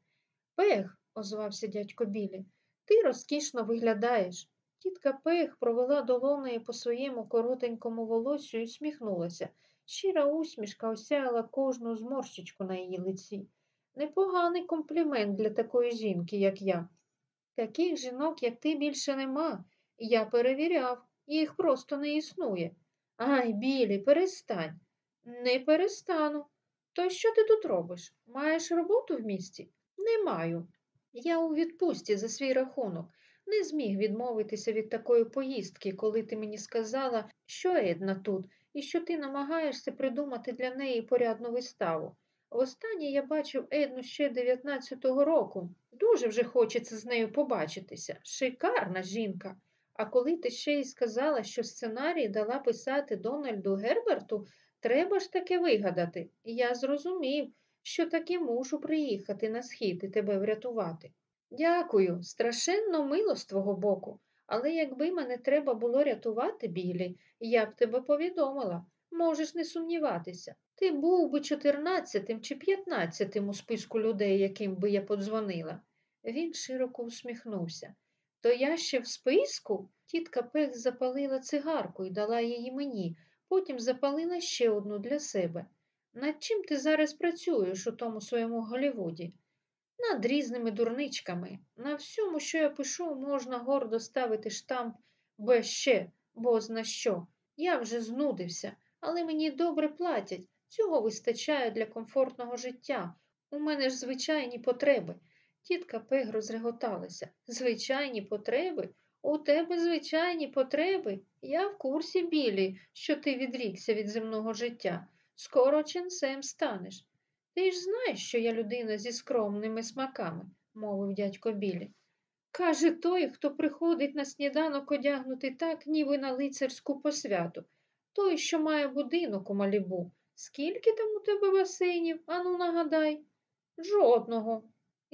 Пех, озвався дядько Білі, ти розкішно виглядаєш. Тітка Пех провела долонею по своєму коротенькому волосю і усміхнулася. Щира усмішка осяяла кожну зморщичку на її лиці. Непоганий комплімент для такої жінки, як я. Таких жінок, як ти, більше нема. Я перевіряв, їх просто не існує. Ай, Білі, перестань. Не перестану. То що ти тут робиш? Маєш роботу в місті? Не маю. Я у відпустці за свій рахунок. Не зміг відмовитися від такої поїздки, коли ти мені сказала, що Една тут, і що ти намагаєшся придумати для неї порядну виставу. Востаннє я бачив Едну ще 19-го року. Дуже вже хочеться з нею побачитися. Шикарна жінка. А коли ти ще й сказала, що сценарій дала писати Дональду Герберту, треба ж таки вигадати. Я зрозумів, що таки мушу приїхати на схід і тебе врятувати. Дякую, страшенно мило з твого боку. Але якби мене треба було рятувати, Білі, я б тебе повідомила. Можеш не сумніватися. Ти був би чотирнадцятим чи п'ятнадцятим у списку людей, яким би я подзвонила. Він широко усміхнувся. То я ще в списку? Тітка Пех запалила цигарку і дала її мені, потім запалила ще одну для себе. Над чим ти зараз працюєш у тому своєму Голлівуді? Над різними дурничками. На всьому, що я пишу, можна гордо ставити штамп без ще, бо зна що. Я вже знудився, але мені добре платять. Цього вистачає для комфортного життя. У мене ж звичайні потреби. Тітка Пег розреготалася. Звичайні потреби? У тебе звичайні потреби? Я в курсі, Білі, що ти відрікся від земного життя. Скоро ченцем станеш. Ти ж знаєш, що я людина зі скромними смаками, мовив дядько Білі. Каже той, хто приходить на сніданок одягнути так, ніби на лицарську посвяту. Той, що має будинок у Малібу. Скільки там у тебе басейнів? Ану, нагадай. Жодного.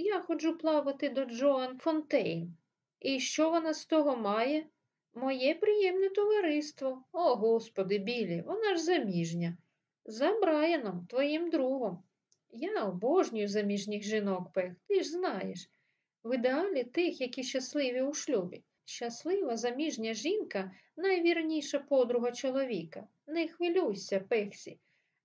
Я ходжу плавати до Джоан Фонтейн. І що вона з того має? Моє приємне товариство. О, господи, Білі, вона ж заміжня. За Брайаном, твоїм другом. Я обожнюю заміжніх жінок, Пех, ти ж знаєш. В ідеалі тих, які щасливі у шлюбі. Щаслива заміжня жінка найвірніша подруга чоловіка. Не хвилюйся, Пексі.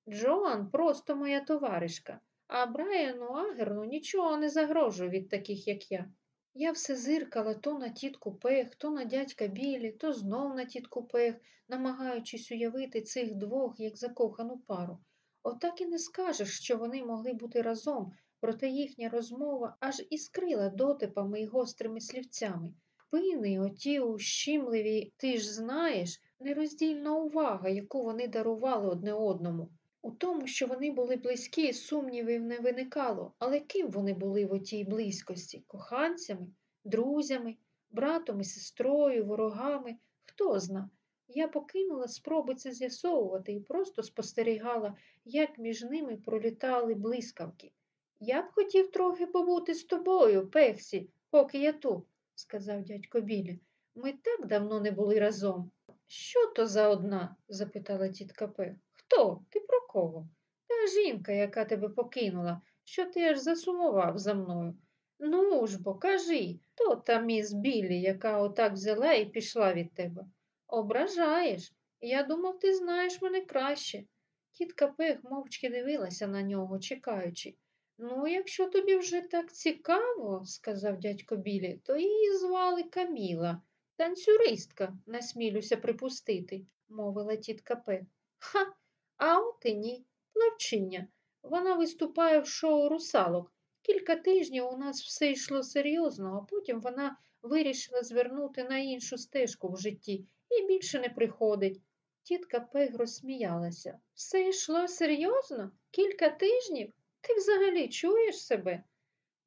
Джоан просто моя товаришка, а Брайану Агерну нічого не загрожує від таких, як я. Я все зиркала то на тітку Пех, то на дядька Білі, то знов на тітку Пех, намагаючись уявити цих двох як закохану пару. Отак і не скажеш, що вони могли бути разом, проте їхня розмова аж іскрила дотипами і гострими слівцями. Пини, оті ущімливі, ти ж знаєш, нероздільна увага, яку вони дарували одне одному. У тому, що вони були близькі, сумнівів не виникало, але ким вони були в отій близькості? Коханцями, друзями, братом і сестрою, ворогами, хто зна. Я покинула спроби це з'ясовувати і просто спостерігала, як між ними пролітали блискавки. Я б хотів трохи побути з тобою, Пексі, поки я тут, сказав дядько Білі. Ми так давно не були разом. Що то за одна? запитала тітка Пех. Хто? Ти про кого? Та жінка, яка тебе покинула, що ти аж засумував за мною. Ну ж бо, кажи, то та міс Білі, яка отак взяла і пішла від тебе. Ображаєш. Я думав, ти знаєш мене краще. Тітка Пех мовчки дивилася на нього, чекаючи. Ну, якщо тобі вже так цікаво, сказав дядько Білі, то її звали Каміла. Танцюристка, насмілюся припустити, мовила тітка Пех. Ха, а от і ні, плавчиня. Вона виступає в шоу русалок. Кілька тижнів у нас все йшло серйозно, а потім вона вирішила звернути на іншу стежку в житті і більше не приходить. Тітка Пег розсміялася. Все йшло серйозно? Кілька тижнів? Ти взагалі чуєш себе?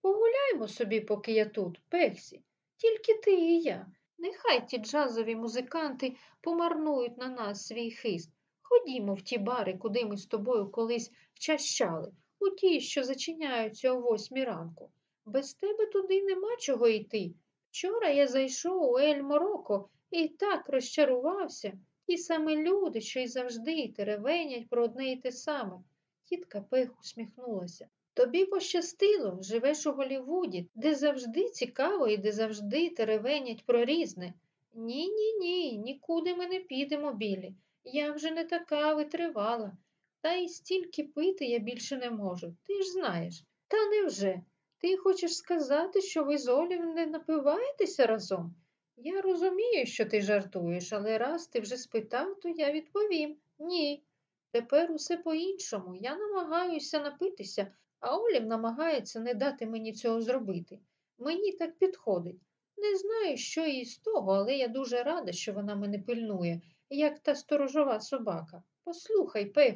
Погуляймо собі, поки я тут, Пексі, тільки ти і я. Нехай ті джазові музиканти помарнують на нас свій хист. Ходімо в ті бари, куди ми з тобою колись вчащали, у ті, що зачиняються о восьмій ранку. Без тебе туди нема чого йти. Вчора я зайшов у Ель Мороко і так розчарувався. Ті самі люди, що й завжди теревенять про одне й те саме. Тітка Пех усміхнулася. Тобі пощастило, живеш у Голлівуді, де завжди цікаво і де завжди теревенять про різне. Ні, ні, ні, нікуди ми не підемо, Білі. Я вже не така витривала. Та й стільки пити я більше не можу. Ти ж знаєш. Та невже? Ти хочеш сказати, що ви з Олів не напиваєтеся разом? Я розумію, що ти жартуєш, але раз ти вже спитав, то я відповім ні. Тепер усе по-іншому. Я намагаюся напитися, а Олів намагається не дати мені цього зробити. Мені так підходить. Не знаю, що їй з того, але я дуже рада, що вона мене пильнує, як та сторожова собака. Послухай, Пех,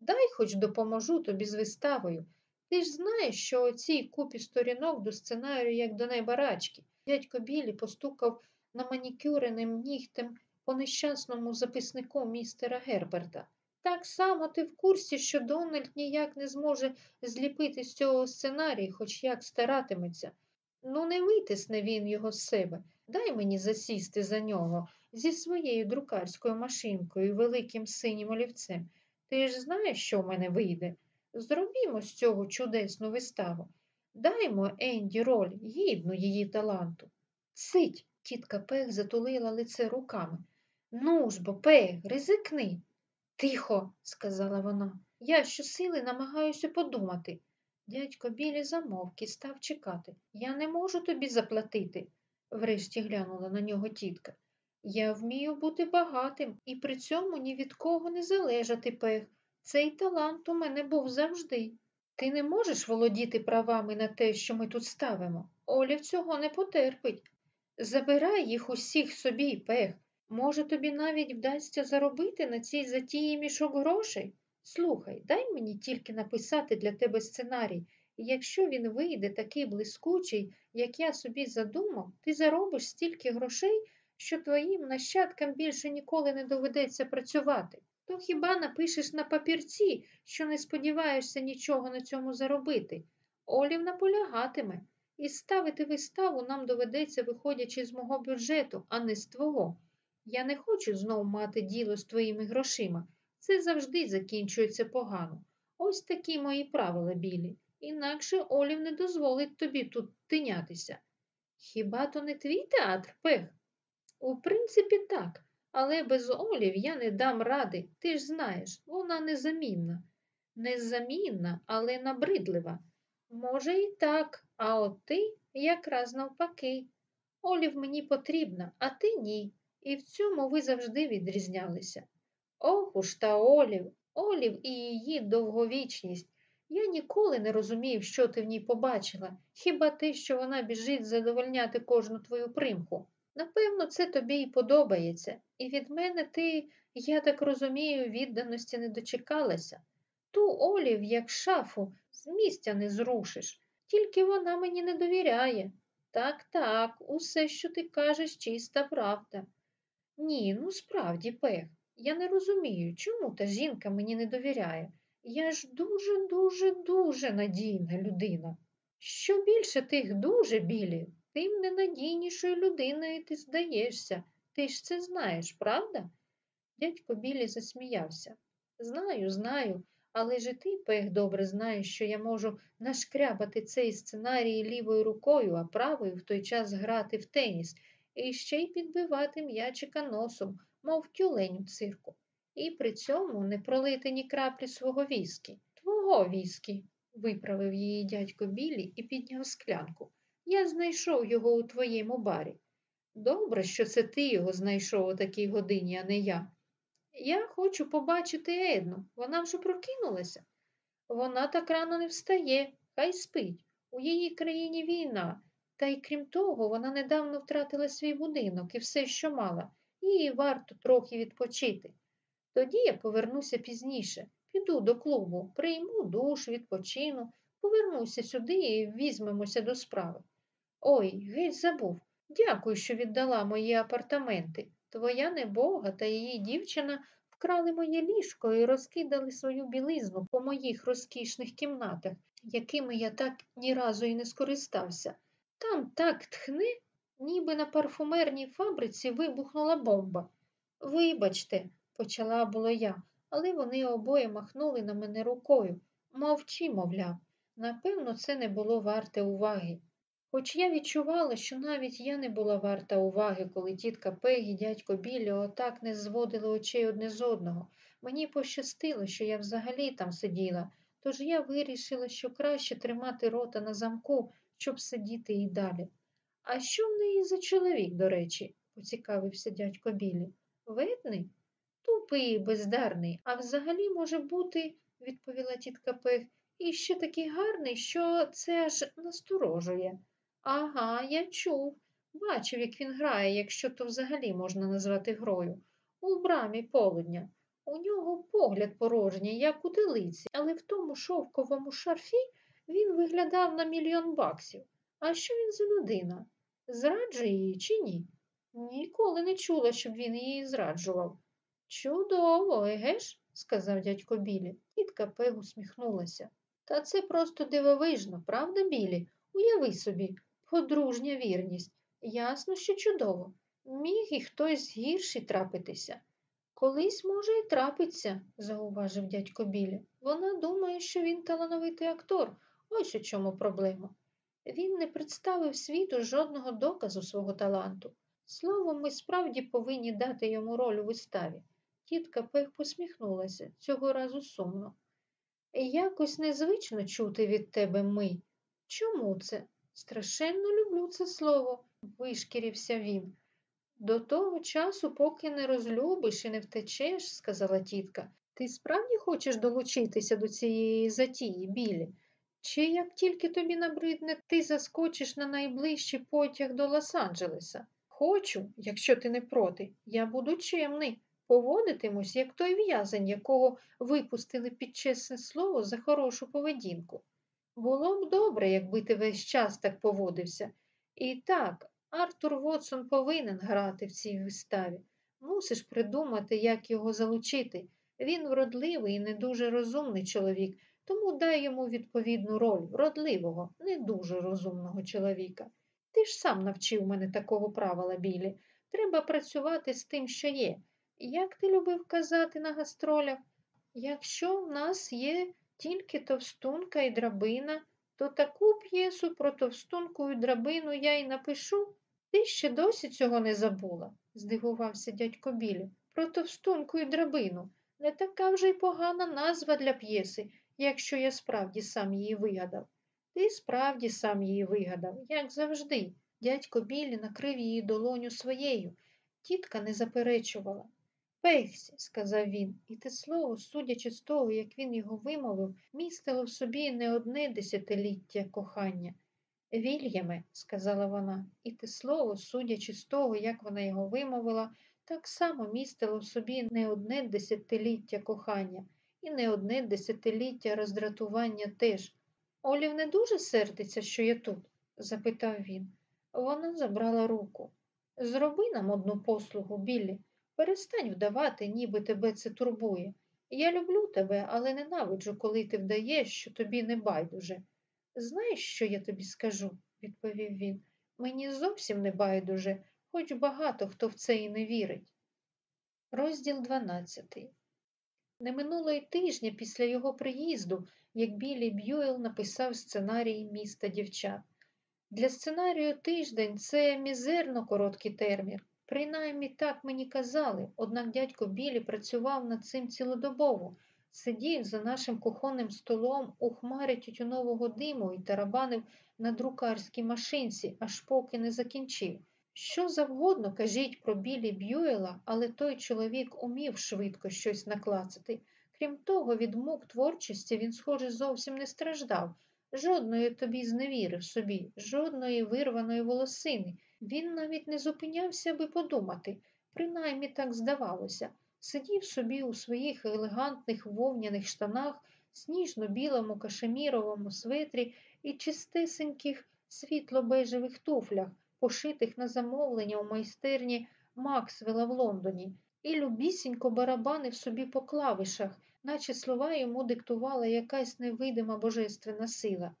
дай хоч допоможу тобі з виставою. Ти ж знаєш, що оцій купі сторінок до сценарію, як до неба рачки. Дядько Білі постукав на манікюреним нігтем по нещасному записнику містера Герберта. Так само ти в курсі, що Дональд ніяк не зможе зліпити з цього сценарію, хоч як старатиметься. Ну, не витисне він його з себе. Дай мені засісти за нього зі своєю друкарською машинкою і великим синім олівцем. Ти ж знаєш, що в мене вийде? Зробімо з цього чудесну виставу. Даймо Енді роль, гідну її таланту. Сидь, тітка Пех затулила лице руками. Ну ж бо, Пех, ризикни. Тихо, сказала вона. Я щосили намагаюся подумати. Дядько Білі замовк і став чекати. Я не можу тобі заплатити, врешті глянула на нього тітка. Я вмію бути багатим і при цьому ні від кого не залежати, Пех. Цей талант у мене був завжди. Ти не можеш володіти правами на те, що ми тут ставимо. Олів цього не потерпить. Забирай їх усіх собі, Пех. Може, тобі навіть вдасться заробити на цій затії мішок грошей? Слухай, дай мені тільки написати для тебе сценарій, і якщо він вийде такий блискучий, як я собі задумав, ти заробиш стільки грошей, що твоїм нащадкам більше ніколи не доведеться працювати. То хіба напишеш на папірці, що не сподіваєшся нічого на цьому заробити? Олів наполягатиме, і ставити виставу нам доведеться, виходячи з мого бюджету, а не з твого. Я не хочу знову мати діло з твоїми грошима. Це завжди закінчується погано. Ось такі мої правила, Білі. Інакше Олів не дозволить тобі тут тинятися. Хіба то не твій театр, Пех? У принципі, так, але без Олів я не дам ради, ти ж знаєш, вона незамінна. Незамінна, але набридлива. Може, і так, а от ти якраз навпаки. Олів мені потрібна, а ти ні. І в цьому ви завжди відрізнялися. Ох уж та Олів, Олів і її довговічність. Я ніколи не розумів, що ти в ній побачила, хіба те, що вона біжить задовольняти кожну твою примху. Напевно, це тобі і подобається, і від мене ти, я так розумію, відданості не дочекалася. Ту Олів, як шафу, з місця не зрушиш, тільки вона мені не довіряє. Так, так, усе, що ти кажеш, чиста правда. Ні, ну справді, Пех, я не розумію, чому та жінка мені не довіряє. Я ж дуже, дуже, дуже надійна людина. Що більше тих дуже білі, тим ненадійнішою людиною ти здаєшся. Ти ж це знаєш, правда? Дядько Білі засміявся. Знаю, знаю, але ж ти, Пех, добре знаєш, що я можу нашкрябати цей сценарій лівою рукою, а правою в той час грати в теніс і ще й підбивати м'ячика носом, мов тюлень у цирку, і при цьому не пролити ні краплі свого віскі. Твого віскі, виправив її дядько Білі і підняв склянку. Я знайшов його у твоєму барі. Добре, що це ти його знайшов у такій годині, а не я. Я хочу побачити Едну. Вона вже прокинулася. Вона так рано не встає, хай спить. У її країні війна. Та й крім того, вона недавно втратила свій будинок і все, що мала, їй варто трохи відпочити. Тоді я повернуся пізніше, піду до клубу, прийму душ, відпочину, повернуся сюди і візьмемося до справи. Ой, геть забув. Дякую, що віддала мої апартаменти. Твоя небога та її дівчина вкрали моє ліжко і розкидали свою білизну по моїх розкішних кімнатах, якими я так ні разу і не скористався. Там так тхне, ніби на парфумерній фабриці вибухнула бомба. Вибачте, почала було я, але вони обоє махнули на мене рукою. Мовчи, мовляв. Напевно, це не було варте уваги. Хоч я відчувала, що навіть я не була варта уваги, коли тітка Пегі і дядько Білі отак не зводили очей одне з одного. Мені пощастило, що я взагалі там сиділа, тож я вирішила, що краще тримати рота на замку, щоб сидіти і далі. А що в неї за чоловік, до речі? поцікавився дядько Білі. Видний? Тупий, бездарний, а взагалі може бути, відповіла тітка Пех, і ще такий гарний, що це аж насторожує. Ага, я чув. Бачив, як він грає, якщо то взагалі можна назвати грою. У брамі полудня. У нього погляд порожній, як у телиці, але в тому шовковому шарфі він виглядав на мільйон баксів. А що він за людина? Зраджує її чи ні? Ніколи не чула, щоб він її зраджував. Чудово, еге ж? сказав дядько Білі. Тітка Пег усміхнулася. Та це просто дивовижно, правда, Білі? Уяви собі, подружня вірність. Ясно, що чудово. Міг і хтось гірший трапитися. Колись, може, і трапиться, зауважив дядько Білі. Вона думає, що він талановитий актор. Ось у чому проблема. Він не представив світу жодного доказу свого таланту. Словом, ми справді повинні дати йому роль у виставі. Тітка Пех посміхнулася, цього разу сумно. Якось незвично чути від тебе ми. Чому це? Страшенно люблю це слово, вишкірився він. До того часу, поки не розлюбиш і не втечеш, сказала тітка, ти справді хочеш долучитися до цієї затії, білі? Чи як тільки тобі набридне, ти заскочиш на найближчий потяг до Лос-Анджелеса? Хочу, якщо ти не проти, я буду чемний, поводитимусь, як той в'язень, якого випустили під чесне слово за хорошу поведінку. Було б добре, якби ти весь час так поводився. І так, Артур Вотсон повинен грати в цій виставі. Мусиш придумати, як його залучити. Він вродливий і не дуже розумний чоловік, тому дай йому відповідну роль вродливого, не дуже розумного чоловіка. Ти ж сам навчив мене такого правила, Білі. Треба працювати з тим, що є. Як ти любив казати на гастролях? Якщо в нас є тільки товстунка і драбина, то таку п'єсу про товстунку і драбину я й напишу. Ти ще досі цього не забула, здивувався дядько Білі. Про товстунку і драбину. Не така вже й погана назва для п'єси, якщо я справді сам її вигадав. Ти справді сам її вигадав, як завжди. Дядько Білі накрив її долоню своєю. Тітка не заперечувала. Пехсі, сказав він, і те слово, судячи з того, як він його вимовив, містило в собі не одне десятиліття кохання. Вільяме, сказала вона, і те слово, судячи з того, як вона його вимовила, так само містило в собі не одне десятиліття кохання і не одне десятиліття роздратування теж. Олів не дуже сердиться, що я тут? запитав він. Вона забрала руку. Зроби нам одну послугу, Біллі. Перестань вдавати, ніби тебе це турбує. Я люблю тебе, але ненавиджу, коли ти вдаєш, що тобі не байдуже. Знаєш, що я тобі скажу, відповів він. Мені зовсім не байдуже, хоч багато хто в це і не вірить. Розділ 12 Не минуло й тижня після його приїзду, як Білі Б'юел написав сценарій міста дівчат. Для сценарію тиждень це мізерно короткий термін. Принаймні так мені казали, однак дядько Білі працював над цим цілодобово, сидів за нашим кухонним столом у хмарі тютюнового диму і тарабанив на друкарській машинці, аж поки не закінчив. Що завгодно кажіть про білі Б'юела, але той чоловік умів швидко щось наклацати. Крім того, від мук творчості він, схоже, зовсім не страждав. Жодної тобі зневіри в собі, жодної вирваної волосини. Він навіть не зупинявся, аби подумати, принаймні так здавалося. Сидів собі у своїх елегантних вовняних штанах, сніжно-білому кашеміровому светрі і чистесеньких світло-бежевих туфлях, пошитих на замовлення у майстерні Максвелла в Лондоні, і любісінько барабанив собі по клавишах, наче слова йому диктувала якась невидима божественна сила.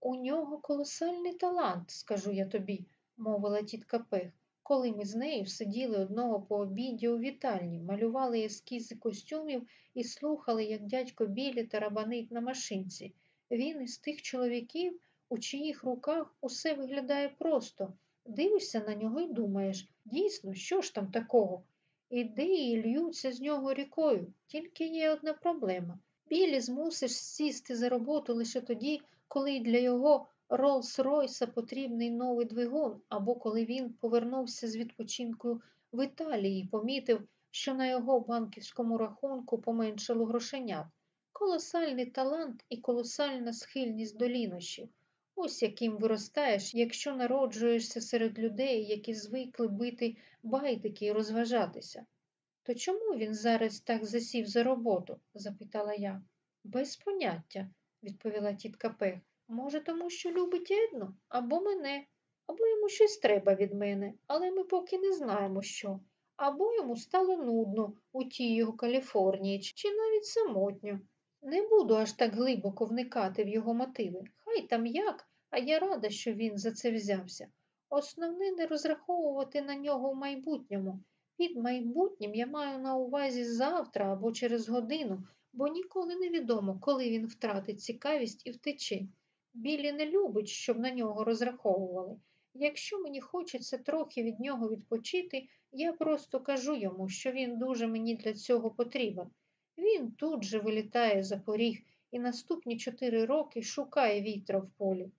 У нього колосальний талант, скажу я тобі, мовила тітка Пех, коли ми з нею сиділи одного по обіді у вітальні, малювали ескізи костюмів і слухали, як дядько Білі тарабанить на машинці. Він із тих чоловіків, у чиїх руках усе виглядає просто. Дивишся на нього і думаєш, дійсно, що ж там такого? Ідеї льються з нього рікою, тільки є одна проблема. Білі змусиш сісти за роботу лише тоді, коли для його Роллс-Ройса потрібний новий двигун, або коли він повернувся з відпочинку в Італії і помітив, що на його банківському рахунку поменшало грошенят. Колосальний талант і колосальна схильність до лінощів. Ось яким виростаєш, якщо народжуєшся серед людей, які звикли бити байдики і розважатися. То чому він зараз так засів за роботу? запитала я. Без поняття, відповіла тітка Пех. Може, тому що любить Едну або мене, або йому щось треба від мене, але ми поки не знаємо що. Або йому стало нудно у тій його Каліфорнії, чи навіть самотньо. Не буду аж так глибоко вникати в його мотиви. Хай там як, а я рада, що він за це взявся. Основне не розраховувати на нього в майбутньому. Під майбутнім я маю на увазі завтра або через годину, бо ніколи не відомо, коли він втратить цікавість і втече. Білі не любить, щоб на нього розраховували. Якщо мені хочеться трохи від нього відпочити, я просто кажу йому, що він дуже мені для цього потрібен. Він тут же вилітає за поріг і наступні чотири роки шукає вітра в полі.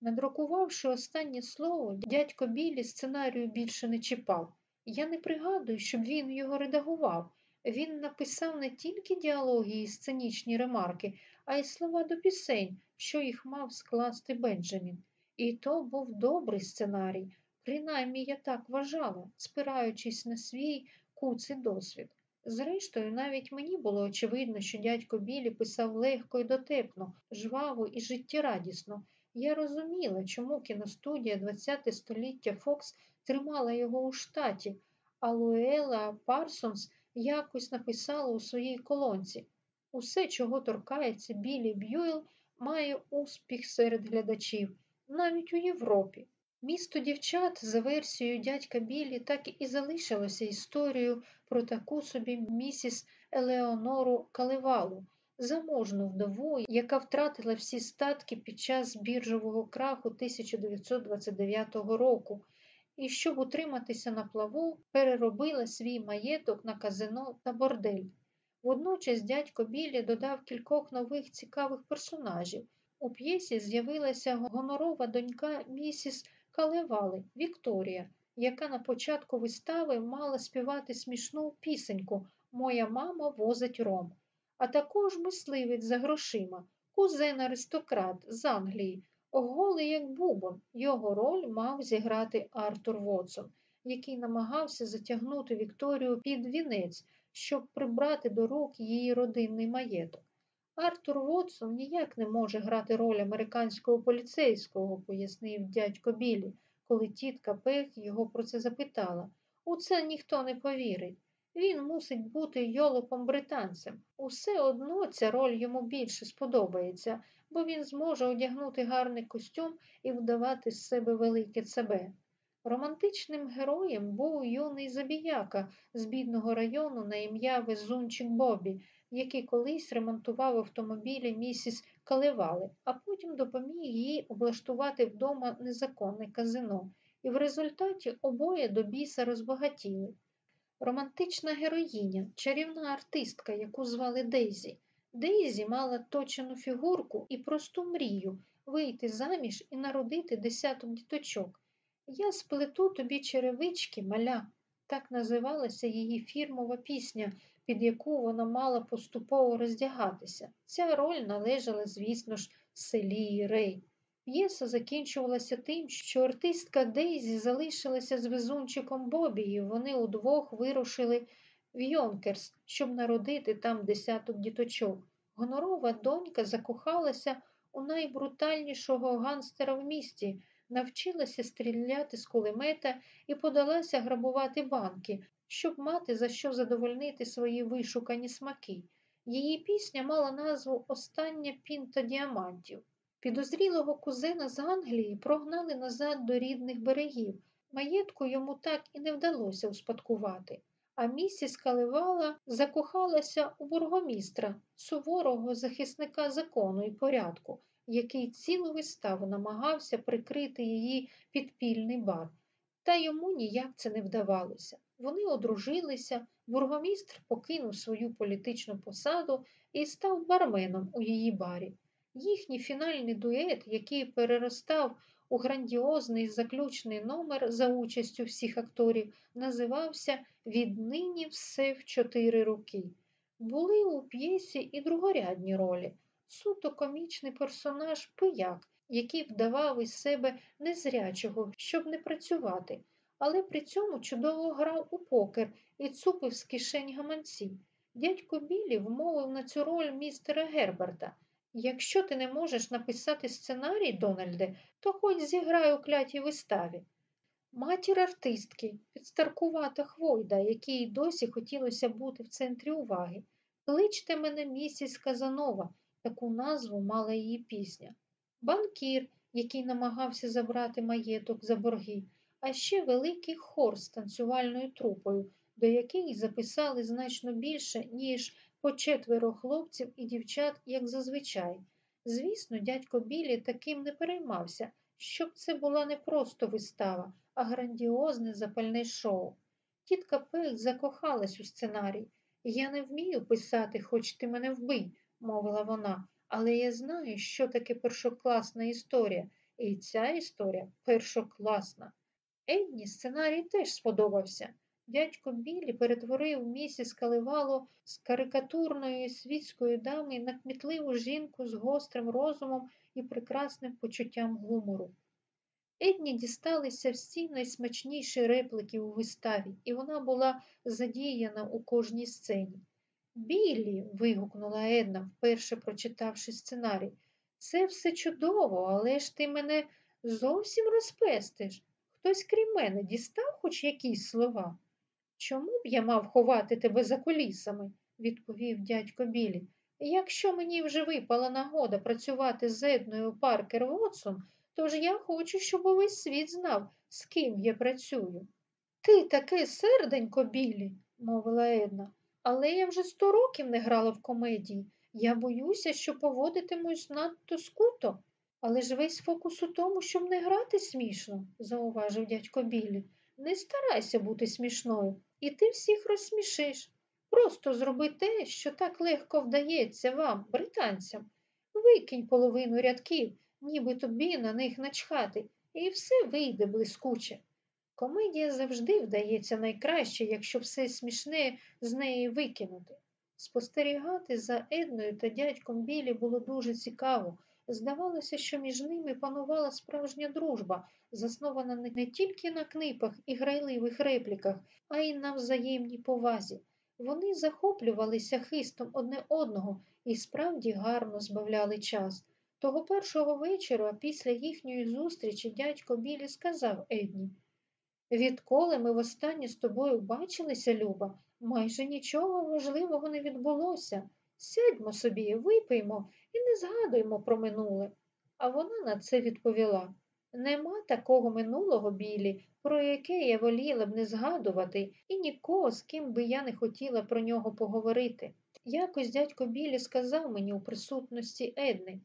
Надрукувавши останнє слово, дядько Білі сценарію більше не чіпав. Я не пригадую, щоб він його редагував. Він написав не тільки діалоги і сценічні ремарки, а й слова до пісень, що їх мав скласти Бенджамін. І то був добрий сценарій, принаймні я так вважала, спираючись на свій куций досвід. Зрештою, навіть мені було очевидно, що дядько Білі писав легко і дотепно, жваво і життєрадісно. Я розуміла, чому кіностудія ХХ століття Фокс тримала його у штаті, а Луела Парсонс якось написала у своїй колонці. Усе, чого торкається Білі Б'юел, має успіх серед глядачів, навіть у Європі. Місто дівчат за версією дядька Білі так і залишилося історією про таку собі місіс Елеонору Калевалу, заможну вдову, яка втратила всі статки під час біржового краху 1929 року, і, щоб утриматися на плаву, переробила свій маєток на казино та бордель. Водночас дядько Білі додав кількох нових цікавих персонажів. У п'єсі з'явилася гонорова донька місіс Калевали Вікторія, яка на початку вистави мала співати смішну пісеньку Моя мама возить ром, а також мисливець за грошима, кузен аристократ з Англії, голий як бубон. Його роль мав зіграти Артур Вотсон, який намагався затягнути Вікторію під вінець, щоб прибрати до рук її родинний маєток. Артур Вотсон ніяк не може грати роль американського поліцейського, пояснив дядько Білі, коли тітка Пех його про це запитала. У це ніхто не повірить. Він мусить бути йолопом британцем. Усе одно ця роль йому більше сподобається, бо він зможе одягнути гарний костюм і вдавати з себе велике себе. Романтичним героєм був юний забіяка з бідного району на ім'я Везунчик Бобі, який колись ремонтував автомобілі місіс Калевали, а потім допоміг їй облаштувати вдома незаконне казино. І в результаті обоє до біса розбагатіли. Романтична героїня, чарівна артистка, яку звали Дейзі. Дейзі мала точену фігурку і просту мрію вийти заміж і народити десяток діточок. Я сплету тобі черевички, маля. Так називалася її фірмова пісня, під яку вона мала поступово роздягатися. Ця роль належала, звісно ж, селі Рей. П'єса закінчувалася тим, що артистка Дейзі залишилася з везунчиком Бобі, і вони удвох вирушили в Йонкерс, щоб народити там десяток діточок. Гонорова донька закохалася у найбрутальнішого ганстера в місті, навчилася стріляти з кулемета і подалася грабувати банки, щоб мати за що задовольнити свої вишукані смаки. Її пісня мала назву Остання пінта діамантів. Підозрілого кузена з Англії прогнали назад до рідних берегів. Маєтку йому так і не вдалося успадкувати. А місіс Каливала закохалася у бургомістра, суворого захисника закону і порядку, який цілу виставу намагався прикрити її підпільний бар. Та йому ніяк це не вдавалося. Вони одружилися, бургомістр покинув свою політичну посаду і став барменом у її барі. Їхній фінальний дует, який переростав у грандіозний заключний номер за участю всіх акторів, називався Віднині все в чотири роки. Були у п'єсі і другорядні ролі. Суто комічний персонаж пияк, який вдавав із себе незрячого, щоб не працювати, але при цьому чудово грав у покер і цупив з кишень гаманці. Дядько Білі вмовив на цю роль містера Герберта. Якщо ти не можеш написати сценарій, Дональде, то хоч зіграй у клятій виставі. Матір артистки, підстаркувата хвойда, якій досі хотілося бути в центрі уваги. Кличте мене місіс Казанова, таку назву мала її пісня. Банкір, який намагався забрати маєток за борги, а ще великий хор з танцювальною трупою, до яких записали значно більше, ніж по четверо хлопців і дівчат, як зазвичай. Звісно, дядько Білі таким не переймався, щоб це була не просто вистава, а грандіозне запальне шоу. Тітка Пех закохалась у сценарій. Я не вмію писати, хоч ти мене вбий, мовила вона, але я знаю, що таке першокласна історія, і ця історія першокласна. Едні сценарій теж сподобався. Дядько Білі перетворив місіс Каливало з карикатурної світської дами на кмітливу жінку з гострим розумом і прекрасним почуттям гумору. Едні дісталися всі найсмачніші репліки у виставі, і вона була задіяна у кожній сцені. Білі, вигукнула Една, вперше прочитавши сценарій. Це все чудово, але ж ти мене зовсім розпестиш. Хтось крім мене дістав хоч якісь слова. Чому б я мав ховати тебе за кулісами? відповів дядько Білі. Якщо мені вже випала нагода працювати з Едною Паркер Вотсон, то ж я хочу, щоб увесь світ знав, з ким я працюю. Ти таке серденько, Білі, мовила Една, але я вже сто років не грала в комедії. Я боюся, що поводитимусь надто скуто. Але ж весь фокус у тому, щоб не грати смішно, зауважив дядько Білі. Не старайся бути смішною, і ти всіх розсмішиш. Просто зроби те, що так легко вдається вам, британцям. Викинь половину рядків, ніби тобі на них начхати, і все вийде блискуче. Комедія завжди вдається найкраще, якщо все смішне з неї викинути. Спостерігати за Едною та дядьком Білі було дуже цікаво. Здавалося, що між ними панувала справжня дружба, заснована не тільки на книпах і грайливих репліках, а й на взаємній повазі. Вони захоплювалися хистом одне одного і справді гарно збавляли час. Того першого вечора, після їхньої зустрічі, дядько Білі сказав Едні Відколи ми востаннє з тобою бачилися, Люба, майже нічого важливого не відбулося. Сядьмо собі, випиймо і не згадуємо про минуле. А вона на це відповіла Нема такого минулого білі, про яке я воліла б не згадувати, і нікого, з ким би я не хотіла про нього поговорити. Якось дядько Білі сказав мені у присутності Едни.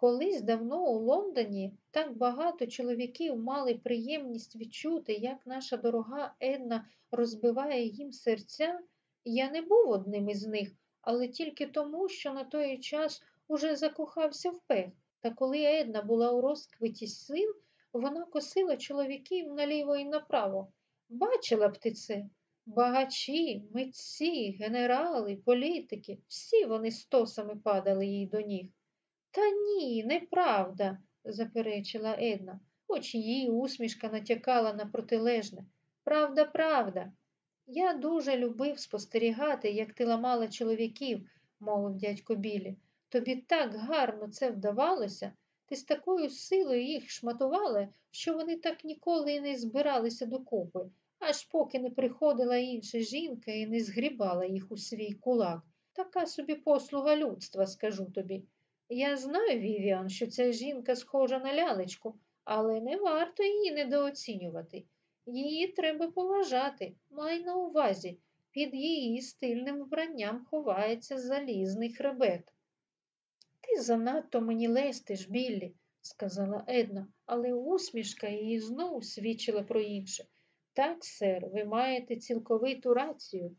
Колись давно у Лондоні так багато чоловіків мали приємність відчути, як наша дорога Една розбиває їм серця. Я не був одним із них, але тільки тому, що на той час уже закохався в пех. Та коли Една була у розквиті сил, вона косила чоловіків наліво і направо. Бачила б ти це? Багачі, митці, генерали, політики, всі вони стосами падали їй до ніг. Та ні, неправда, заперечила Една, хоч її усмішка натякала на протилежне. Правда, правда. Я дуже любив спостерігати, як ти ламала чоловіків, мовив дядько Білі. Тобі так гарно це вдавалося, ти з такою силою їх шматувала, що вони так ніколи і не збиралися докупи, аж поки не приходила інша жінка і не згрібала їх у свій кулак. Така собі послуга людству, скажу тобі. Я знаю, Вівіан, що ця жінка схожа на лялечку, але не варто її недооцінювати. Її треба поважати, май на увазі, під її стильним вбранням ховається залізний хребет. Ти занадто мені лестиш, Біллі, сказала Една, але усмішка її знову свідчила про інше. Так, сер, ви маєте цілковиту рацію.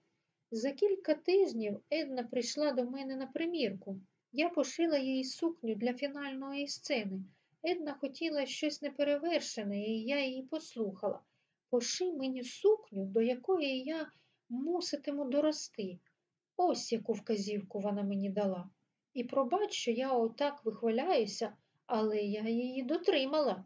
За кілька тижнів Една прийшла до мене на примірку. Я пошила їй сукню для фінальної сцени. Една хотіла щось неперевершене, і я її послухала. Поши мені сукню, до якої я муситиму дорости. Ось яку вказівку вона мені дала. І пробач, що я отак вихваляюся, але я її дотримала.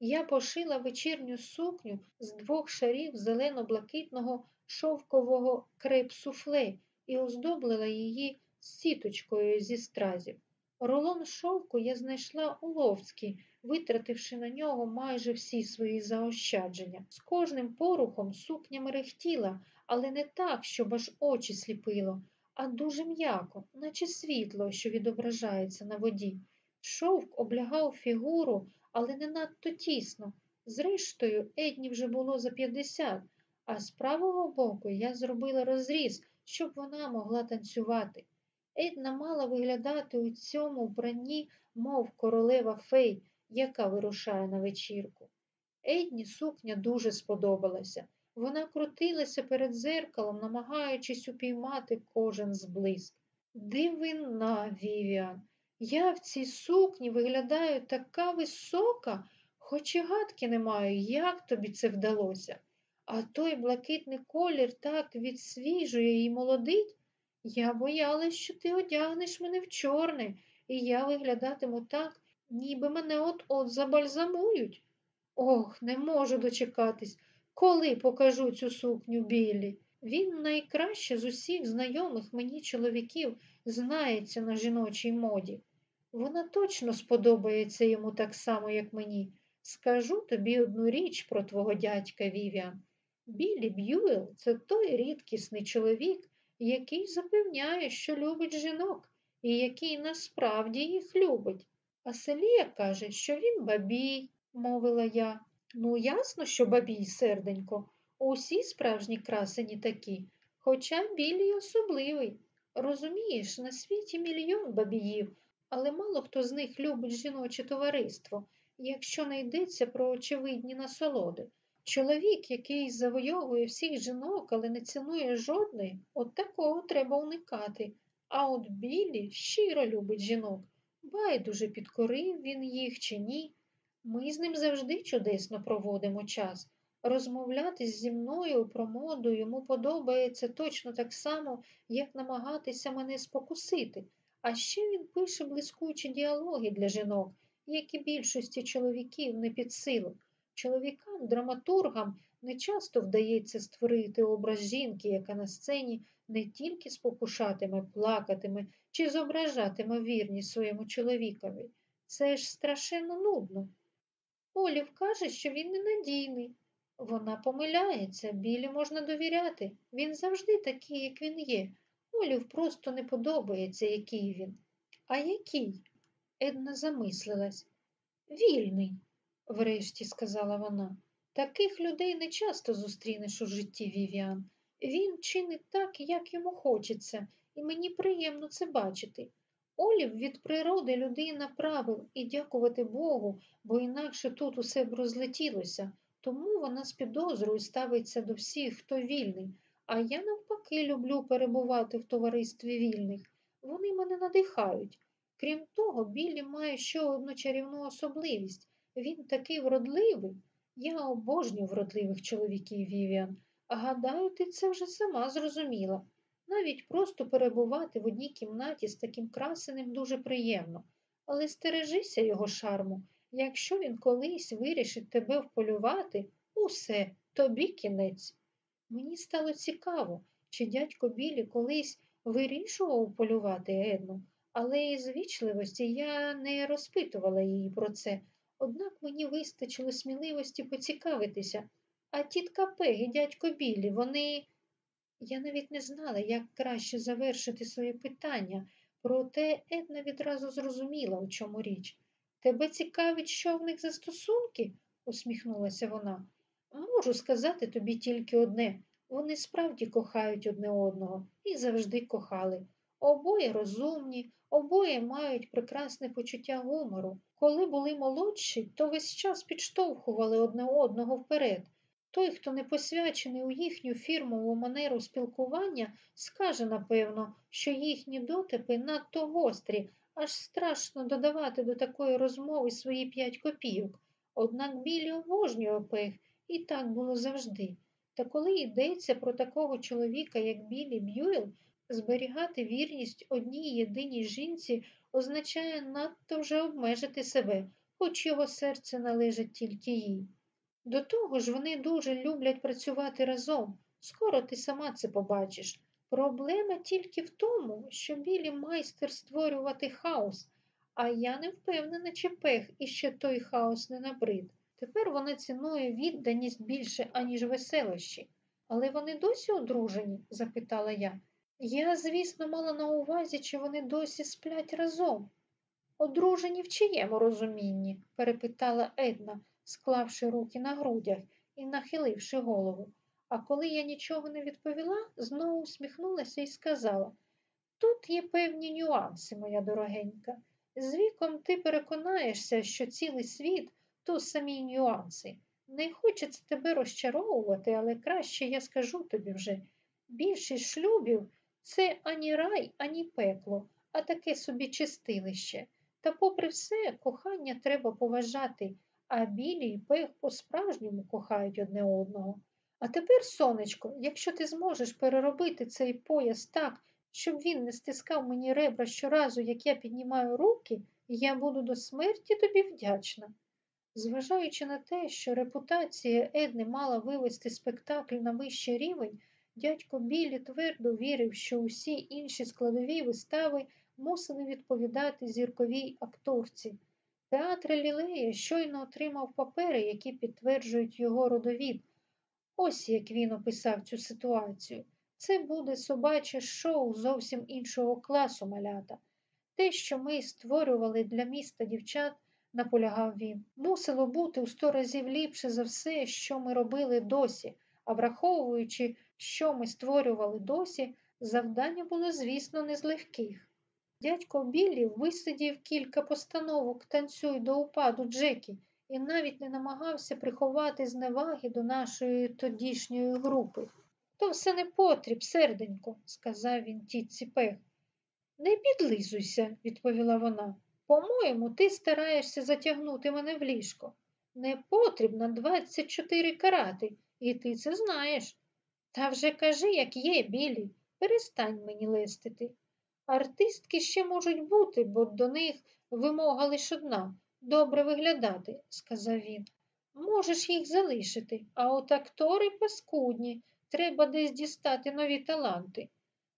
Я пошила вечірню сукню з двох шарів зелено-блакитного шовкового креп-суфле і оздоблила її сіточкою зі стразів. Рулон шовку я знайшла у Ловській, витративши на нього майже всі свої заощадження. З кожним порухом сукня мерехтіла, але не так, щоб аж очі сліпило, а дуже м'яко, наче світло, що відображається на воді. Шовк облягав фігуру, але не надто тісно. Зрештою, Едні вже було за 50, а з правого боку я зробила розріз, щоб вона могла танцювати. Една мала виглядати у цьому вбранні, мов королева фей, яка вирушає на вечірку. Едні сукня дуже сподобалася. Вона крутилася перед зеркалом, намагаючись упіймати кожен зблиск. Дивина, Вівіан, я в цій сукні виглядаю така висока, хоч і гадки не маю, як тобі це вдалося. А той блакитний колір так відсвіжує і молодить. Я боялась, що ти одягнеш мене в чорне, і я виглядатиму так, ніби мене от-от забальзамують. Ох, не можу дочекатись, коли покажу цю сукню Біллі. Він найкраще з усіх знайомих мені чоловіків знається на жіночій моді. Вона точно сподобається йому так само, як мені. Скажу тобі одну річ про твого дядька Вівіан. Біллі Б'юел це той рідкісний чоловік, який запевняє, що любить жінок, і який насправді їх любить. А Селія каже, що він бабій, мовила я. Ну, ясно, що бабій, серденько. Усі справжні красені такі, хоча білій особливий. Розумієш, на світі мільйон бабіїв, але мало хто з них любить жіноче товариство, якщо не йдеться про очевидні насолоди. Чоловік, який завойовує всіх жінок, але не цінує жодної, от такого треба уникати. А от Білі щиро любить жінок. Байдуже підкорив він їх чи ні. Ми з ним завжди чудесно проводимо час. Розмовляти зі мною про моду йому подобається точно так само, як намагатися мене спокусити. А ще він пише блискучі діалоги для жінок, які більшості чоловіків не під силу. Чоловікам, драматургам не часто вдається створити образ жінки, яка на сцені не тільки спокушатиме, плакатиме чи зображатиме вірність своєму чоловікові. Це ж страшенно нудно. Олів каже, що він ненадійний. Вона помиляється, білі можна довіряти. Він завжди такий, як він є. Олів просто не подобається, який він. А який? Една замислилась. Вільний, врешті сказала вона. Таких людей не часто зустрінеш у житті Вівіан. Він чинить так, як йому хочеться, і мені приємно це бачити. Олів від природи людина правил і дякувати Богу, бо інакше тут усе б розлетілося. Тому вона з підозрою ставиться до всіх, хто вільний. А я навпаки люблю перебувати в товаристві вільних. Вони мене надихають. Крім того, Біллі має ще одну чарівну особливість. Він такий вродливий. Я обожнюю вродливих чоловіків, Вівіан. Гадаю, ти це вже сама зрозуміла. Навіть просто перебувати в одній кімнаті з таким красеним дуже приємно. Але стережися його шарму. Якщо він колись вирішить тебе вполювати, усе, тобі кінець. Мені стало цікаво, чи дядько Білі колись вирішував полювати Едну, але із вічливості я не розпитувала її про це, однак мені вистачило сміливості поцікавитися. А тітка Пег і дядько Білі, вони. Я навіть не знала, як краще завершити своє питання, проте Една відразу зрозуміла, у чому річ. Тебе цікавить, що в них за стосунки? усміхнулася вона. Можу сказати тобі тільки одне вони справді кохають одне одного і завжди кохали. Обоє розумні, обоє мають прекрасне почуття гумору. Коли були молодші, то весь час підштовхували одне одного вперед. Той, хто не посвячений у їхню фірмову манеру спілкування, скаже, напевно, що їхні дотипи надто гострі, аж страшно додавати до такої розмови свої п'ять копійок. Однак Білі обожнює пех, і так було завжди. Та коли йдеться про такого чоловіка, як Білі Б'юел, зберігати вірність одній єдиній жінці означає надто вже обмежити себе, хоч його серце належить тільки їй. До того ж, вони дуже люблять працювати разом. Скоро ти сама це побачиш. Проблема тільки в тому, що білі майстер створювати хаос, а я не впевнена, чи пех іще той хаос не набрид. Тепер вона цінує відданість більше, аніж веселощі. Але вони досі одружені? запитала я. Я, звісно, мала на увазі, чи вони досі сплять разом. Одружені в чиєму розумінні? перепитала Една, склавши руки на грудях і нахиливши голову. А коли я нічого не відповіла, знову усміхнулася і сказала тут є певні нюанси, моя дорогенька. З віком ти переконаєшся, що цілий світ то самі нюанси. Не хочеться тебе розчаровувати, але краще я скажу тобі вже. Більшість шлюбів це ані рай, ані пекло, а таке собі чистилище. Та, попри все, кохання треба поважати, а білі і пех по-справжньому кохають одне одного. А тепер, сонечко, якщо ти зможеш переробити цей пояс так, щоб він не стискав мені ребра щоразу, як я піднімаю руки, я буду до смерті тобі вдячна. Зважаючи на те, що репутація Едни мала вивести спектакль на вищий рівень, дядько Білі твердо вірив, що усі інші складові вистави мусили відповідати зірковій акторці. Театр Лілея щойно отримав папери, які підтверджують його родовід. Ось як він описав цю ситуацію. Це буде собаче шоу зовсім іншого класу малята. Те, що ми створювали для міста дівчат, наполягав він, мусило бути у сто разів ліпше за все, що ми робили досі, а враховуючи, що ми створювали досі, завдання було, звісно, не з легких. Дядько Біллі висидів кілька постановок танцюй до упаду Джекі і навіть не намагався приховати зневаги до нашої тодішньої групи. То все не потріб, серденько, сказав він тітці Пех. Не підлизуйся, відповіла вона. По-моєму, ти стараєшся затягнути мене в ліжко. Не потрібно 24 карати, і ти це знаєш. Та вже кажи, як є, Білі, перестань мені листити. Артистки ще можуть бути, бо до них вимога лише одна добре виглядати, сказав він. Можеш їх залишити, а от актори паскудні, треба десь дістати нові таланти.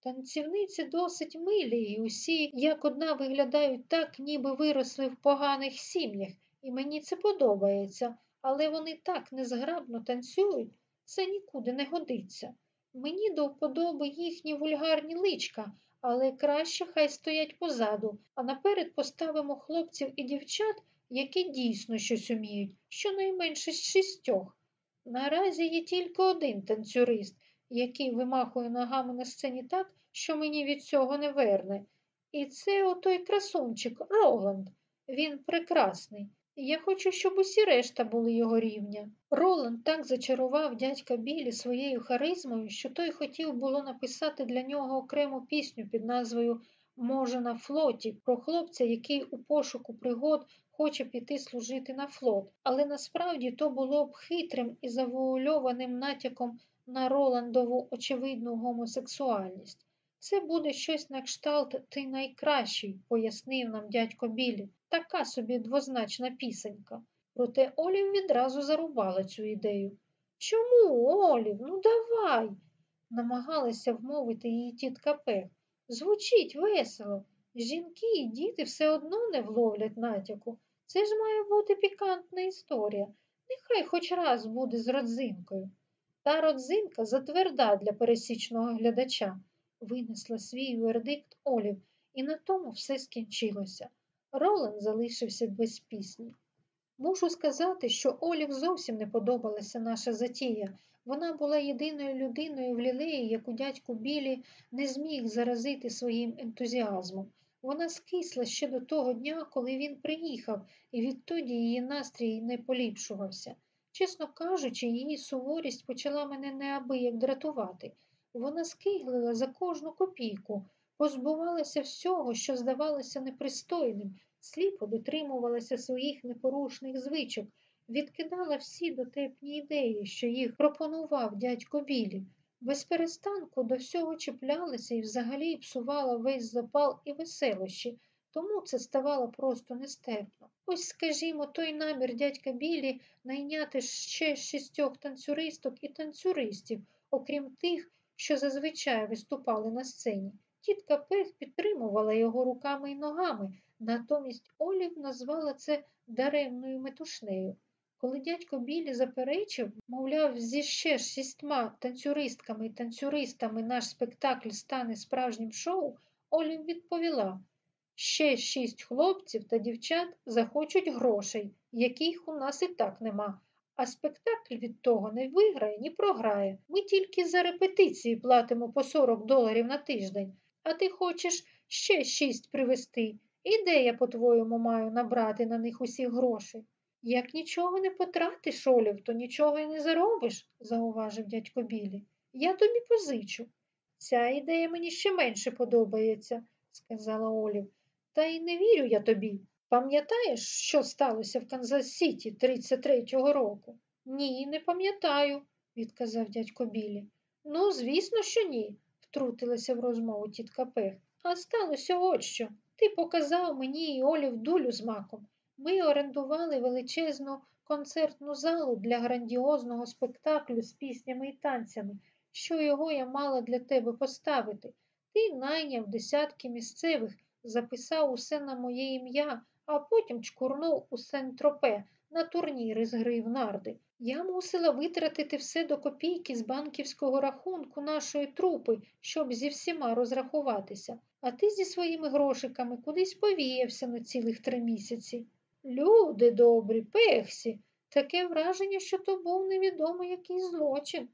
Танцівниці досить милі, і усі, як одна, виглядають так, ніби виросли в поганих сім'ях, і мені це подобається, але вони так незграбно танцюють, це нікуди не годиться. Мені до вподоби їхні вульгарні личка, але краще хай стоять позаду, а наперед поставимо хлопців і дівчат, які дійсно щось уміють, щонайменше з шістьох. Наразі є тільки один танцюрист, який вимахує ногами на сцені так, що мені від цього не верне. І це отой красунчик Роланд. Він прекрасний. Я хочу, щоб усі решта були його рівня. Роланд так зачарував дядька Білі своєю харизмою, що той хотів було написати для нього окрему пісню під назвою Може, на флоті про хлопця, який у пошуку пригод хоче піти служити на флот. Але насправді то було б хитрим і завуальованим натяком на Роландову очевидну гомосексуальність. Це буде щось на кшталт ти найкращий, пояснив нам дядько Білі. Така собі двозначна пісенька. Проте Олів відразу зарубала цю ідею. Чому, Олів? Ну давай, намагалася вмовити її тітка Пех. Звучить весело. Жінки і діти все одно не вловлять натяку. Це ж має бути пікантна історія. Нехай хоч раз буде з родзинкою. Та родзинка затверда для пересічного глядача, винесла свій вердикт Олів, і на тому все скінчилося. Ролан залишився без пісні. Мушу сказати, що Олів зовсім не подобалася наша затія. Вона була єдиною людиною в лілеї, яку дядьку Білі не зміг заразити своїм ентузіазмом. Вона скисла ще до того дня, коли він приїхав, і відтоді її настрій не поліпшувався. Чесно кажучи, її суворість почала мене неабияк дратувати. Вона скиглила за кожну копійку, позбувалася всього, що здавалося непристойним, сліпо дотримувалася своїх непорушних звичок, відкидала всі дотепні ідеї, що їх пропонував дядько Білі, без перестанку до всього чіплялася і взагалі псувала весь запал і веселощі, тому це ставало просто нестерпно. Ось, скажімо, той намір дядька Білі найняти ще шістьох танцюристок і танцюристів, окрім тих, що зазвичай виступали на сцені. Тітка Пех підтримувала його руками і ногами, натомість Олів назвала це даремною метушнею. Коли дядько Білі заперечив, мовляв, зі ще шістьма танцюристками і танцюристами наш спектакль стане справжнім шоу, Олів відповіла, ще шість хлопців та дівчат захочуть грошей, яких у нас і так нема. А спектакль від того не виграє, ні програє. Ми тільки за репетиції платимо по 40 доларів на тиждень, а ти хочеш ще шість привезти. І де я, по-твоєму, маю набрати на них усі гроші? Як нічого не потратиш, Олів, то нічого й не заробиш, зауважив дядько Білі. Я тобі позичу. Ця ідея мені ще менше подобається, сказала Олів. Та й не вірю я тобі. Пам'ятаєш, що сталося в Канзас-Сіті 33-го року? Ні, не пам'ятаю, відказав дядько Білі. Ну, звісно, що ні, втрутилася в розмову тітка Пех. А сталося от що. Ти показав мені і Олів дулю з маком. Ми орендували величезну концертну залу для грандіозного спектаклю з піснями і танцями, що його я мала для тебе поставити. Ти найняв десятки місцевих, записав усе на моє ім'я, а потім чкурнув у Сен-Тропе на турніри з гри в нарди. Я мусила витратити все до копійки з банківського рахунку нашої трупи, щоб зі всіма розрахуватися. А ти зі своїми грошиками кудись повіявся на цілих три місяці. Люди добрі, пехсі, таке враження, що то був невідомо який злочин.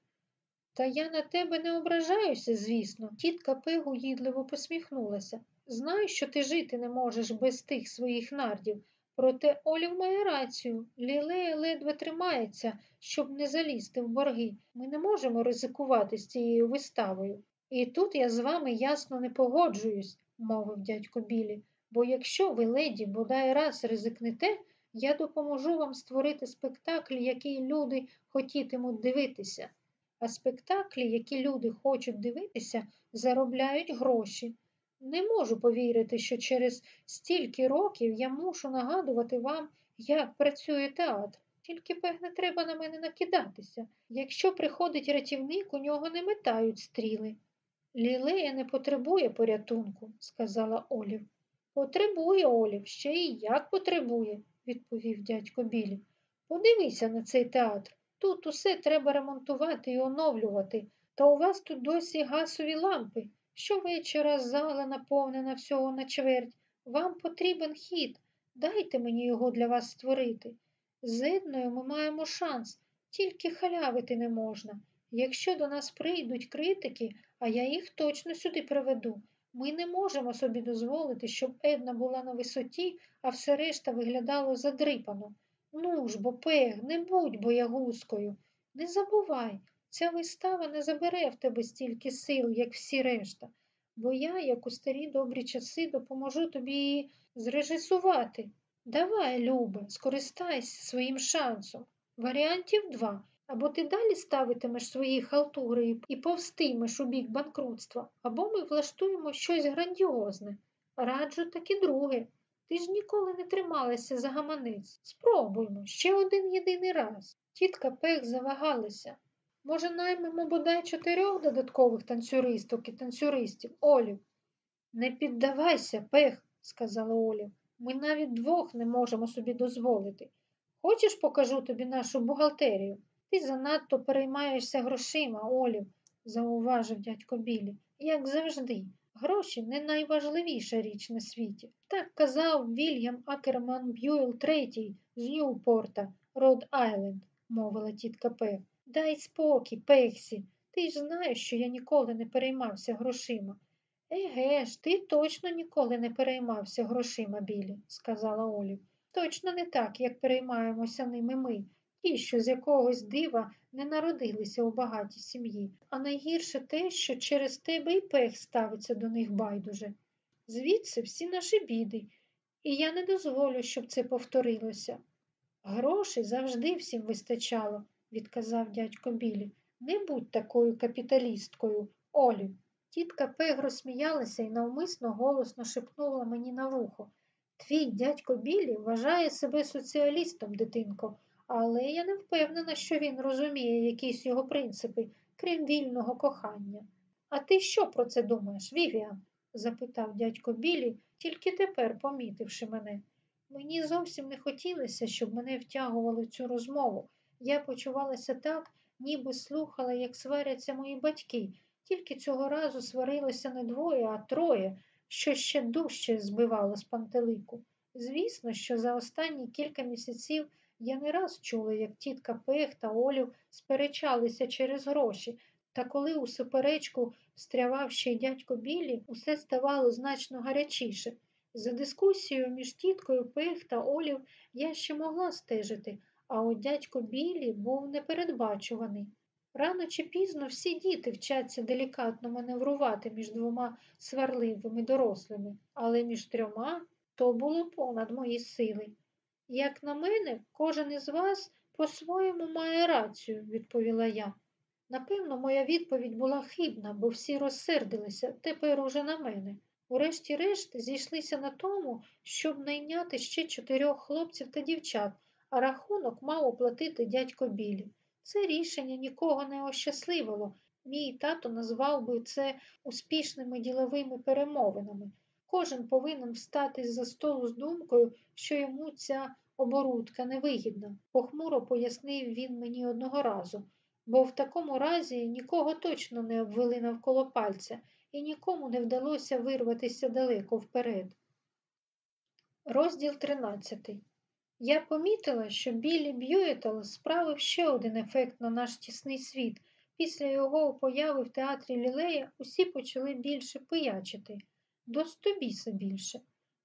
Та я на тебе не ображаюся, звісно. Тітка Пегу їдливо посміхнулася. Знаю, що ти жити не можеш без тих своїх нардів. Проте Олів має рацію. Лілея ледве тримається, щоб не залізти в борги. Ми не можемо ризикувати з цією виставою. І тут я з вами ясно не погоджуюсь, мовив дядько Білі. Бо якщо ви, леді, бодай раз ризикнете, я допоможу вам створити спектакль, який люди хотітимуть дивитися. А спектаклі, які люди хочуть дивитися, заробляють гроші. Не можу повірити, що через стільки років я мушу нагадувати вам, як працює театр. Тільки, певне, треба на мене накидатися. Якщо приходить рятівник, у нього не метають стріли. Лілея не потребує порятунку, сказала Олів. Потребує, Олів, ще і як потребує, відповів дядько Білі. Подивися на цей театр. Тут усе треба ремонтувати і оновлювати, та у вас тут досі гасові лампи. Щовечора зала наповнена всього на чверть. Вам потрібен хід. Дайте мені його для вас створити. З Едною ми маємо шанс, тільки халявити не можна. Якщо до нас прийдуть критики, а я їх точно сюди приведу, ми не можемо собі дозволити, щоб Една була на висоті, а все решта виглядало задрипано. Ну ж, бо пег, не будь боягузкою. Не забувай, ця вистава не забере в тебе стільки сил, як всі решта, бо я, як у старі добрі часи, допоможу тобі її зрежисувати. Давай, Люба, скористайся своїм шансом. Варіантів два. Або ти далі ставитимеш свої халтури і повстимеш у бік банкрутства, або ми влаштуємо щось грандіозне. Раджу так і друге. Ти ж ніколи не трималася за гаманець. Спробуймо ще один єдиний раз. Тітка Пех завагалася. Може, наймемо бодай чотирьох додаткових танцюристок і танцюристів, Олів. Не піддавайся, Пех, сказала Олів. Ми навіть двох не можемо собі дозволити. Хочеш, покажу тобі нашу бухгалтерію? Ти занадто переймаєшся грошима, Олів, зауважив дядько Білі, як завжди. Гроші не найважливіша річ на світі. Так казав Вільям Акерман Б'юел III з Ньюпорта, Род Айленд, мовила тітка Пеґ. Дай спокій, Пеґсі. Ти ж знаєш, що я ніколи не переймався грошима. Еге ж, ти точно ніколи не переймався грошима, Білі, сказала Олів. Точно не так, як переймаємося ними ми. ті, що з якогось дива не народилися у багатій сім'ї, а найгірше те, що через тебе й пех ставиться до них байдуже. Звідси всі наші біди, і я не дозволю, щоб це повторилося. Грошей завжди всім вистачало, відказав дядько Білі. Не будь такою капіталісткою, Олю. Тітка Пег розсміялася і навмисно голосно шепнула мені на вухо. Твій дядько Білі вважає себе соціалістом, дитинко, але я не впевнена, що він розуміє якісь його принципи, крім вільного кохання. А ти що про це думаєш, Вівіан? запитав дядько Білі, тільки тепер помітивши мене. Мені зовсім не хотілося, щоб мене втягували в цю розмову. Я почувалася так, ніби слухала, як сваряться мої батьки, тільки цього разу сварилося не двоє, а троє, що ще дужче збивало з пантелику. Звісно, що за останні кілька місяців я не раз чула, як тітка Пех та Олів сперечалися через гроші, та коли у суперечку встрявав ще й дядько Білі, усе ставало значно гарячіше. За дискусією між тіткою Пех та Олів я ще могла стежити, а от дядько Білі був непередбачуваний. Рано чи пізно всі діти вчаться делікатно маневрувати між двома сварливими дорослими, але між трьома то було понад мої сили. Як на мене, кожен із вас по-своєму має рацію, відповіла я. Напевно, моя відповідь була хибна, бо всі розсердилися тепер уже на мене. Урешті-решт зійшлися на тому, щоб найняти ще чотирьох хлопців та дівчат, а рахунок мав оплатити дядько Білі. Це рішення нікого не ощасливило. Мій тато назвав би це успішними діловими перемовинами. Кожен повинен встати з-за столу з думкою, що йому ця оборудка невигідна, похмуро пояснив він мені одного разу, бо в такому разі нікого точно не обвели навколо пальця і нікому не вдалося вирватися далеко вперед. Розділ 13. Я помітила, що Біллі Б'юєтл справив ще один ефект на наш тісний світ. Після його появи в театрі Лілея усі почали більше пиячити, до стобіса більше.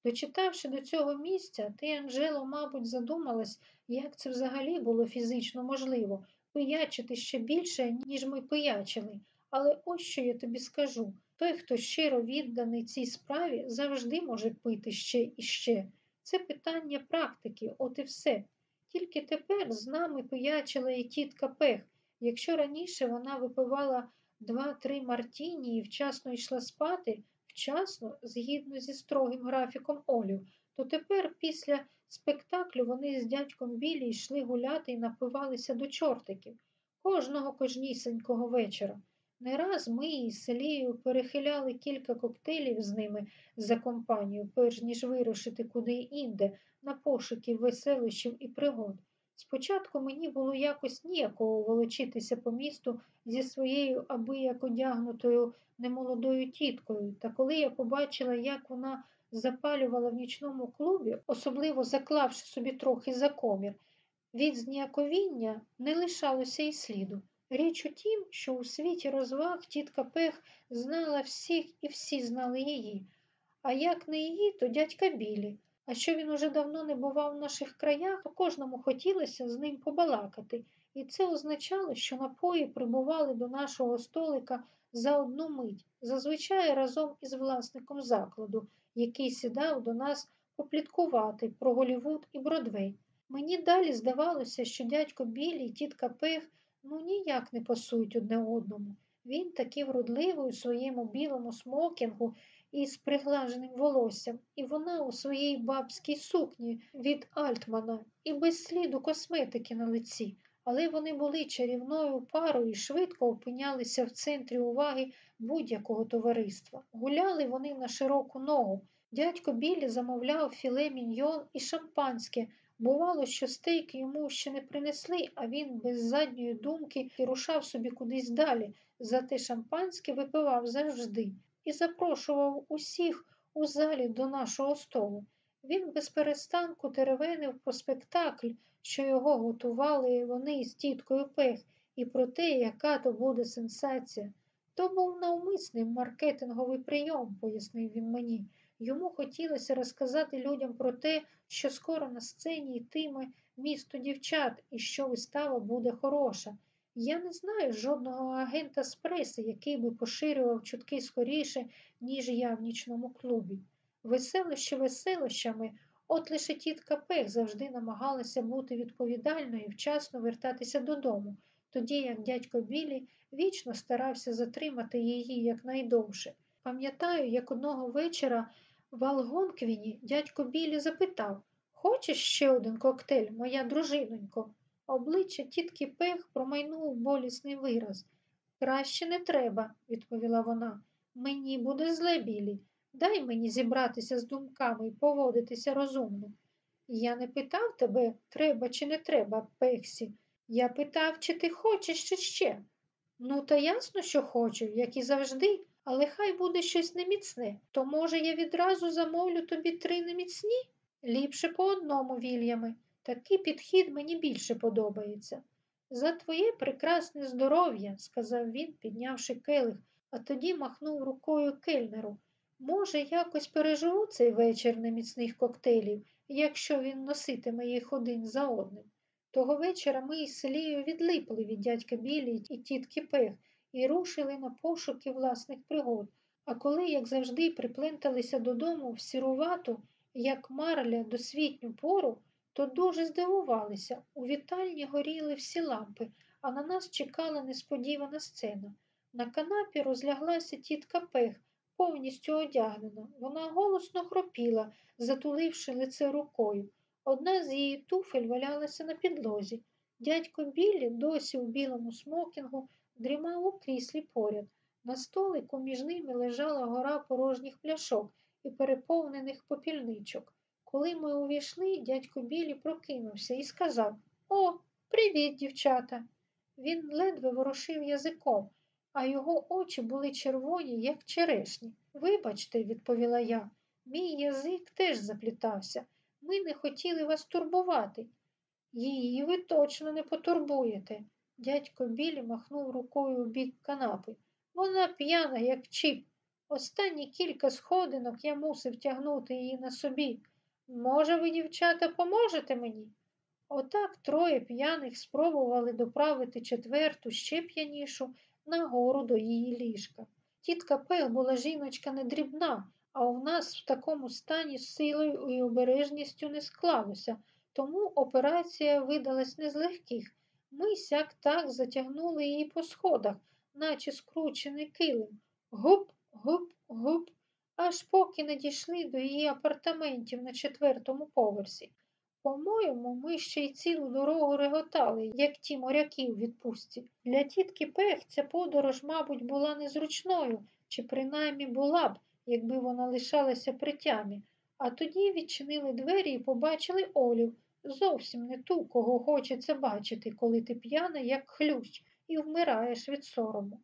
Дочитавши до цього місця, ти, Анжело, мабуть, задумалась, як це взагалі було фізично можливо пиячити ще більше, ніж ми пиячили. Але ось що я тобі скажу той, хто щиро відданий цій справі, завжди може пити ще і ще. Це питання практики, от і все. Тільки тепер з нами пиячила і тітка Пех. Якщо раніше вона випивала два-три мартіні і вчасно йшла спати, вчасно, згідно зі строгим графіком Олів, то тепер після спектаклю вони з дядьком Білі йшли гуляти і напивалися до чортиків кожного кожнісенького вечора. Не раз ми із Селією перехиляли кілька коктейлів з ними за компанію, перш ніж вирушити куди інде на пошуки веселищів і пригод. Спочатку мені було якось ніякого волочитися по місту зі своєю аби як одягнутою немолодою тіткою, та коли я побачила, як вона запалювала в нічному клубі, особливо заклавши собі трохи за комір, від зніяковіння не лишалося й сліду. Річ у тім, що у світі розваг тітка Пех знала всіх і всі знали її, а як не її, то дядька Білі. А що він уже давно не бував в наших краях, то кожному хотілося з ним побалакати, і це означало, що напої прибували до нашого столика за одну мить, зазвичай разом із власником закладу, який сідав до нас попліткувати про Голівуд і Бродвей. Мені далі здавалося, що дядько Білі і тітка Пех ну ніяк не пасують одне одному. Він такий вродливий у своєму білому смокінгу із приглаженим волоссям, і вона у своїй бабській сукні від Альтмана і без сліду косметики на лиці. Але вони були чарівною парою і швидко опинялися в центрі уваги будь-якого товариства. Гуляли вони на широку ногу. Дядько Білі замовляв філе міньйон і шампанське. Бувало, що стейк йому ще не принесли, а він без задньої думки рушав собі кудись далі, зате шампанське випивав завжди і запрошував усіх у залі до нашого столу. Він без перестанку теревенив про спектакль, що його готували вони з тіткою Пех, і про те, яка то буде сенсація. То був навмисний маркетинговий прийом, пояснив він мені. Йому хотілося розказати людям про те, що скоро на сцені йтиме місто дівчат і що вистава буде хороша. Я не знаю жодного агента з преси, який би поширював чутки скоріше, ніж я в нічному клубі. Веселощі веселощами, от лише тітка Пех завжди намагалася бути відповідальною і вчасно вертатися додому, тоді як дядько Білі вічно старався затримати її якнайдовше. Пам'ятаю, як одного вечора в Алгонквіні дядько Білі запитав Хочеш ще один коктейль, моя дружинонько? Обличчя тітки Пех промайнув болісний вираз. Краще не треба, відповіла вона. Мені буде зле білі. Дай мені зібратися з думками і поводитися розумно. Я не питав тебе, треба чи не треба, Пексі. Я питав, чи ти хочеш чи ще. Ну, та ясно, що хочу, як і завжди, але хай буде щось неміцне. То, може, я відразу замовлю тобі три неміцні? Ліпше по одному, Вільяме. Такий підхід мені більше подобається. За твоє прекрасне здоров'я, сказав він, піднявши келих, а тоді махнув рукою кельнеру. Може, якось переживу цей вечір неміцних коктейлів, якщо він носитиме їх один за одним. Того вечора ми із селією відлипли від дядька Білі і тітки Пех і рушили на пошуки власних пригод. А коли, як завжди, припленталися додому в сірувату, як марля досвітню пору, то дуже здивувалися. У вітальні горіли всі лампи, а на нас чекала несподівана сцена. На канапі розляглася тітка Пех, повністю одягнена. Вона голосно хропіла, затуливши лице рукою. Одна з її туфель валялася на підлозі. Дядько Біллі, досі у білому смокінгу, дрімав у кріслі поряд. На столику між ними лежала гора порожніх пляшок і переповнених попільничок. Коли ми увійшли, дядько Білі прокинувся і сказав О, привіт, дівчата. Він ледве ворушив язиком, а його очі були червоні, як черешні. Вибачте, відповіла я, мій язик теж заплітався. Ми не хотіли вас турбувати. Її ви точно не потурбуєте. Дядько Білі махнув рукою у бік канапи. Вона п'яна, як чіп. Останні кілька сходинок я мусив тягнути її на собі. Може, ви, дівчата, поможете мені? Отак троє п'яних спробували доправити четверту, ще п'янішу, нагору до її ліжка. Тітка Пех була жіночка не дрібна, а у нас в такому стані з силою і обережністю не склалося, тому операція видалась не з легких. Ми сяк так затягнули її по сходах, наче скручений килим. Гуп, гуп, гуп, аж поки не дійшли до її апартаментів на четвертому поверсі. По-моєму, ми ще й цілу дорогу реготали, як ті моряки у відпустці. Для тітки Пех ця подорож, мабуть, була незручною, чи принаймні була б, якби вона лишалася при тямі. А тоді відчинили двері і побачили Олів, зовсім не ту, кого хочеться бачити, коли ти п'яна, як хлющ, і вмираєш від сорому.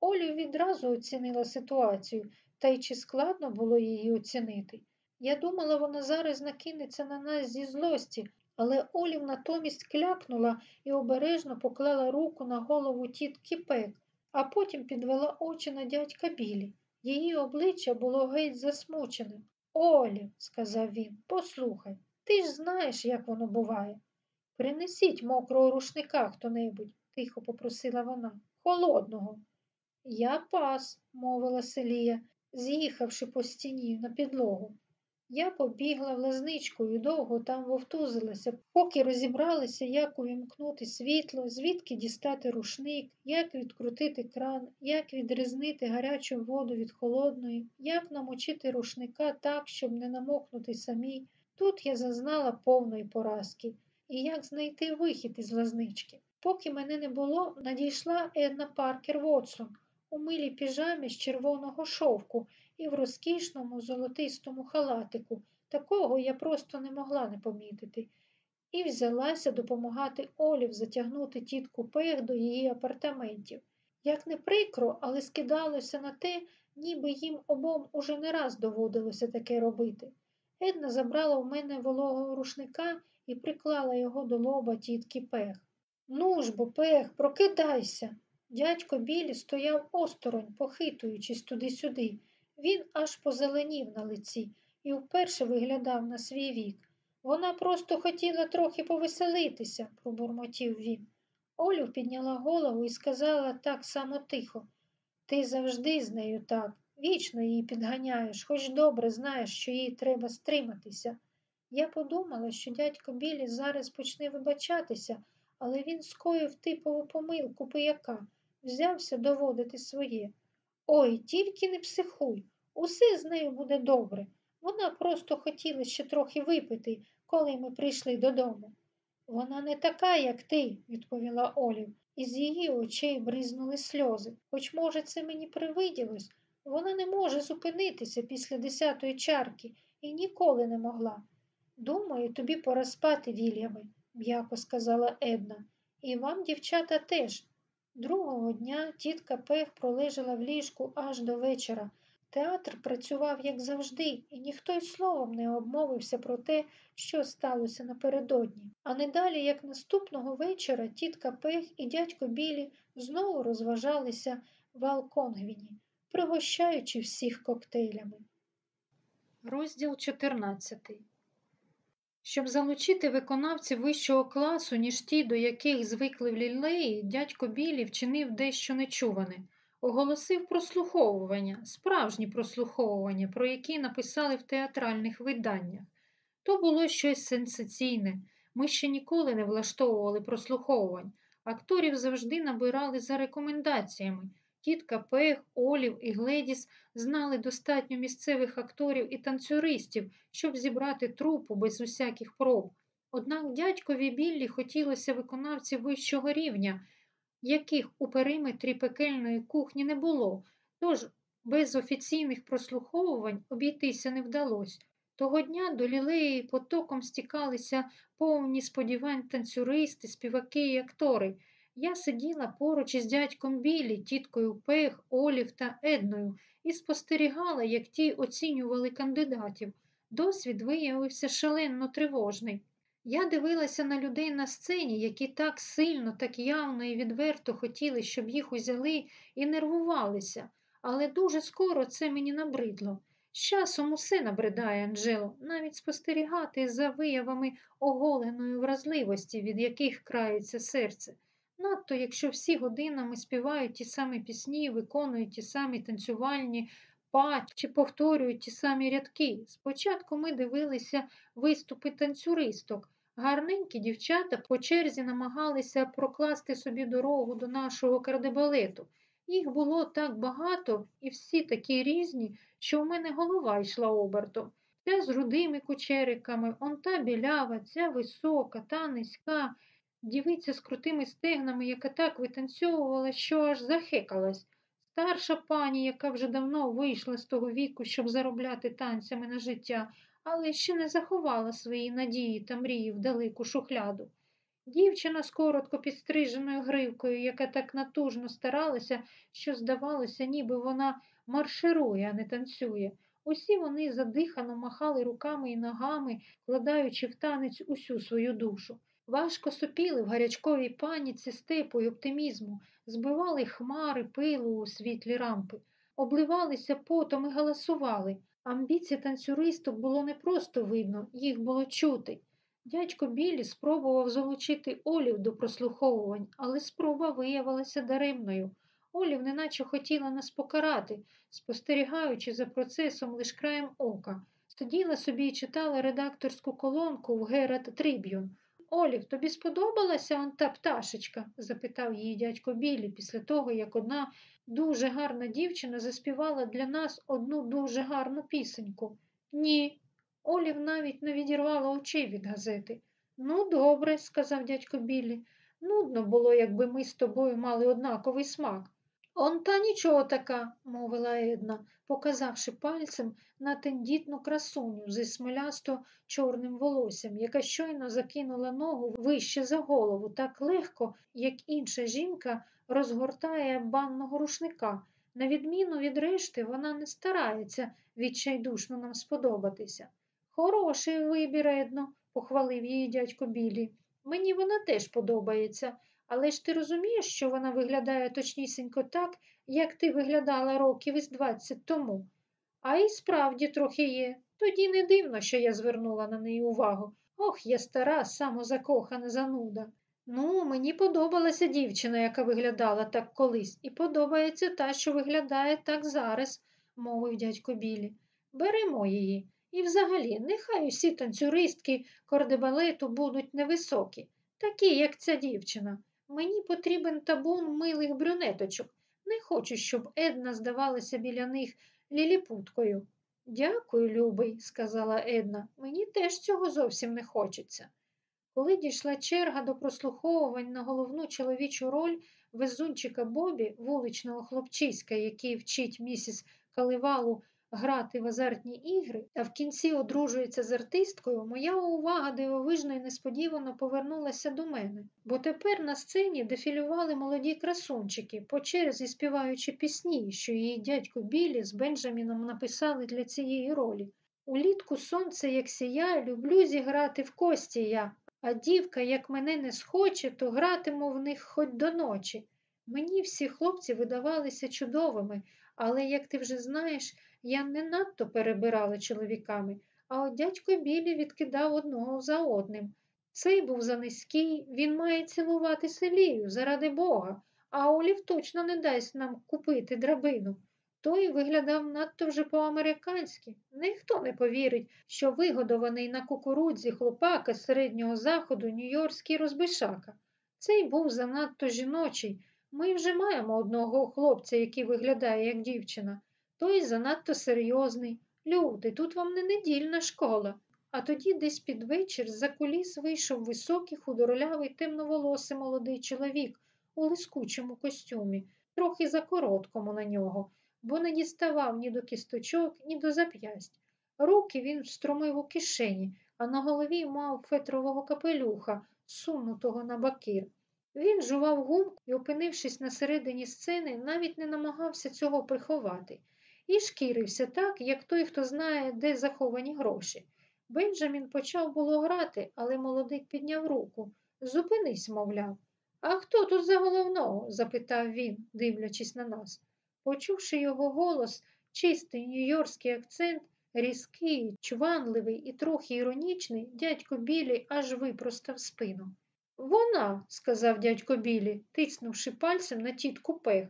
Олів відразу оцінила ситуацію, та й чи складно було її оцінити. Я думала, вона зараз накинеться на нас зі злості, але Олів натомість клякнула і обережно поклала руку на голову тітки Пек, а потім підвела очі на дядька Білі. Її обличчя було геть засмученим. Олі, сказав він, послухай, ти ж знаєш, як воно буває. Принесіть мокрого рушника хто-небудь, тихо попросила вона, холодного. Я пас, мовила Селія, з'їхавши по стіні на підлогу. Я побігла влазничкою, довго там вовтузилася, поки розібралися, як увімкнути світло, звідки дістати рушник, як відкрутити кран, як відрізнити гарячу воду від холодної, як намочити рушника так, щоб не намокнути самій. Тут я зазнала повної поразки. І як знайти вихід із лазнички. Поки мене не було, надійшла Една Паркер Вотсон у милій піжамі з червоного шовку і в розкішному золотистому халатику. Такого я просто не могла не помітити. І взялася допомагати Олів затягнути тітку Пех до її апартаментів. Як не прикро, але скидалося на те, ніби їм обом уже не раз доводилося таке робити. Една забрала у мене вологого рушника і приклала його до лоба тітки Пех. Ну ж бо, Пех, прокидайся. Дядько Білі стояв осторонь, похитуючись туди-сюди. Він аж позеленів на лиці і вперше виглядав на свій вік. Вона просто хотіла трохи повеселитися, пробурмотів він. Олю підняла голову і сказала так само тихо. Ти завжди з нею так, вічно її підганяєш, хоч добре знаєш, що їй треба стриматися. Я подумала, що дядько Білі зараз почне вибачатися, але він скоїв типову помилку пияка, взявся доводити своє. Ой, тільки не психуй, усе з нею буде добре. Вона просто хотіла ще трохи випити, коли ми прийшли додому. Вона не така, як ти, відповіла Олів, і з її очей бризнули сльози. Хоч, може, це мені привиділось, вона не може зупинитися після десятої чарки і ніколи не могла. Думаю, тобі пора спати, Вільяме, м'яко сказала Една. І вам, дівчата, теж. Другого дня тітка Пех пролежала в ліжку аж до вечора. Театр працював, як завжди, і ніхто й словом не обмовився про те, що сталося напередодні. А не далі, як наступного вечора, тітка Пех і дядько Білі знову розважалися в Алконгвіні, пригощаючи всіх коктейлями. Розділ 14. Щоб залучити виконавців вищого класу, ніж ті, до яких звикли в лілеї, дядько Білі вчинив дещо нечуване. Оголосив прослуховування, справжні прослуховування, про які написали в театральних виданнях. То було щось сенсаційне. Ми ще ніколи не влаштовували прослуховувань. Акторів завжди набирали за рекомендаціями. Тітка Пех, Олів і Гледіс знали достатньо місцевих акторів і танцюристів, щоб зібрати трупу без усяких проб. Однак дядькові Біллі хотілося виконавців вищого рівня, яких у периметрі пекельної кухні не було, тож без офіційних прослуховувань обійтися не вдалося. Того дня до лілеї потоком стікалися повні сподівань танцюристи, співаки і актори. Я сиділа поруч із дядьком Білі, тіткою Пех, Олів та Едною і спостерігала, як ті оцінювали кандидатів. Досвід виявився шалено тривожний. Я дивилася на людей на сцені, які так сильно, так явно і відверто хотіли, щоб їх узяли і нервувалися, але дуже скоро це мені набридло. З часом усе набридає, Анджело, навіть спостерігати за виявами оголеної вразливості, від яких крається серце. Надто, якщо всі годинами співають ті самі пісні, виконують ті самі танцювальні па чи повторюють ті самі рядки. Спочатку ми дивилися виступи танцюристок. Гарненькі дівчата по черзі намагалися прокласти собі дорогу до нашого кардебалету. Їх було так багато і всі такі різні, що в мене голова йшла обертом. Ця з рудими кучериками, он та білява, ця висока, та низька, дівиця з крутими стегнами, яка так витанцьовувала, що аж захекалась. Старша пані, яка вже давно вийшла з того віку, щоб заробляти танцями на життя, але ще не заховала свої надії та мрії в далеку шухляду. Дівчина з коротко підстриженою гривкою, яка так натужно старалася, що, здавалося, ніби вона марширує, а не танцює. Усі вони задихано махали руками і ногами, вкладаючи в танець усю свою душу. Важко сопіли в гарячковій паніці степу й оптимізму, збивали хмари пилу у світлі рампи, обливалися потом і галасували. Амбіції танцюристок було не просто видно, їх було чути. Дядько Білі спробував залучити Олів до прослуховувань, але спроба виявилася даремною. Олів неначе хотіла нас покарати, спостерігаючи за процесом лиш краєм ока. Сиділа собі і читала редакторську колонку в Герат Триб'юн. Олів, тобі сподобалася он та пташечка? запитав її дядько Білі після того, як одна дуже гарна дівчина заспівала для нас одну дуже гарну пісеньку. Ні. Олів навіть не відірвала очей від газети. Ну, добре, сказав дядько Білі. Нудно було, якби ми з тобою мали однаковий смак. Он та нічого така, мовила Една, показавши пальцем на тендітну красуню зі смолясто чорним волоссям, яка щойно закинула ногу вище за голову, так легко, як інша жінка розгортає банного рушника. На відміну від решти, вона не старається відчайдушно нам сподобатися. Хороший вибір, Едно, похвалив її дядько Білі. Мені вона теж подобається. Але ж ти розумієш, що вона виглядає точнісінько так, як ти виглядала років із двадцять тому. А й справді трохи є. Тоді не дивно, що я звернула на неї увагу. Ох, я стара, самозакохана зануда. Ну, мені подобалася дівчина, яка виглядала так колись, і подобається та, що виглядає так зараз, мовив дядько Білі. Беремо її. І взагалі, нехай усі танцюристки кордебалету будуть невисокі, такі, як ця дівчина. Мені потрібен табун милих брюнеточок. Не хочу, щоб Една здавалася біля них ліліпуткою. Дякую, любий, сказала Една. Мені теж цього зовсім не хочеться. Коли дійшла черга до прослуховувань на головну чоловічу роль везунчика Бобі, вуличного хлопчиська, який вчить місіс Каливалу грати в азартні ігри, а в кінці одружується з артисткою, моя увага дивовижно і несподівано повернулася до мене, бо тепер на сцені дефілювали молоді красунчики, по черзі співаючи пісні, що її дядько Білі з Бенджаміном написали для цієї ролі. Улітку сонце, як сіяє, люблю зіграти в кості я, а дівка, як мене не схоче, то гратиму в них хоч до ночі. Мені всі хлопці видавалися чудовими, але, як ти вже знаєш, я не надто перебирала чоловіками, а от дядько Білі відкидав одного за одним. Цей був занизький, він має цілувати селію, заради Бога, а Олів точно не дасть нам купити драбину. Той виглядав надто вже по-американськи. Ніхто не повірить, що вигодований на кукурудзі хлопака середнього заходу нью-йоркський розбишака. Цей був занадто жіночий. Ми вже маємо одного хлопця, який виглядає як дівчина. Той занадто серйозний. Люди, тут вам не недільна школа. А тоді десь під вечір за куліс вийшов високий, худорлявий, темноволосий молодий чоловік у лискучому костюмі, трохи закороткому на нього, бо не діставав ні до кісточок, ні до зап'ясть. Руки він встромив у кишені, а на голові мав фетрового капелюха, сунутого на бакир. Він жував гумку і, опинившись на середині сцени, навіть не намагався цього приховати і шкірився так, як той, хто знає, де заховані гроші. Бенджамін почав було грати, але молодик підняв руку. Зупинись, мовляв. А хто тут за головного? запитав він, дивлячись на нас. Почувши його голос, чистий нью-йоркський акцент, різкий, чванливий і трохи іронічний, дядько Білі аж випростав спину. Вона, сказав дядько Білі, тицнувши пальцем на тітку пех.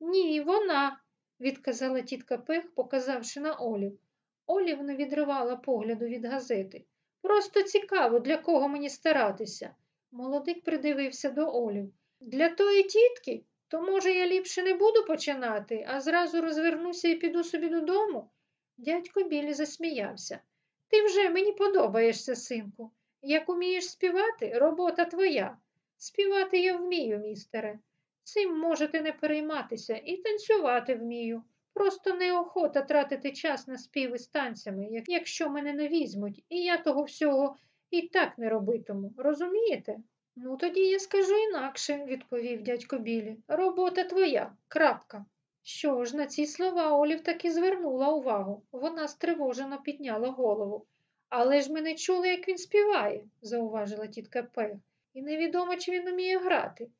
Ні, вона, відказала тітка Пех, показавши на Олів. Олів не відривала погляду від газети. Просто цікаво, для кого мені старатися. Молодик придивився до Олів. Для тої тітки? То, може, я ліпше не буду починати, а зразу розвернуся і піду собі додому? Дядько Білі засміявся. Ти вже мені подобаєшся, синку. Як умієш співати, робота твоя. Співати я вмію, містере. Цим можете не перейматися і танцювати вмію. Просто неохота тратити час на співи з танцями, якщо мене не візьмуть, і я того всього і так не робитиму. Розумієте? Ну, тоді я скажу інакше, відповів дядько Білі. Робота твоя, крапка. Що ж, на ці слова Олів таки звернула увагу. Вона стривожено підняла голову. Але ж ми не чули, як він співає, зауважила тітка Пех, і невідомо, чи він уміє грати.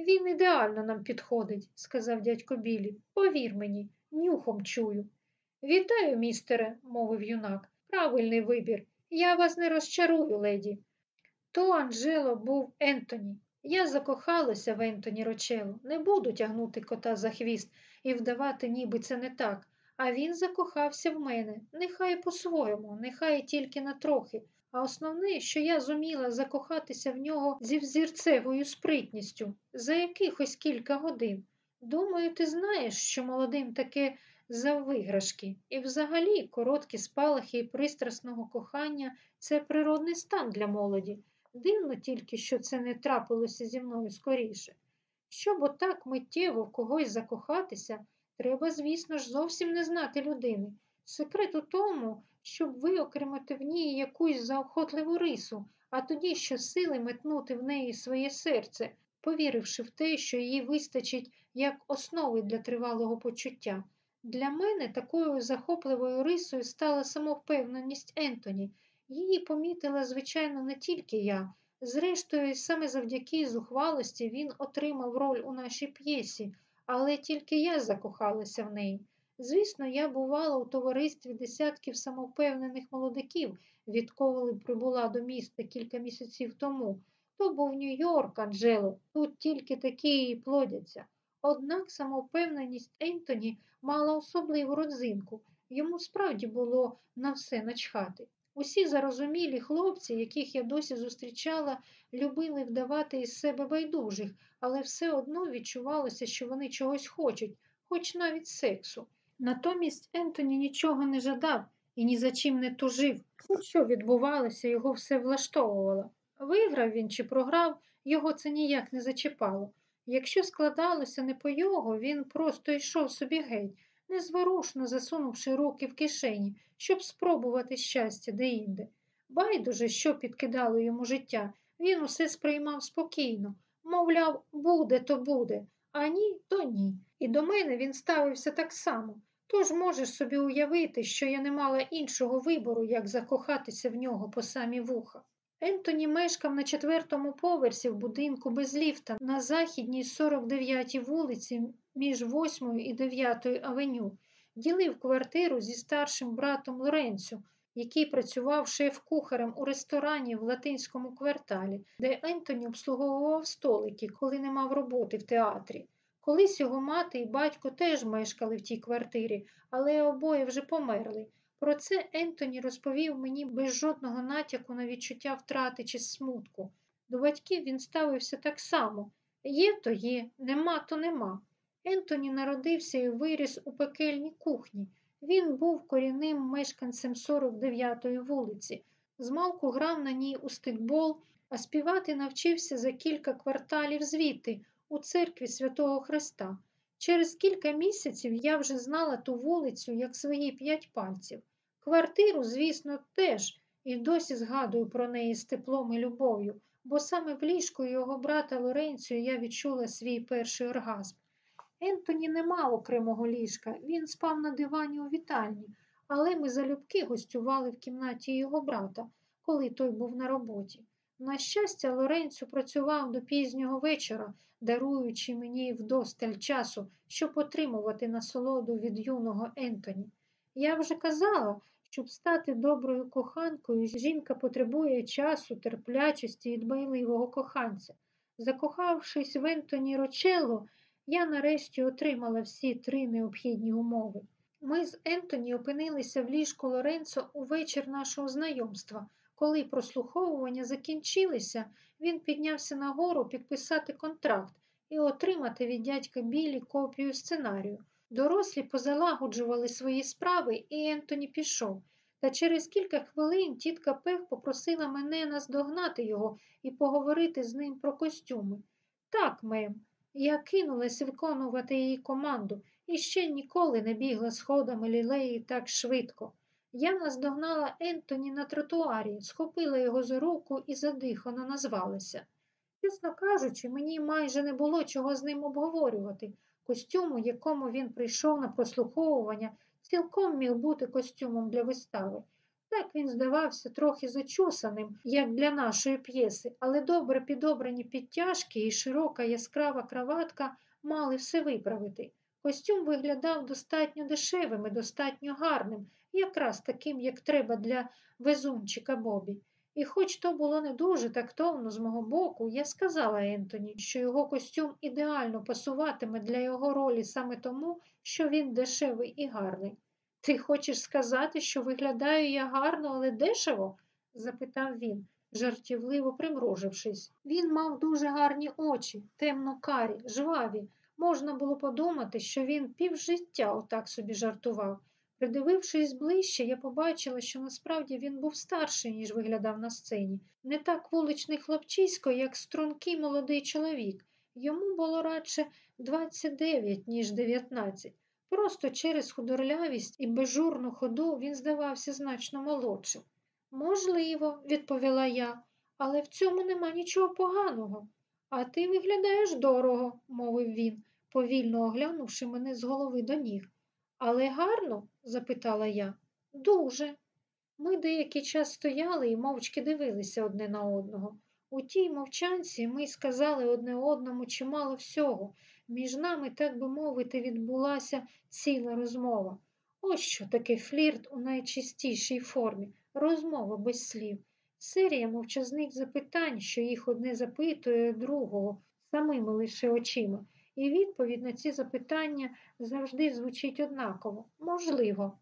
Він ідеально нам підходить, сказав дядько Білі. Повір мені, нюхом чую. Вітаю, містере, мовив юнак. Правильний вибір. Я вас не розчарую, леді. То Анджело був Ентоні. Я закохалася в Ентоні Рочело. Не буду тягнути кота за хвіст і вдавати, ніби це не так. А він закохався в мене. Нехай по-своєму, нехай тільки на трохи. А основне, що я зуміла закохатися в нього зі взірцевою спритністю за якихось кілька годин. Думаю, ти знаєш, що молодим таке за виграшки, і взагалі короткі спалахи пристрасного кохання це природний стан для молоді. Дивно тільки, що це не трапилося зі мною скоріше. Щоб отак миттєво в когось закохатися, треба, звісно ж, зовсім не знати людини. Секрет у тому, щоб виокремити в ній якусь заохотливу рису, а тоді щосили метнути в неї своє серце, повіривши в те, що їй вистачить як основи для тривалого почуття. Для мене такою захопливою рисою стала самовпевненість Ентоні. Її помітила, звичайно, не тільки я. Зрештою, саме завдяки зухвалості він отримав роль у нашій п'єсі, але тільки я закохалася в неї. Звісно, я бувала у товаристві десятків самовпевнених молодиків, відколи прибула до міста кілька місяців тому. То був Нью-Йорк, Анджело, тут тільки такі і плодяться. Однак самовпевненість Ентоні мала особливу родзинку. Йому справді було на все начхати. Усі зарозумілі хлопці, яких я досі зустрічала, любили вдавати із себе байдужих, але все одно відчувалося, що вони чогось хочуть, хоч навіть сексу. Натомість Ентоні нічого не жадав і ні за чим не тужив. Що відбувалося, його все влаштовувало. Виграв він чи програв, його це ніяк не зачіпало. Якщо складалося не по його, він просто йшов собі геть, незворушно засунувши руки в кишені, щоб спробувати щастя деінде. Байдуже, що підкидало йому життя, він усе сприймав спокійно, мовляв, буде, то буде, а ні, то ні. І до мене він ставився так само. Тож можеш собі уявити, що я не мала іншого вибору, як закохатися в нього по самі вуха. Ентоні мешкав на четвертому поверсі в будинку без ліфта на західній 49-й вулиці між 8 і 9 авеню. Ділив квартиру зі старшим братом Лоренцю, який працював шеф-кухарем у ресторані в латинському кварталі, де Ентоні обслуговував столики, коли не мав роботи в театрі. Колись його мати і батько теж мешкали в тій квартирі, але обоє вже померли. Про це Ентоні розповів мені без жодного натяку на відчуття втрати чи смутку. До батьків він ставився так само є, то є, нема, то нема. Ентоні народився і виріс у пекельній кухні. Він був корінним мешканцем 49-ї вулиці. Змалку грав на ній у стикбол, а співати навчився за кілька кварталів звідти, у церкві Святого Христа. Через кілька місяців я вже знала ту вулицю, як свої п'ять пальців. Квартиру, звісно, теж, і досі згадую про неї з теплом і любов'ю, бо саме в ліжку його брата Лоренцію я відчула свій перший оргазм. Ентоні не мав окремого ліжка, він спав на дивані у вітальні, але ми залюбки гостювали в кімнаті його брата, коли той був на роботі. На щастя, Лоренцю працював до пізнього вечора, даруючи мені вдосталь часу, щоб отримувати насолоду від юного Ентоні. Я вже казала, щоб стати доброю коханкою, жінка потребує часу, терплячості і дбайливого коханця. Закохавшись в Ентоні Рочелло, я нарешті отримала всі три необхідні умови. Ми з Ентоні опинилися в ліжку Лоренцо у вечір нашого знайомства. Коли прослуховування закінчилися, він піднявся нагору підписати контракт і отримати від дядька Білі копію сценарію. Дорослі позалагоджували свої справи, і Ентоні пішов. Та через кілька хвилин тітка Пех попросила мене наздогнати його і поговорити з ним про костюми. Так, мем, я кинулась виконувати її команду і ще ніколи не бігла сходами лілеї так швидко. Я наздогнала Ентоні на тротуарі, схопила його за руку і задихано назвалася. Чесно кажучи, мені майже не було чого з ним обговорювати. Костюм, у якому він прийшов на прослуховування, цілком міг бути костюмом для вистави. Так він здавався трохи зачосаним, як для нашої п'єси, але добре підобрані підтяжки і широка яскрава краватка мали все виправити. Костюм виглядав достатньо дешевим і достатньо гарним, якраз таким, як треба для везунчика Бобі. І хоч то було не дуже тактовно з мого боку, я сказала Ентоні, що його костюм ідеально пасуватиме для його ролі саме тому, що він дешевий і гарний. Ти хочеш сказати, що виглядаю я гарно, але дешево? запитав він, жартівливо примружившись. Він мав дуже гарні очі, темно карі, жваві. Можна було подумати, що він півжиття отак собі жартував. Придивившись ближче, я побачила, що насправді він був старший, ніж виглядав на сцені. Не так вуличний хлопчисько, як стрункий молодий чоловік. Йому було радше 29, ніж 19. Просто через худорлявість і безжурну ходу він здавався значно молодшим. Можливо, відповіла я, але в цьому нема нічого поганого. А ти виглядаєш дорого, мовив він, повільно оглянувши мене з голови до ніг. Але гарно? запитала я. Дуже. Ми деякий час стояли і мовчки дивилися одне на одного. У тій мовчанці ми сказали одне одному чимало всього. Між нами, так би мовити, відбулася ціла розмова. Ось що таке флірт у найчистішій формі, розмова без слів. Серія мовчазних запитань, що їх одне запитує другого самими лише очима. І відповідь на ці запитання завжди звучить однаково можливо.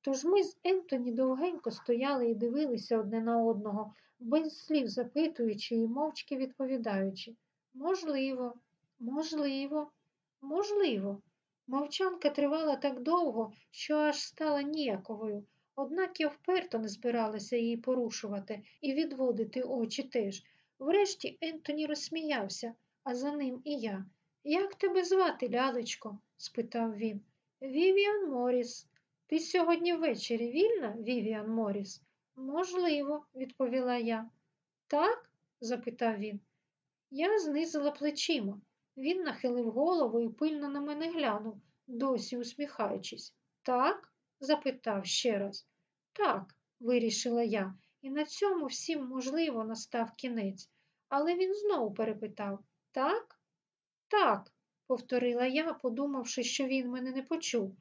Тож ми з Ентоні довгенько стояли і дивилися одне на одного, без слів запитуючи і мовчки відповідаючи можливо, можливо, можливо. Мовчанка тривала так довго, що аж стала ніяковою. Однак я вперто не збиралася її порушувати і відводити очі теж. Врешті Ентоні розсміявся, а за ним і я. Як тебе звати, лялечко? спитав він. Вівіан Моріс. Ти сьогодні ввечері вільна, Вівіан Моріс? Можливо, відповіла я. Так? запитав він. Я знизила плечима. Він нахилив голову і пильно на мене глянув, досі усміхаючись. Так? запитав ще раз. Так, вирішила я, і на цьому всім, можливо, настав кінець. Але він знову перепитав Так? Так, повторила я, подумавши, що він мене не почув.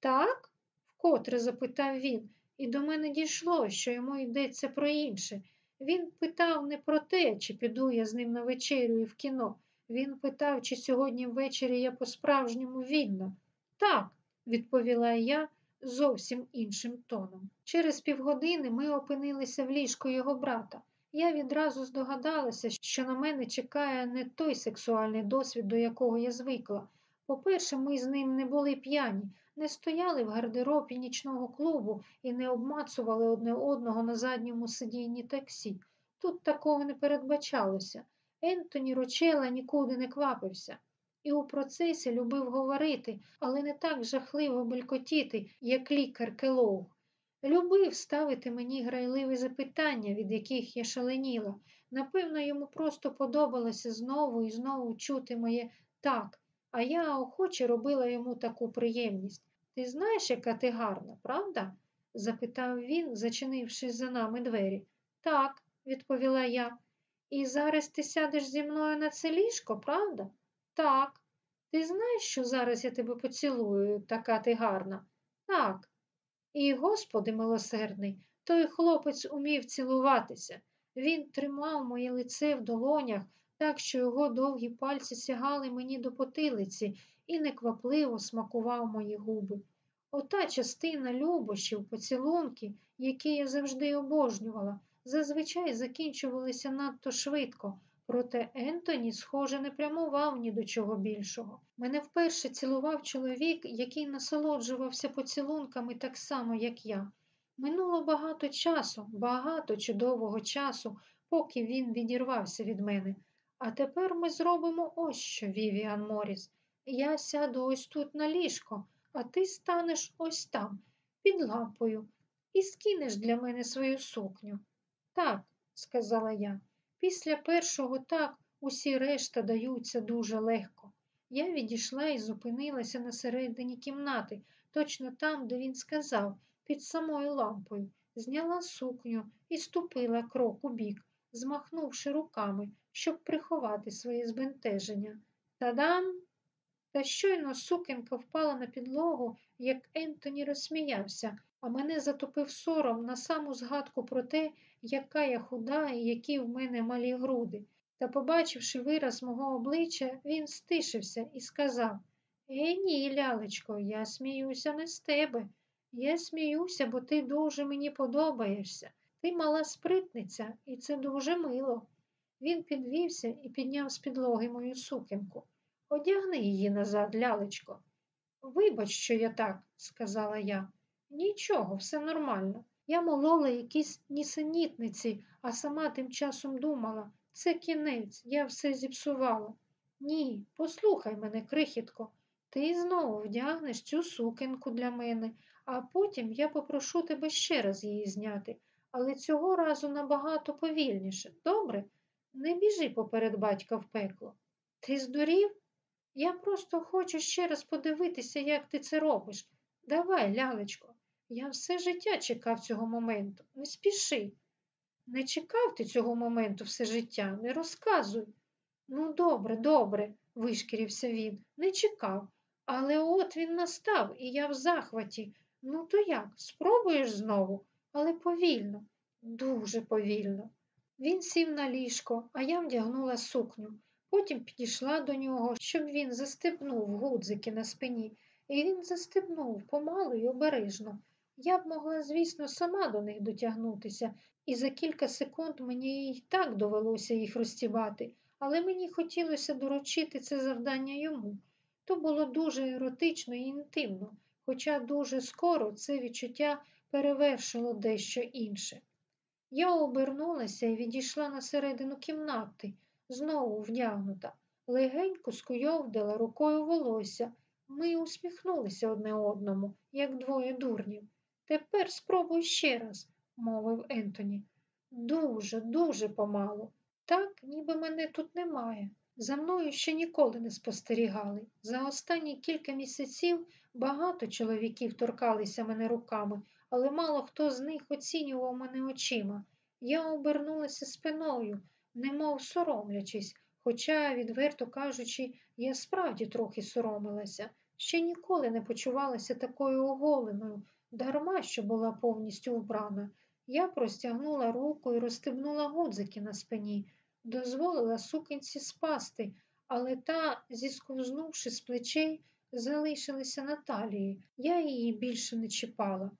Так? вкотре запитав він, і до мене дійшло, що йому йдеться про інше. Він питав не про те, чи піду я з ним на вечерю і в кіно. Він питав, чи сьогодні ввечері я по-справжньому вільна. Так, відповіла я зовсім іншим тоном. Через півгодини ми опинилися в ліжку його брата. Я відразу здогадалася, що на мене чекає не той сексуальний досвід, до якого я звикла. По-перше, ми з ним не були п'яні, не стояли в гардеробі нічного клубу і не обмацували одне одного на задньому сидінні таксі. Тут такого не передбачалося. Ентоні Рочела нікуди не квапився. І у процесі любив говорити, але не так жахливо белькотіти, як лікар Келоу. Любив ставити мені грайливі запитання, від яких я шаленіла. Напевно, йому просто подобалося знову і знову чути моє так, а я охоче робила йому таку приємність. Ти знаєш, яка ти гарна, правда? запитав він, зачинивши за нами двері. Так, відповіла я. І зараз ти сядеш зі мною на це ліжко, правда? Так. Ти знаєш, що зараз я тебе поцілую, така ти гарна? Так. І, Господи милосердний, той хлопець умів цілуватися. Він тримав моє лице в долонях, так що його довгі пальці сягали мені до потилиці і неквапливо смакував мої губи. Ота частина любощів, поцілунки, які я завжди обожнювала, зазвичай закінчувалися надто швидко, проте Ентоні, схоже, не прямував ні до чого більшого. Мене вперше цілував чоловік, який насолоджувався поцілунками так само, як я. Минуло багато часу, багато чудового часу, поки він відірвався від мене. А тепер ми зробимо ось що, Вівіан Моріс. Я сяду ось тут на ліжко, а ти станеш ось там, під лампою, і скинеш для мене свою сукню. Так, сказала я. Після першого так усі решта даються дуже легко. Я відійшла і зупинилася на середині кімнати, точно там, де він сказав, під самою лампою, зняла сукню і ступила крок у бік, змахнувши руками, щоб приховати своє збентеження. Та-дам! Та щойно сукенка впала на підлогу, як Ентоні розсміявся, а мене затопив сором на саму згадку про те, яка я худа і які в мене малі груди. Та, побачивши вираз мого обличчя, він стишився і сказав Е, ні, лялечко, я сміюся не з тебе. Я сміюся, бо ти дуже мені подобаєшся. Ти мала спритниця, і це дуже мило. Він підвівся і підняв з підлоги мою сукенку. Одягни її назад, лялечко. Вибач, що я так, сказала я. Нічого, все нормально. Я молола якісь нісенітниці, а сама тим часом думала це кінець, я все зіпсувала. Ні, послухай мене, крихітко, ти знову вдягнеш цю сукенку для мене, а потім я попрошу тебе ще раз її зняти, але цього разу набагато повільніше. Добре? Не біжи поперед батька в пекло. Ти здурів? Я просто хочу ще раз подивитися, як ти це робиш. Давай, лялечко, я все життя чекав цього моменту. Не спіши. Не чекав ти цього моменту все життя, не розказуй. Ну, добре, добре, вишкірився він, не чекав. Але от він настав, і я в захваті. Ну, то як? Спробуєш знову, але повільно, дуже повільно. Він сів на ліжко, а я вдягнула сукню. Потім підійшла до нього, щоб він застебнув гудзики на спині, і він застебнув помалу й обережно. Я б могла, звісно, сама до них дотягнутися, і за кілька секунд мені й так довелося їх розтібати, але мені хотілося доручити це завдання йому. То було дуже еротично і інтимно, хоча дуже скоро це відчуття перевершило дещо інше. Я обернулася і відійшла на середину кімнати, знову вдягнута, легенько скуйовдила рукою волосся. Ми усміхнулися одне одному, як двоє дурнів. Тепер спробуй ще раз, мовив Ентоні. Дуже, дуже помалу. Так, ніби мене тут немає. За мною ще ніколи не спостерігали. За останні кілька місяців багато чоловіків торкалися мене руками, але мало хто з них оцінював мене очима. Я обернулася спиною, немов соромлячись, хоча, відверто кажучи, я справді трохи соромилася. Ще ніколи не почувалася такою оголеною, дарма що була повністю вбрана. Я простягнула руку і розстебнула гудзики на спині, дозволила сукенці спасти, але та, зісковзнувши з плечей, залишилася на талії. Я її більше не чіпала.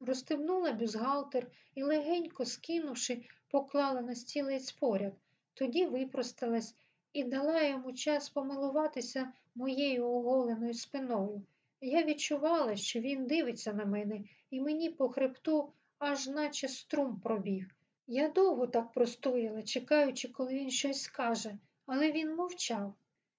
Розстебнула бюзгалтер і, легенько скинувши, поклала на стілець поряд. Тоді випросталась і дала йому час помилуватися моєю оголеною спиною. Я відчувала, що він дивиться на мене, і мені по хребту аж наче струм пробіг. Я довго так простояла, чекаючи, коли він щось скаже, але він мовчав.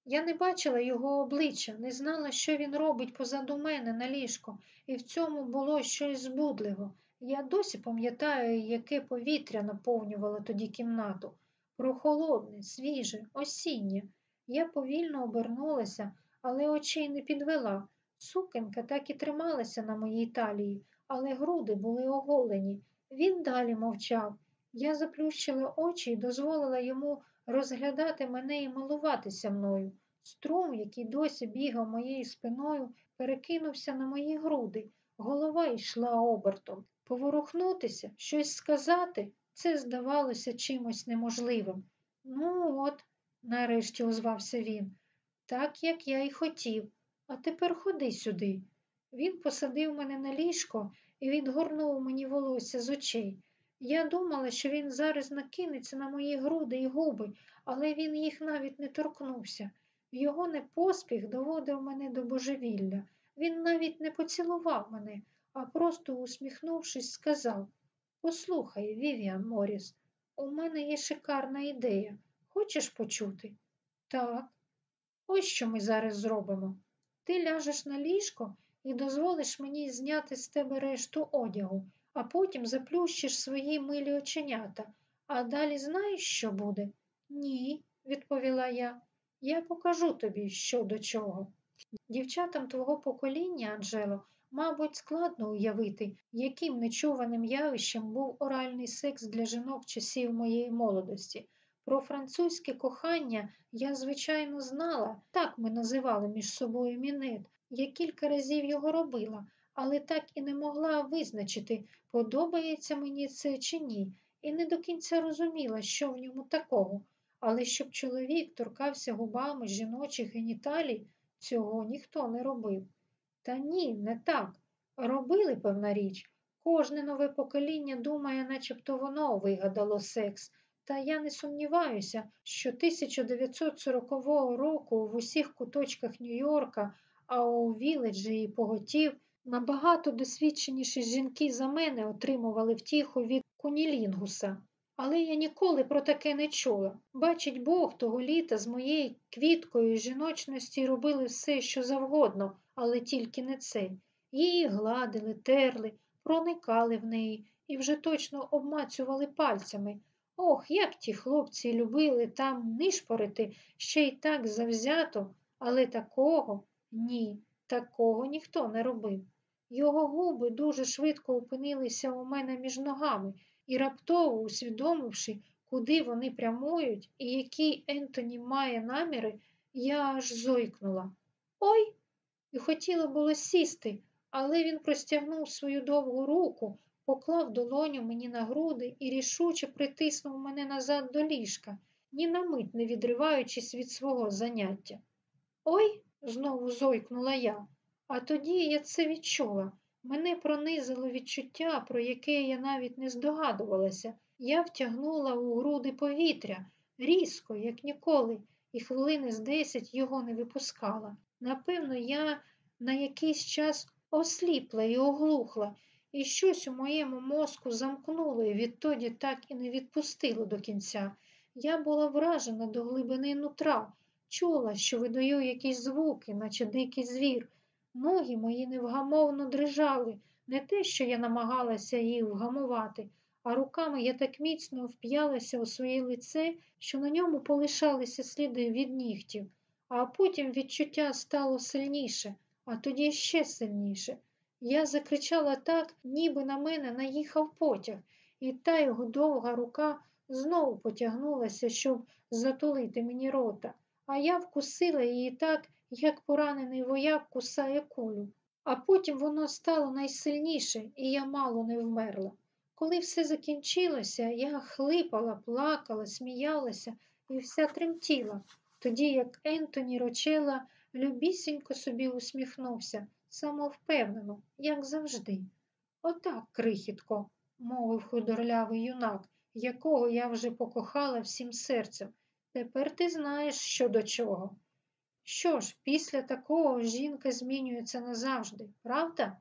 Я не бачила його обличчя, не знала, що він робить позаду мене на ліжко, і в цьому було щось збудливо. Я досі пам'ятаю, яке повітря наповнювало тоді кімнату. Прохолодне, свіже, осіннє. Я повільно обернулася, але очей не підвела. Сукенка так і трималася на моїй талії, але груди були оголені. Він далі мовчав. Я заплющила очі і дозволила йому розглядати мене і милуватися мною. Струм, який досі бігав моєю спиною, перекинувся на мої груди. Голова йшла обертом. Поворухнутися, щось сказати це здавалося чимось неможливим. Ну, от, нарешті озвався він, так як я й хотів. А тепер ходи сюди. Він посадив мене на ліжко і відгорнув мені волосся з очей. Я думала, що він зараз накинеться на мої груди і губи, але він їх навіть не торкнувся. Його непоспіх доводив мене до божевілля. Він навіть не поцілував мене, а просто, усміхнувшись, сказав Послухай, Вівіан Моріс, у мене є шикарна ідея. Хочеш почути? Так. Ось що ми зараз зробимо. Ти ляжеш на ліжко і дозволиш мені зняти з тебе решту одягу, а потім заплющиш свої милі оченята. А далі знаєш, що буде? Ні, відповіла я. Я покажу тобі, що до чого. Дівчатам твого покоління, Анжело, мабуть, складно уявити, яким нечуваним явищем був оральний секс для жінок часів моєї молодості. Про французьке кохання я, звичайно, знала, так ми називали між собою мінет. Я кілька разів його робила, але так і не могла визначити, подобається мені це чи ні, і не до кінця розуміла, що в ньому такого. Але щоб чоловік торкався губами жіночих геніталій, цього ніхто не робив. Та ні, не так. Робили, певна річ. Кожне нове покоління думає, начебто воно вигадало секс. Та я не сумніваюся, що 1940 року в усіх куточках Нью-Йорка, а у Віледжі і Поготів набагато досвідченіші жінки за мене отримували втіху від кунілінгуса. Але я ніколи про таке не чула. Бачить Бог, того літа з моєю квіткою жіночності робили все, що завгодно, але тільки не це. Її гладили, терли, проникали в неї і вже точно обмацювали пальцями. Ох, як ті хлопці любили там нишпорити, ще й так завзято, але такого ні, такого ніхто не робив. Його губи дуже швидко опинилися у мене між ногами і раптово усвідомивши, куди вони прямують і які Ентоні має наміри, Я аж зойкнула. Ой! І хотіла було сісти, але він простягнув свою довгу руку, поклав долоню мені на груди і рішуче притиснув мене назад до ліжка, ні на мить не відриваючись від свого заняття. Ой, знову зойкнула я, а тоді я це відчула. Мене пронизило відчуття, про яке я навіть не здогадувалася. Я втягнула у груди повітря різко, як ніколи, і хвилини з десять його не випускала. Напевно, я на якийсь час осліпла і оглухла, і щось у моєму мозку замкнуло і відтоді так і не відпустило до кінця. Я була вражена до глибини нутра, чула, що видаю якісь звуки, наче дикий звір. Ноги мої невгамовно дрижали, не те, що я намагалася їх вгамувати, а руками я так міцно вп'ялася у своє лице, що на ньому полишалися сліди від нігтів, а потім відчуття стало сильніше, а тоді ще сильніше. Я закричала так, ніби на мене наїхав потяг, і та його довга рука знову потягнулася, щоб затулити мені рота, а я вкусила її так, як поранений вояк кусає кулю. А потім воно стало найсильніше, і я мало не вмерла. Коли все закінчилося, я хлипала, плакала, сміялася і вся тремтіла, тоді як Ентоні Рочела любісінько собі усміхнувся, самовпевнено, як завжди. Отак, крихітко, мовив худорлявий юнак, якого я вже покохала всім серцем. Тепер ти знаєш, що до чого. Що ж, після такого жінка змінюється назавжди, правда?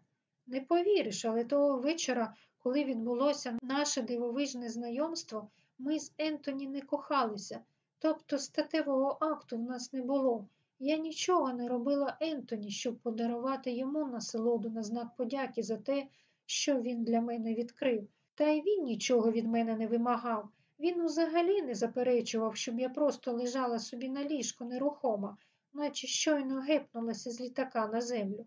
Не повіриш, але того вечора, коли відбулося наше дивовижне знайомство, ми з Ентоні не кохалися, тобто статевого акту в нас не було. Я нічого не робила Ентоні, щоб подарувати йому насолоду на знак подяки за те, що він для мене відкрив. Та й він нічого від мене не вимагав. Він взагалі не заперечував, щоб я просто лежала собі на ліжку нерухома, наче щойно гепнулася з літака на землю.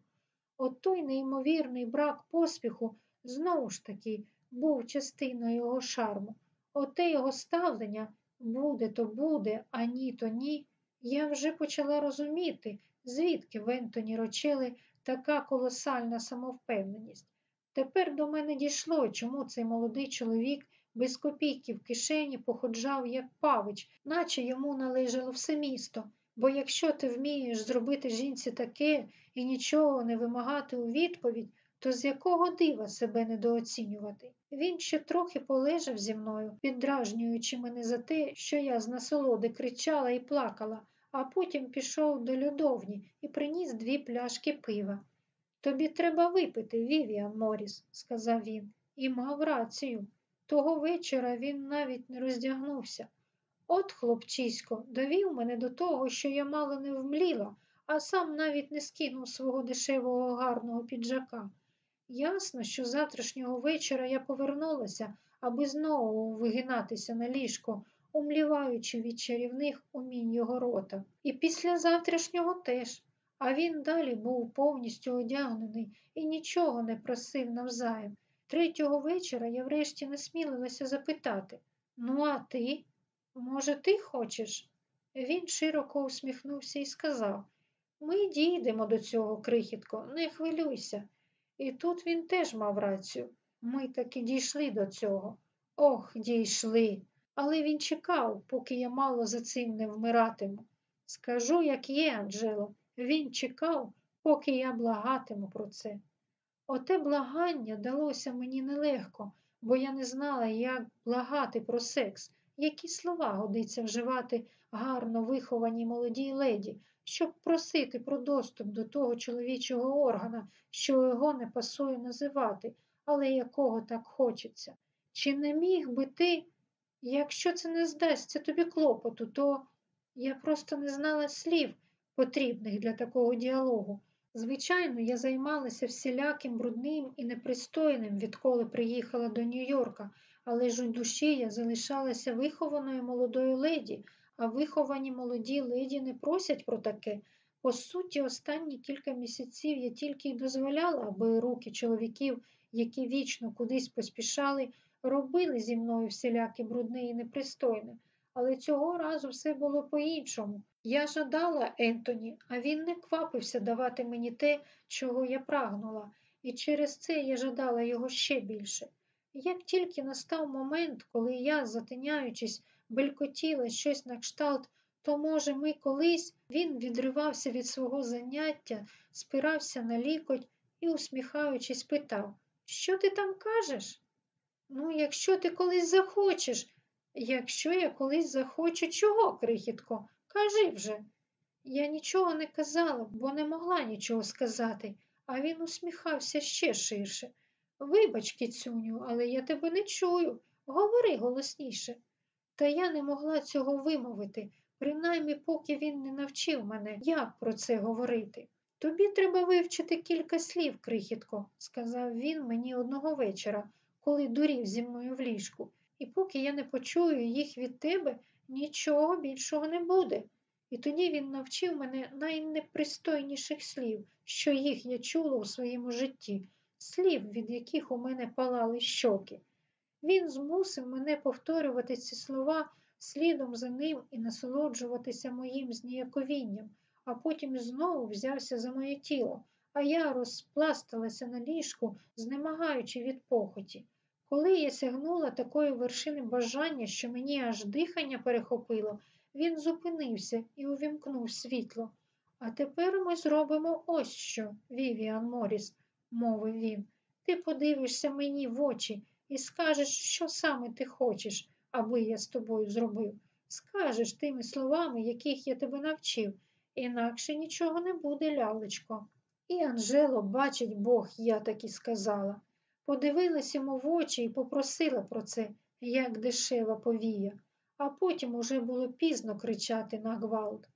От той неймовірний брак поспіху знову ж таки був частиною його шарму. Оте його ставлення буде то буде, а ні то ні. Я вже почала розуміти, звідки в Ентоні Рочели така колосальна самовпевненість. Тепер до мене дійшло, чому цей молодий чоловік без копійки в кишені походжав, як павич, наче йому належало все місто. Бо якщо ти вмієш зробити жінці таке і нічого не вимагати у відповідь, то з якого дива себе недооцінювати? Він ще трохи полежав зі мною, піддражнюючи мене за те, що я з насолоди кричала і плакала, а потім пішов до льодовні і приніс дві пляшки пива. Тобі треба випити, Вівіан Моріс, сказав він, і мав рацію. Того вечора він навіть не роздягнувся. От, хлопчисько, довів мене до того, що я мало не вмліла, а сам навіть не скинув свого дешевого гарного піджака. Ясно, що завтрашнього вечора я повернулася, аби знову вигинатися на ліжко, умліваючи від чарівних умінь його рота. І після завтрашнього теж. А він далі був повністю одягнений і нічого не просив навзаєм. Третього вечора я врешті насмілилася запитати Ну, а ти? Може, ти хочеш? Він широко усміхнувся і сказав Ми дійдемо до цього, крихітко, не хвилюйся. І тут він теж мав рацію. Ми таки дійшли до цього. Ох, дійшли. Але він чекав, поки я мало за цим не вмиратиму. Скажу, як є, Анджело, він чекав, поки я благатиму про це. Оте благання далося мені нелегко, бо я не знала, як благати про секс, які слова годиться вживати гарно вихованій молодій леді, щоб просити про доступ до того чоловічого органа, що його не пасує називати, але якого так хочеться. Чи не міг би ти, якщо це не здасться тобі клопоту, то я просто не знала слів, потрібних для такого діалогу. Звичайно, я займалася всіляким брудним і непристойним, відколи приїхала до Нью-Йорка, але ж у душі я залишалася вихованою молодою леді, виховані молоді леді не просять про таке. По суті, останні кілька місяців я тільки й дозволяла, аби руки чоловіків, які вічно кудись поспішали, робили зі мною всіляке брудне і непристойне. Але цього разу все було по-іншому. Я жадала Ентоні, а він не квапився давати мені те, чого я прагнула, і через це я жадала його ще більше. Як тільки настав момент, коли я, затиняючись, белькотіла щось на кшталт, то, може, ми колись він відривався від свого заняття, спирався на лікоть і, усміхаючись, питав, що ти там кажеш? Ну, якщо ти колись захочеш, якщо я колись захочу, чого, крихітко? Кажи вже. Я нічого не казала, бо не могла нічого сказати, а він усміхався ще ширше. Вибач, кіцюню, але я тебе не чую. Говори голосніше. Та я не могла цього вимовити, принаймні поки він не навчив мене, як про це говорити. Тобі треба вивчити кілька слів, крихітко, сказав він мені одного вечора, коли дурів зі мною в ліжку, і поки я не почую їх від тебе, нічого більшого не буде. І тоді він навчив мене найнепристойніших слів, що їх я чула у своєму житті, слів, від яких у мене палали щоки. Він змусив мене повторювати ці слова слідом за ним і насолоджуватися моїм зніяковінням, а потім знову взявся за моє тіло, а я розпласталася на ліжку, знемагаючи від похоті. Коли я сягнула такої вершини бажання, що мені аж дихання перехопило, він зупинився і увімкнув світло. А тепер ми зробимо ось що, Вівіан Моріс, мовив він. Ти подивишся мені в очі і скажеш, що саме ти хочеш, аби я з тобою зробив. Скажеш тими словами, яких я тебе навчив, інакше нічого не буде, лялечко. І Анжело, бачить Бог, я так і сказала. Подивилась йому в очі і попросила про це, як дешева повія, а потім уже було пізно кричати на гвалт.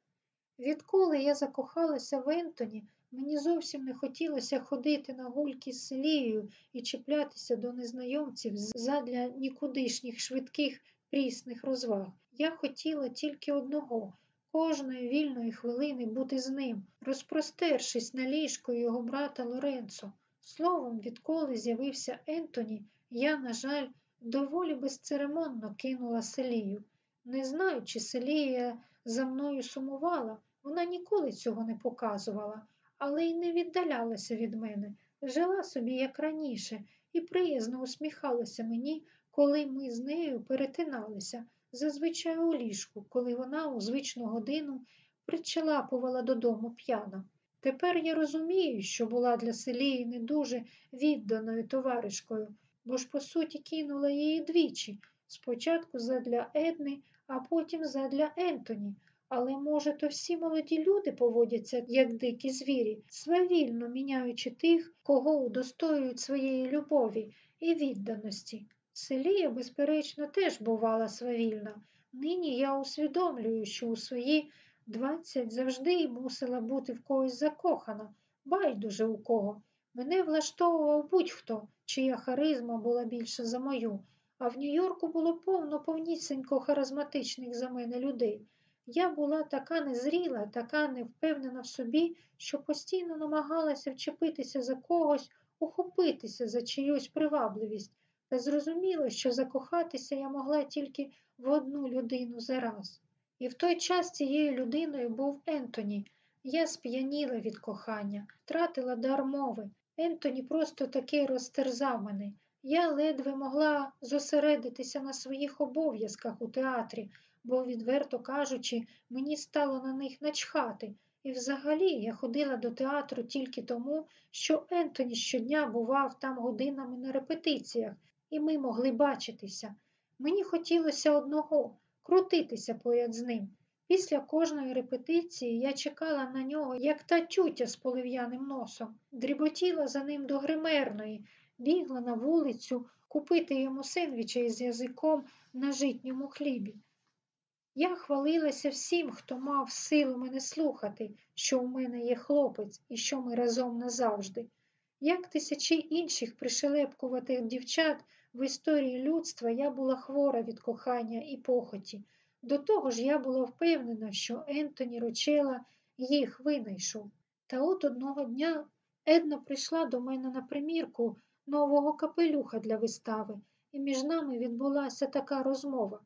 Відколи я закохалася в Ентоні, мені зовсім не хотілося ходити на гульки з селією і чіплятися до незнайомців задля нікудишніх швидких прісних розваг. Я хотіла тільки одного кожної вільної хвилини бути з ним, розпростершись на ліжко його брата Лоренцо. Словом, відколи з'явився Ентоні, я, на жаль, доволі безцеремонно кинула селію. Не знаю, чи селія за мною сумувала, вона ніколи цього не показувала, але й не віддалялася від мене, жила собі, як раніше, і приязно усміхалася мені, коли ми з нею перетиналися, зазвичай у ліжку, коли вона у звичну годину причалапувала додому п'яна. Тепер я розумію, що була для селії не дуже відданою товаришкою, бо ж, по суті, кинула її двічі спочатку задля Едни, а потім задля Ентоні. Але, може, то всі молоді люди поводяться, як дикі звірі, свавільно міняючи тих, кого удостоюють своєї любові і відданості. Селія, безперечно, теж бувала свавільна. Нині я усвідомлюю, що у свої двадцять завжди мусила бути в когось закохана, байдуже у кого. Мене влаштовував будь-хто, чия харизма була більша за мою, а в Нью-Йорку було повно повнісінько харизматичних за мене людей. Я була така незріла, така невпевнена в собі, що постійно намагалася вчепитися за когось, ухопитися за чиюсь привабливість, та зрозуміла, що закохатися я могла тільки в одну людину за раз. І в той час цією людиною був Ентоні. Я сп'яніла від кохання, втратила дар мови. Ентоні просто таки розтерзав мене. Я ледве могла зосередитися на своїх обов'язках у театрі, бо, відверто кажучи, мені стало на них начхати. І взагалі я ходила до театру тільки тому, що Ентоні щодня бував там годинами на репетиціях, і ми могли бачитися. Мені хотілося одного крутитися поряд з ним. Після кожної репетиції я чекала на нього, як та тютя з полив'яним носом, дріботіла за ним до гримерної, бігла на вулицю купити йому сендвіча із язиком на житньому хлібі. Я хвалилася всім, хто мав силу мене слухати, що у мене є хлопець і що ми разом назавжди. Як тисячі інших пришелепкуватих дівчат в історії людства я була хвора від кохання і похоті. До того ж я була впевнена, що Ентоні Рочела їх винайшов. Та от одного дня Една прийшла до мене на примірку нового капелюха для вистави, і між нами відбулася така розмова.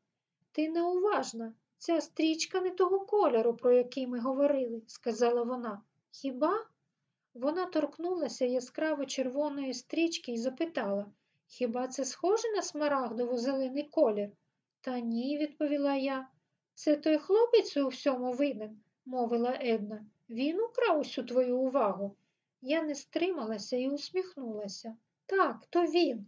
Ти неуважна, Ця стрічка не того кольору, про який ми говорили, сказала вона. Хіба? Вона торкнулася яскраво червоної стрічки і запитала Хіба це схоже на смарагдово зелений колір? Та ні, відповіла я. Це той хлопець у всьому винен, мовила Една. Він украв усю твою увагу. Я не стрималася і усміхнулася. Так, то він.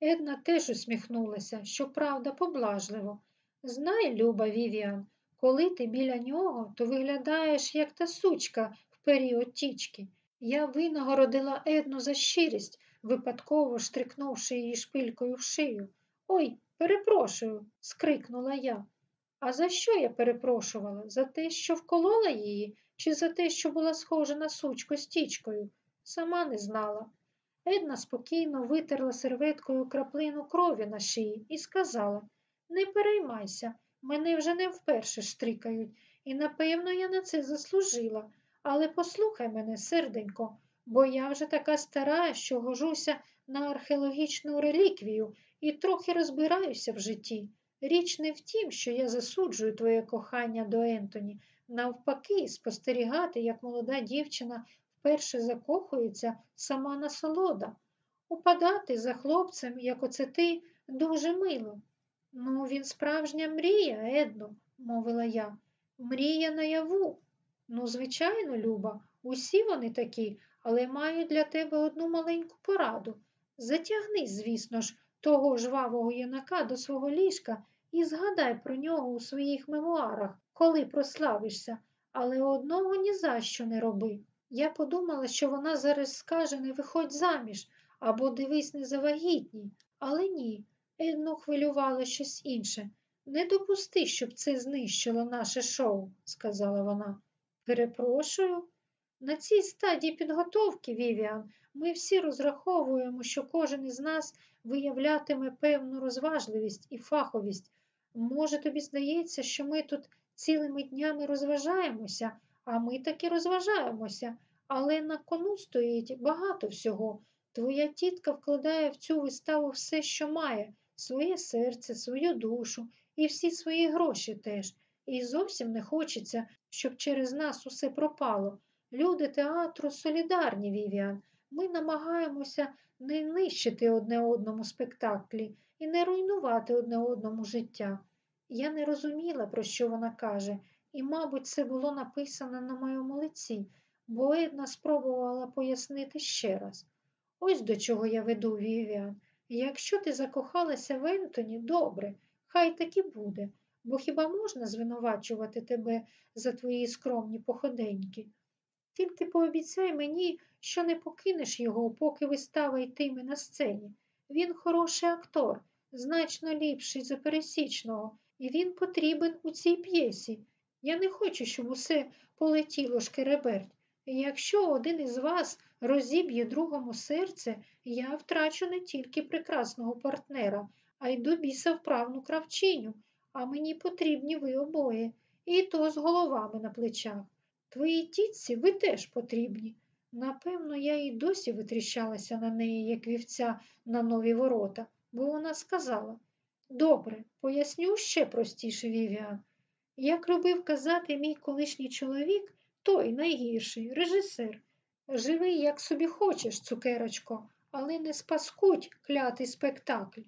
Една теж усміхнулася, щоправда, поблажливо. Знай, Люба Вівіан, коли ти біля нього, то виглядаєш, як та сучка в період тічки. Я винагородила Едну за щирість, випадково штрикнувши її шпилькою в шию. Ой, перепрошую, скрикнула я. А за що я перепрошувала? За те, що вколола її, чи за те, що була схожа на сучку з тічкою? Сама не знала. Една спокійно витерла серветкою краплину крові на шиї і сказала Не переймайся, мене вже не вперше штрикають, і, напевно, я на це заслужила. Але послухай мене, серденько, бо я вже така стара, що гожуся на археологічну реліквію і трохи розбираюся в житті. Річ не в тім, що я засуджую твоє кохання до Ентоні. Навпаки, спостерігати, як молода дівчина вперше закохується, сама насолода. Упадати за хлопцем, як оце ти, дуже мило. Ну, він справжня мрія, Едно, мовила я. Мрія наяву. Ну, звичайно, Люба, усі вони такі, але маю для тебе одну маленьку пораду. Затягни, звісно ж, того жвавого юнака до свого ліжка і згадай про нього у своїх мемуарах, коли прославишся, але одного ні за що не роби. Я подумала, що вона зараз скаже не виходь заміж або дивись не завагітній, але ні, Едну хвилювало щось інше. Не допусти, щоб це знищило наше шоу, сказала вона. Перепрошую. На цій стадії підготовки, Вівіан, ми всі розраховуємо, що кожен із нас виявлятиме певну розважливість і фаховість. Може, тобі здається, що ми тут цілими днями розважаємося, а ми таки розважаємося, але на кону стоїть багато всього. Твоя тітка вкладає в цю виставу все, що має, своє серце, свою душу і всі свої гроші теж. І зовсім не хочеться, щоб через нас усе пропало. Люди театру солідарні, Вівіан. Ми намагаємося не нищити одне одному спектаклі і не руйнувати одне одному життя. Я не розуміла, про що вона каже, і, мабуть, це було написано на моєму лиці, бо Една спробувала пояснити ще раз. Ось до чого я веду, Вівіан. Якщо ти закохалася в Ентоні, добре, хай так і буде, бо хіба можна звинувачувати тебе за твої скромні походеньки? Тільки пообіцяй мені, що не покинеш його, поки вистава йтиме на сцені. Він хороший актор, значно ліпший за пересічного, і він потрібен у цій п'єсі. Я не хочу, щоб усе полетіло шкереберть. Якщо один із вас розіб'є другому серце, я втрачу не тільки прекрасного партнера, а й до біса вправну кравчиню, а мені потрібні ви обоє, і то з головами на плечах. Твоїй тітці ви теж потрібні. Напевно, я і досі витріщалася на неї, як вівця на нові ворота, бо вона сказала Добре, поясню ще простіше, Вівіан. Як любив казати мій колишній чоловік, той найгірший режисер. Живи, як собі хочеш, цукерочко, але не спаскудь клятий спектакль.